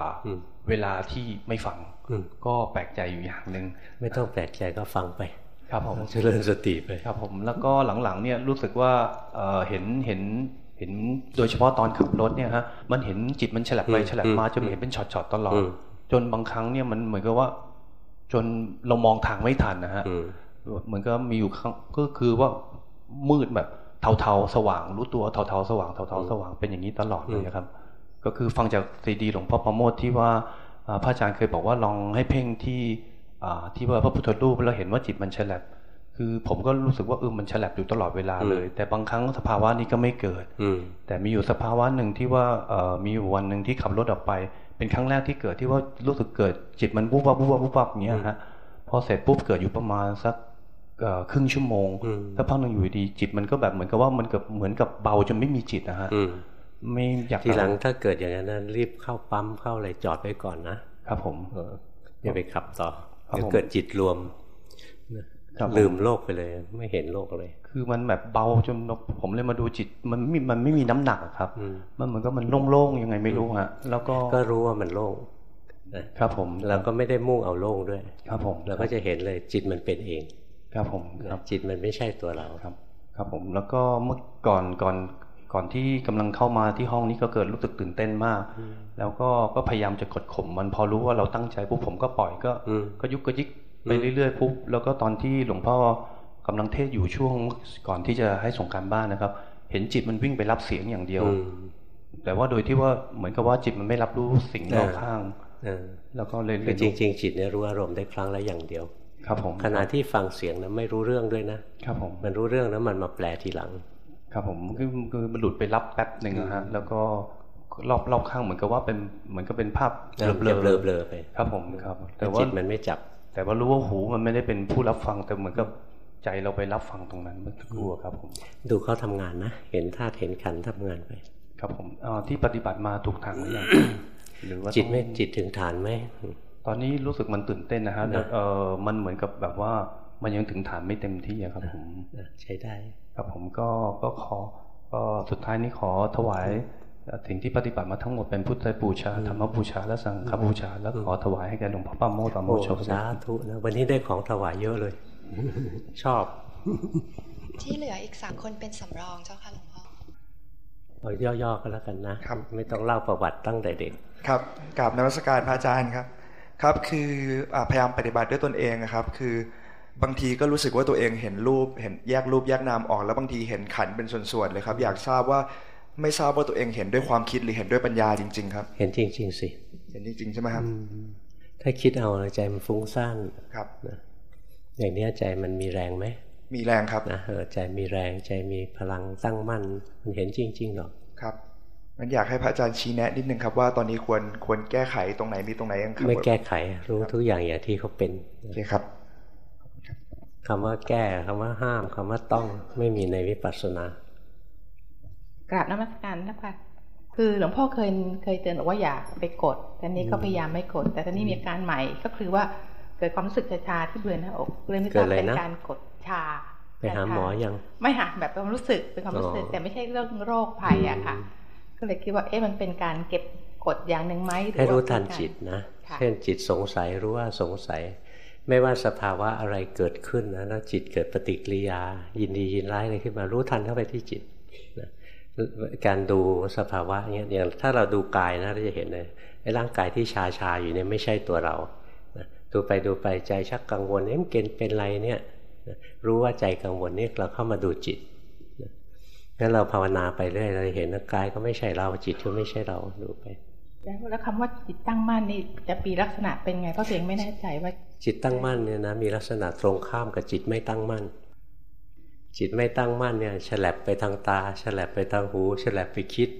เวลาที่ไม่ฟังก็แปลกใจอยู่อย่างหนึ่งไม่ต้องแปลกใจก็ฟังไป ครับผมเจริญสติไปครับผมแล้วก็หลังๆเนี่ยรู้สึกว่าเห็นเห็น เห็นโดยเฉพาะตอนขับรถเนี่ยฮะมันเห็นจิตมันฉลับไปฉลับมาจนเห็นเป็นช็อตๆตลอด จนบางครั้งเนี่ยมันเหมือนกับว่า จนเรามองทางไม่ทันนะฮะเหมือนก็มีอยู่ก็คือว่ามืดแบบเทาๆสว่าง รู้ตัวเทาๆสว่างเทาๆสว่างเป็นอย่างนี้ตลอดเลยครับ ก็คือฟังจากซีดีหลวงพ่อประโมทที่ว่าพระอาจารย์เคยบอกว่าลองให้เพ่งที่ที่ว่าพระพุทธรูปแล้วเห็นว่าจิตมันฉลับ คือผมก็รู้สึกว่าเออมันฉลับอยู่ตลอดเวลาเลย แต่บางครั้งสภาวะนี้ก็ไม่เกิดแต่มีอยู่สภาวะหนึ่งที่ว่ามีอยู่วันหนึ่งที่ขับรถออกไป เป็นครั้งแรกที่เกิดที่ว่ารู้สึกเกิดจิตมันวุบวับวุบวับวุบวับอย่างเงี้ยฮะพอเสร็จปุ๊บเกิดอยู่ประมาณสักครึ่งชั่วโมงแล้วพักหนึ่งอยู่ดีจิตมันก็แบบเหมือนกับว่ามันกับเหมือนกับเบาจนไม่มีจิตนะฮะไม่อยากทีหลังถ้าเกิดอย่างนั้นรีบเข้าปั๊มเข้าอะไรจอดไว้ก่อนนะครับผมอย่าไปขับต่อเดี๋ยวเกิดจิตรวม ลืมโลกไปเลย ไม่เห็นโลกเลย คือมันแบบเบาจนผมเลยมาดูจิต มันไม่มันไม่มีน้ำหนักครับ มันเหมือนก็มันโล่งๆยังไงไม่รู้ฮะแล้วก็ก็รู้ว่ามันโล่งครับผมเราก็ไม่ได้มุ่งเอาโล่งด้วย ครับผมเราก็จะเห็นเลยจิตมันเป็นเอง ครับผมครับจิตมันไม่ใช่ตัวเราครับ ครับผมแล้วก็เมื่อก่อนก่อนก่อนที่กำลังเข้ามาที่ห้องนี้ก็เกิดรู้สึกตื่นเต้นมาก แล้วก็ก็พยายามจะกดข่มมันพอรู้ว่าเราตั้งใจปุ๊บผมก็ปล่อยก็ก็ยุกก็ยิก ไปเรื่อยๆปุ๊บแล้วก็ตอนที่หลวงพ่อกำลังเทศอยู่ช่วงก่อนที่จะให้ส่งการบ้านนะครับ เห็นจิตมันวิ่งไปรับเสียงอย่างเดียว แต่ว่าโดยที่ว่าเหมือนกับว่าจิตมันไม่รับรู้สิ่งรอบข้างแล้วก็เลยจริง ๆ จิตเนี่ยรู้อารมณ์ได้ครั้งละอย่างเดียว ครับผมขณะที่ฟังเสียงนะไม่รู้เรื่องด้วยนะครับผมมันรู้เรื่องแล้วมันมาแปลทีหลัง ครับผมคือคือมันหลุดไปรับแป๊บหนึ่งนะฮะแล้วก็รอบรอบข้างเหมือนกับว่าเป็นเหมือนกับเป็นภาพเบลอเบลอเบลอไปครับผมครับ แต่ว่าจิตมันไม่จับ แต่ว่ารู้ว่าหูมันไม่ได้เป็นผู้รับฟังแต่เหมือนกับใจเราไปรับฟังตรงนั้นเมื่อสักครู่ครับผม ดูเขาทำงานนะ เห็นธาตุเห็นขันทำงานไป ครับผมอที่ปฏิบัติมาถูกทางหรือยังหรือว่าจิตไม่จิตถึงฐานไหมตอนนี้รู้สึกมันตื่นเต้นนะฮะเออมันเหมือนกับแบบว่ามันยังถึงฐานไม่เต็มที่ครับผมใช้ได้ ครับผมก็ก็ขอก็สุดท้ายนี้ขอถวาย สิ่งที่ปฏิบัติมาทั้งหมดเป็นพุทธบูชาธรรมบูชาและสังฆบูชา แล้วขอถวายให้แก่หลวงพ่อป้าโมตโมชสาธุนะวันนี้ได้ของถวายเยอะเลย ชอบ ที่เหลืออีกสามคนเป็นสำรองเจ้าค่ะหลวงพ่อเอาย่อๆก็แล้วกันนะครับไม่ต้องเล่าประวัติตั้งแต่เด็ก ครับกราบนวัสการพระอาจารย์ครับ ครับคือพยายามปฏิบัติด้วยตนเองนะครับ คือบางทีก็รู้สึกว่าตัวเองเห็นรูปเห็นแยกรูปแยกนามออก แล้วบางทีเห็นขันเป็นส่วนๆเลยครับ อยากทราบว่า ไม่ทราบว่าตัวเองเห็นด้วยความคิดหรือเห็นด้วยปัญญาจริง ๆ ครับ เห็นจริง ๆ สิ เห็นจริงๆใช่ไหมครับ ถ้าคิดเอาใจมันฟุ้งซ่านครับนะอย่างนี้ใจมันมีแรงไหมมีแรงครับนะเออใจมีแรงใจมีพลังตั้งมั่น มันเห็นจริงๆหรอกครับมันอยากให้พระอาจารย์ชี้แนะนิดนึงครับว่าตอนนี้ควรควรแก้ไขตรงไหนมีตรงไหนยังไม่แก้ไข รู้ทุกอย่างอย่างที่เขาเป็นโอเคครับคำว่าแก้คำว่าห้ามคำว่าต้องไม่มีในวิปัสสนา กราบนมัสการนะคะคือหลวงพ่อเคยเคยเตือนบอกว่าอย่าไปกดแต่นี้ก็พยายามไม่กด แต่ตอนนี้มีอาการใหม่ก็คือว่าเกิดความรู้สึกชาที่บริเวณหน้าอกเลยไม่ทราบเป็นการกดชาไปหาหมอยังไม่หาแบบความรู้สึกเป็นความรู้สึก แต่ไม่ใช่เรื่องโรคภัยอะค่ะ ก็เลยคิดว่าเอ๊ะมันเป็นการเก็บกดอย่างหนึ่งไหมให้รู้ทันจิตนะเช่นจิตสงสัยรู้ว่าสงสัย ไม่ว่าสภาวะอะไรเกิดขึ้นนะแล้วจิตเกิดปฏิกิริยา ยินดียินร้ายอะไรขึ้นมารู้ทันเข้าไปที่จิตนะ การดูสภาวะเนี้ยอย่างถ้าเราดูกายนะเราจะเห็นเลยไอ้ร่างกายที่ชาชาอยู่เนี่ยไม่ใช่ตัวเรานะดูไปดูไปใจชักกังวลเอ๊ะมันเป็นไรเนี่ยรู้ว่าใจกังวลนี่เราเข้ามาดูจิตงั้นเราภาวนาไปเรื่อยเราเห็นว่ากายก็ไม่ใช่เราจิตก็ไม่ใช่เราดูไป แล้วคำว่าจิตตั้งมั่นนี่จะปีลักษณะเป็นไงเพราะเสียงไม่แน่ใจว่า จิตตั้งมั่นเนี่ยนะมีลักษณะตรงข้ามกับจิตไม่ตั้งมั่น จิตไม่ตั้งมั่นเนี่ยฉลับไปทางตาฉลับไปทางหูฉลับไปคิด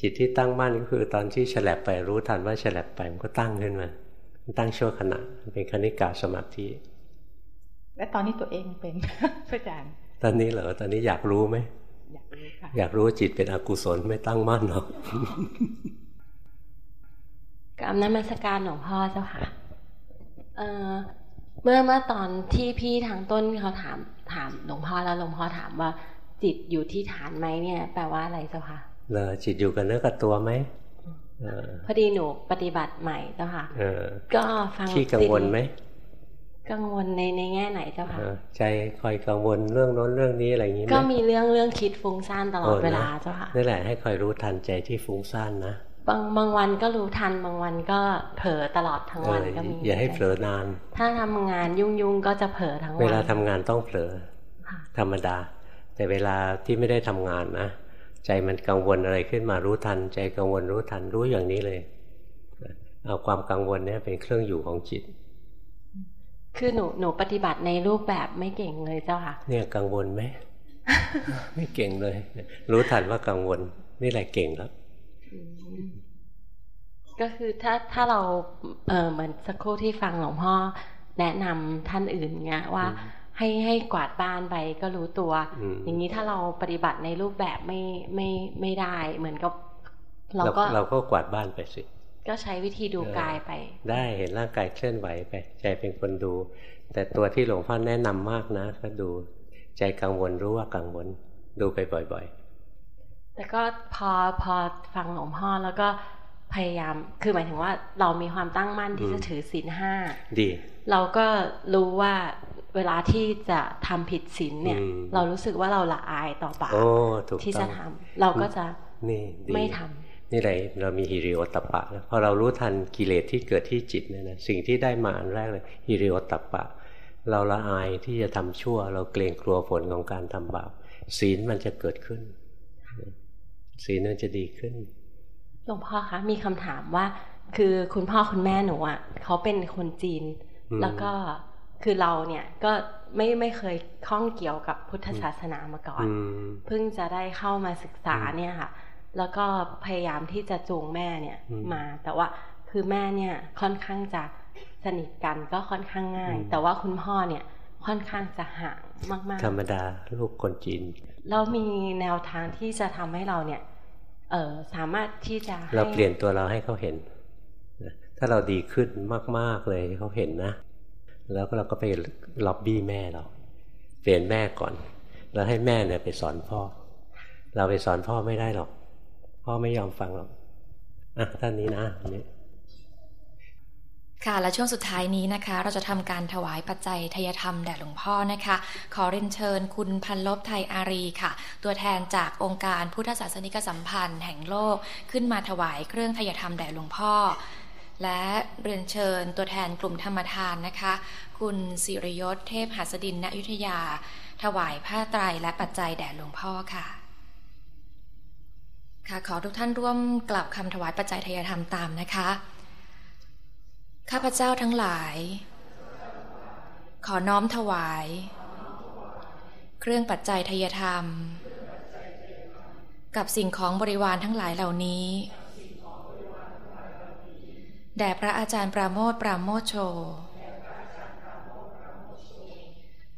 จิตที่ตั้งมั่นก็คือตอนที่ฉลับไปรู้ทันว่าฉลับไปมันก็ตั้งขึ้นมาตั้งชั่วขณะเป็นคณิกาสมาธิและตอนนี้ตัวเองเป็นพระอาจารย์ตอนนี้เหรอตอนนี้อยากรู้ไหมอยากรู้ค่ะอยากรู้จิตเป็นอกุศลไม่ตั้งมั่นหรอกกรรมนมัสการหลวงพ่อเจ้าค่ะ เเมื่อเมื่อตอนที่พี่ทางต้นเขาถามถามหลวงพ่อแล้วหลวงพ่อถามว่า จิตอยู่ที่ฐานไหมเนี่ย แปลว่าอะไรเจ้าค่ะเลยจิตอยู่กับเนื้อกับตัวไหมพอดีหนูปฏิบัติใหม่เจ้าค่ะก็ฟังที่กังวลไหมกังวลในในแง่ไหนเจ้าค่ะใจคอยกังวลเรื่องโน้นเรื่องนี้อะไรอย่างนี้ก็มีเรื่องเรื่องคิดฟุ้งซ่านตลอดเวลาเจ้าค่ะนั่นแหละให้คอยรู้ทันใจที่ฟุ้งซ่านนะ บางบางวันก็รู้ทันบางวันก็เผลอตลอดทั้งวันก็มีอย่าให้เผลอนาน ถ้าทำงานยุ่งยุ่งก็จะเผลอทั้งวันเวลาทำงานต้องเผลอธรรมดา แต่เวลาที่ไม่ได้ทำงานนะใจมันกังวลอะไรขึ้นมารู้ทัน ใจกังวลรู้ทันรู้อย่างนี้เลยเอาความกังวลเนี่ยเป็นเครื่องอยู่ของจิต คือหนูหนูปฏิบัติในรูปแบบไม่เก่งเลยเจ้าค่ะ เนี่ยกังวลไหมไม่เก่งเลย รู้ทันว่ากังวลนี่แหละเก่งแล้ว ก็คือถ้าถ้าเราเออเหมือนสักครู่ที่ฟังหลวงพ่อแนะนำท่านอื่นเงี้ยว่าให้ให้กวาดบ้านไปก็รู้ตัว อย่างนี้ถ้าเราปฏิบัติในรูปแบบไม่ไม่ไม่ได้ เหมือนกับเราก็เราก็กวาดบ้านไปสิ ก็ใช้วิธีดูกายไป ได้เห็นร่างกายเคลื่อนไหวไป ใจเป็นคนดู แต่ตัวที่หลวงพ่อแนะนำมากนะ ก็ดูใจกังวลรู้ว่ากังวลดูไปบ่อย ๆ แต่ก็พอพอฟังหลวงพ่อแล้วก็พยายาม คือหมายถึงว่าเรามีความตั้งมั่นที่จะถือศีลห้าดี เราก็รู้ว่าเวลาที่จะทำผิดศีลเนี่ย เรารู้สึกว่าเราละอายต่อบาปที่จะทำเราก็จะไม่ทำนี่แหละเรามีฮิริโอตปะแล้วพอเรารู้ทันกิเลสที่เกิดที่จิตเนี่ยนะสิ่งที่ได้มาอันแรกเลยฮิริโอตปะ เราละอายที่จะทำชั่ว เราเกรงกลัวผลของการทำบาปศีลมันจะเกิดขึ้น ศีลมันจะดีขึ้นหลวงพ่อคะมีคำถามว่า คือคุณพ่อคุณแม่หนูอะเขาเป็นคนจีน แล้วก็คือเราเนี่ยก็ไม่ไม่เคยข้องเกี่ยวกับพุทธศาสนามาก่อนเพิ่งจะได้เข้ามาศึกษาเนี่ยค่ะ แล้วก็พยายามที่จะจูงแม่เนี่ยมา แต่ว่าคือแม่เนี่ยค่อนข้างจะสนิทกันก็ค่อนข้างง่าย แต่ว่าคุณพ่อเนี่ยค่อนข้างจะห่างมาก ๆ ธรรมดาลูกคนจีนเรามีแนวทางที่จะทำให้เราเนี่ยเออ สามารถที่จะเราเปลี่ยนตัวเราให้เขาเห็นถ้าเราดีขึ้นมาก ๆ เลยเขาเห็นนะ แล้วก็เราก็ไปล็อบบี้แม่เรา เปลี่ยนแม่ก่อน แล้วให้แม่เนี่ยไปสอนพ่อ เราไปสอนพ่อไม่ได้หรอก พ่อไม่ยอมฟังหรอกอะท่านนี้นะนี้ ค่ะและช่วงสุดท้ายนี้นะคะ เราจะทำการถวายปัจจัยทยธรรมแด่หลวงพ่อนะคะ ขอเรียนเชิญคุณพันลบไทยอารีค่ะ ตัวแทนจากองค์การพุทธศาสนิกสัมพันธ์แห่งโลกขึ้นมาถวายเครื่องทยธรรมแด่หลวงพ่อ และเรียนเชิญตัวแทนกลุ่มธรรมทานนะคะ คุณสิริยศเทพหัสดินณยุทธยา ถวายผ้าไตรและปัจจัยแด่หลวงพ่อค่ะค่ะขอทุกท่านร่วมกลับคำถวายปัจจัยทยธรรมตามนะคะ ข้าพเจ้าทั้งหลาย ขอน้อมถวาย เครื่องปัจจัยทยธรรม กับสิ่งของบริวารทั้งหลายเหล่านี้ แด่พระอาจารย์ปราโมทปราโมทโช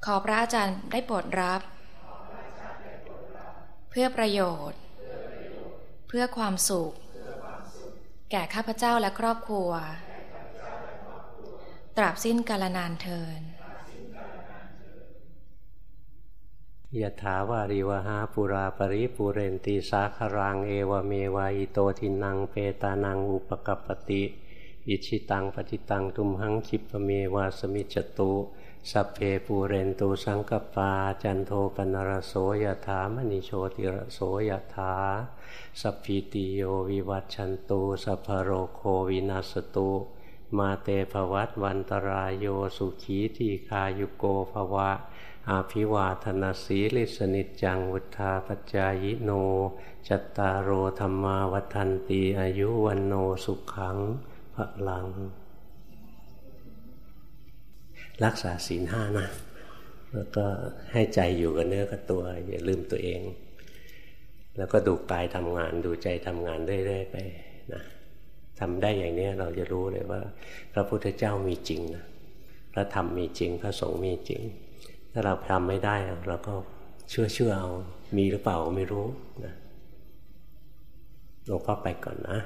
ขอพระอาจารย์ได้โปรดรับ เพื่อประโยชน์ เพื่อความสุข แก่ข้าพเจ้าและครอบครัว ตราบสิ้นกาลนานเทินยะถาวาริวหาปุราปริปุเรนตีสาครังเอวเมวายโตทินังเปตานังอุปกปติ อิชิตังปฏิตังตุมหังคิปเมวาสมิจตุ สัพเพปูเรนตูสังกปา จันโทปนรโสยถามณิโชติรโสยถาสัพพิติโยวิวัตชันตูสัพพโรโควินาสตุ มาเตภวัตวันตรายโยสุขีทีคายุโกภวะ อาภิวาธนาสีลิสนิจังวุธาปจายโน จัตตารโอธรรมาวันตีอายุวันโนสุขังพลัง รักษาศีลห้านะ แล้วก็ให้ใจอยู่กับเนื้อกับตัว อย่าลืมตัวเอง แล้วก็ดูกายทำงานดูใจทำงานเรื่อยๆไปนะ ทำได้อย่างนี้เราจะรู้เลยว่า พระพุทธเจ้ามีจริงนะพระธรรมมีจริง พระสงฆ์มีจริง ถ้าเราทำไม่ได้เราก็เชื่อเชื่อเอามีหรือเปล่าไม่รู้นะหลวงพ่อไปก่อนนะ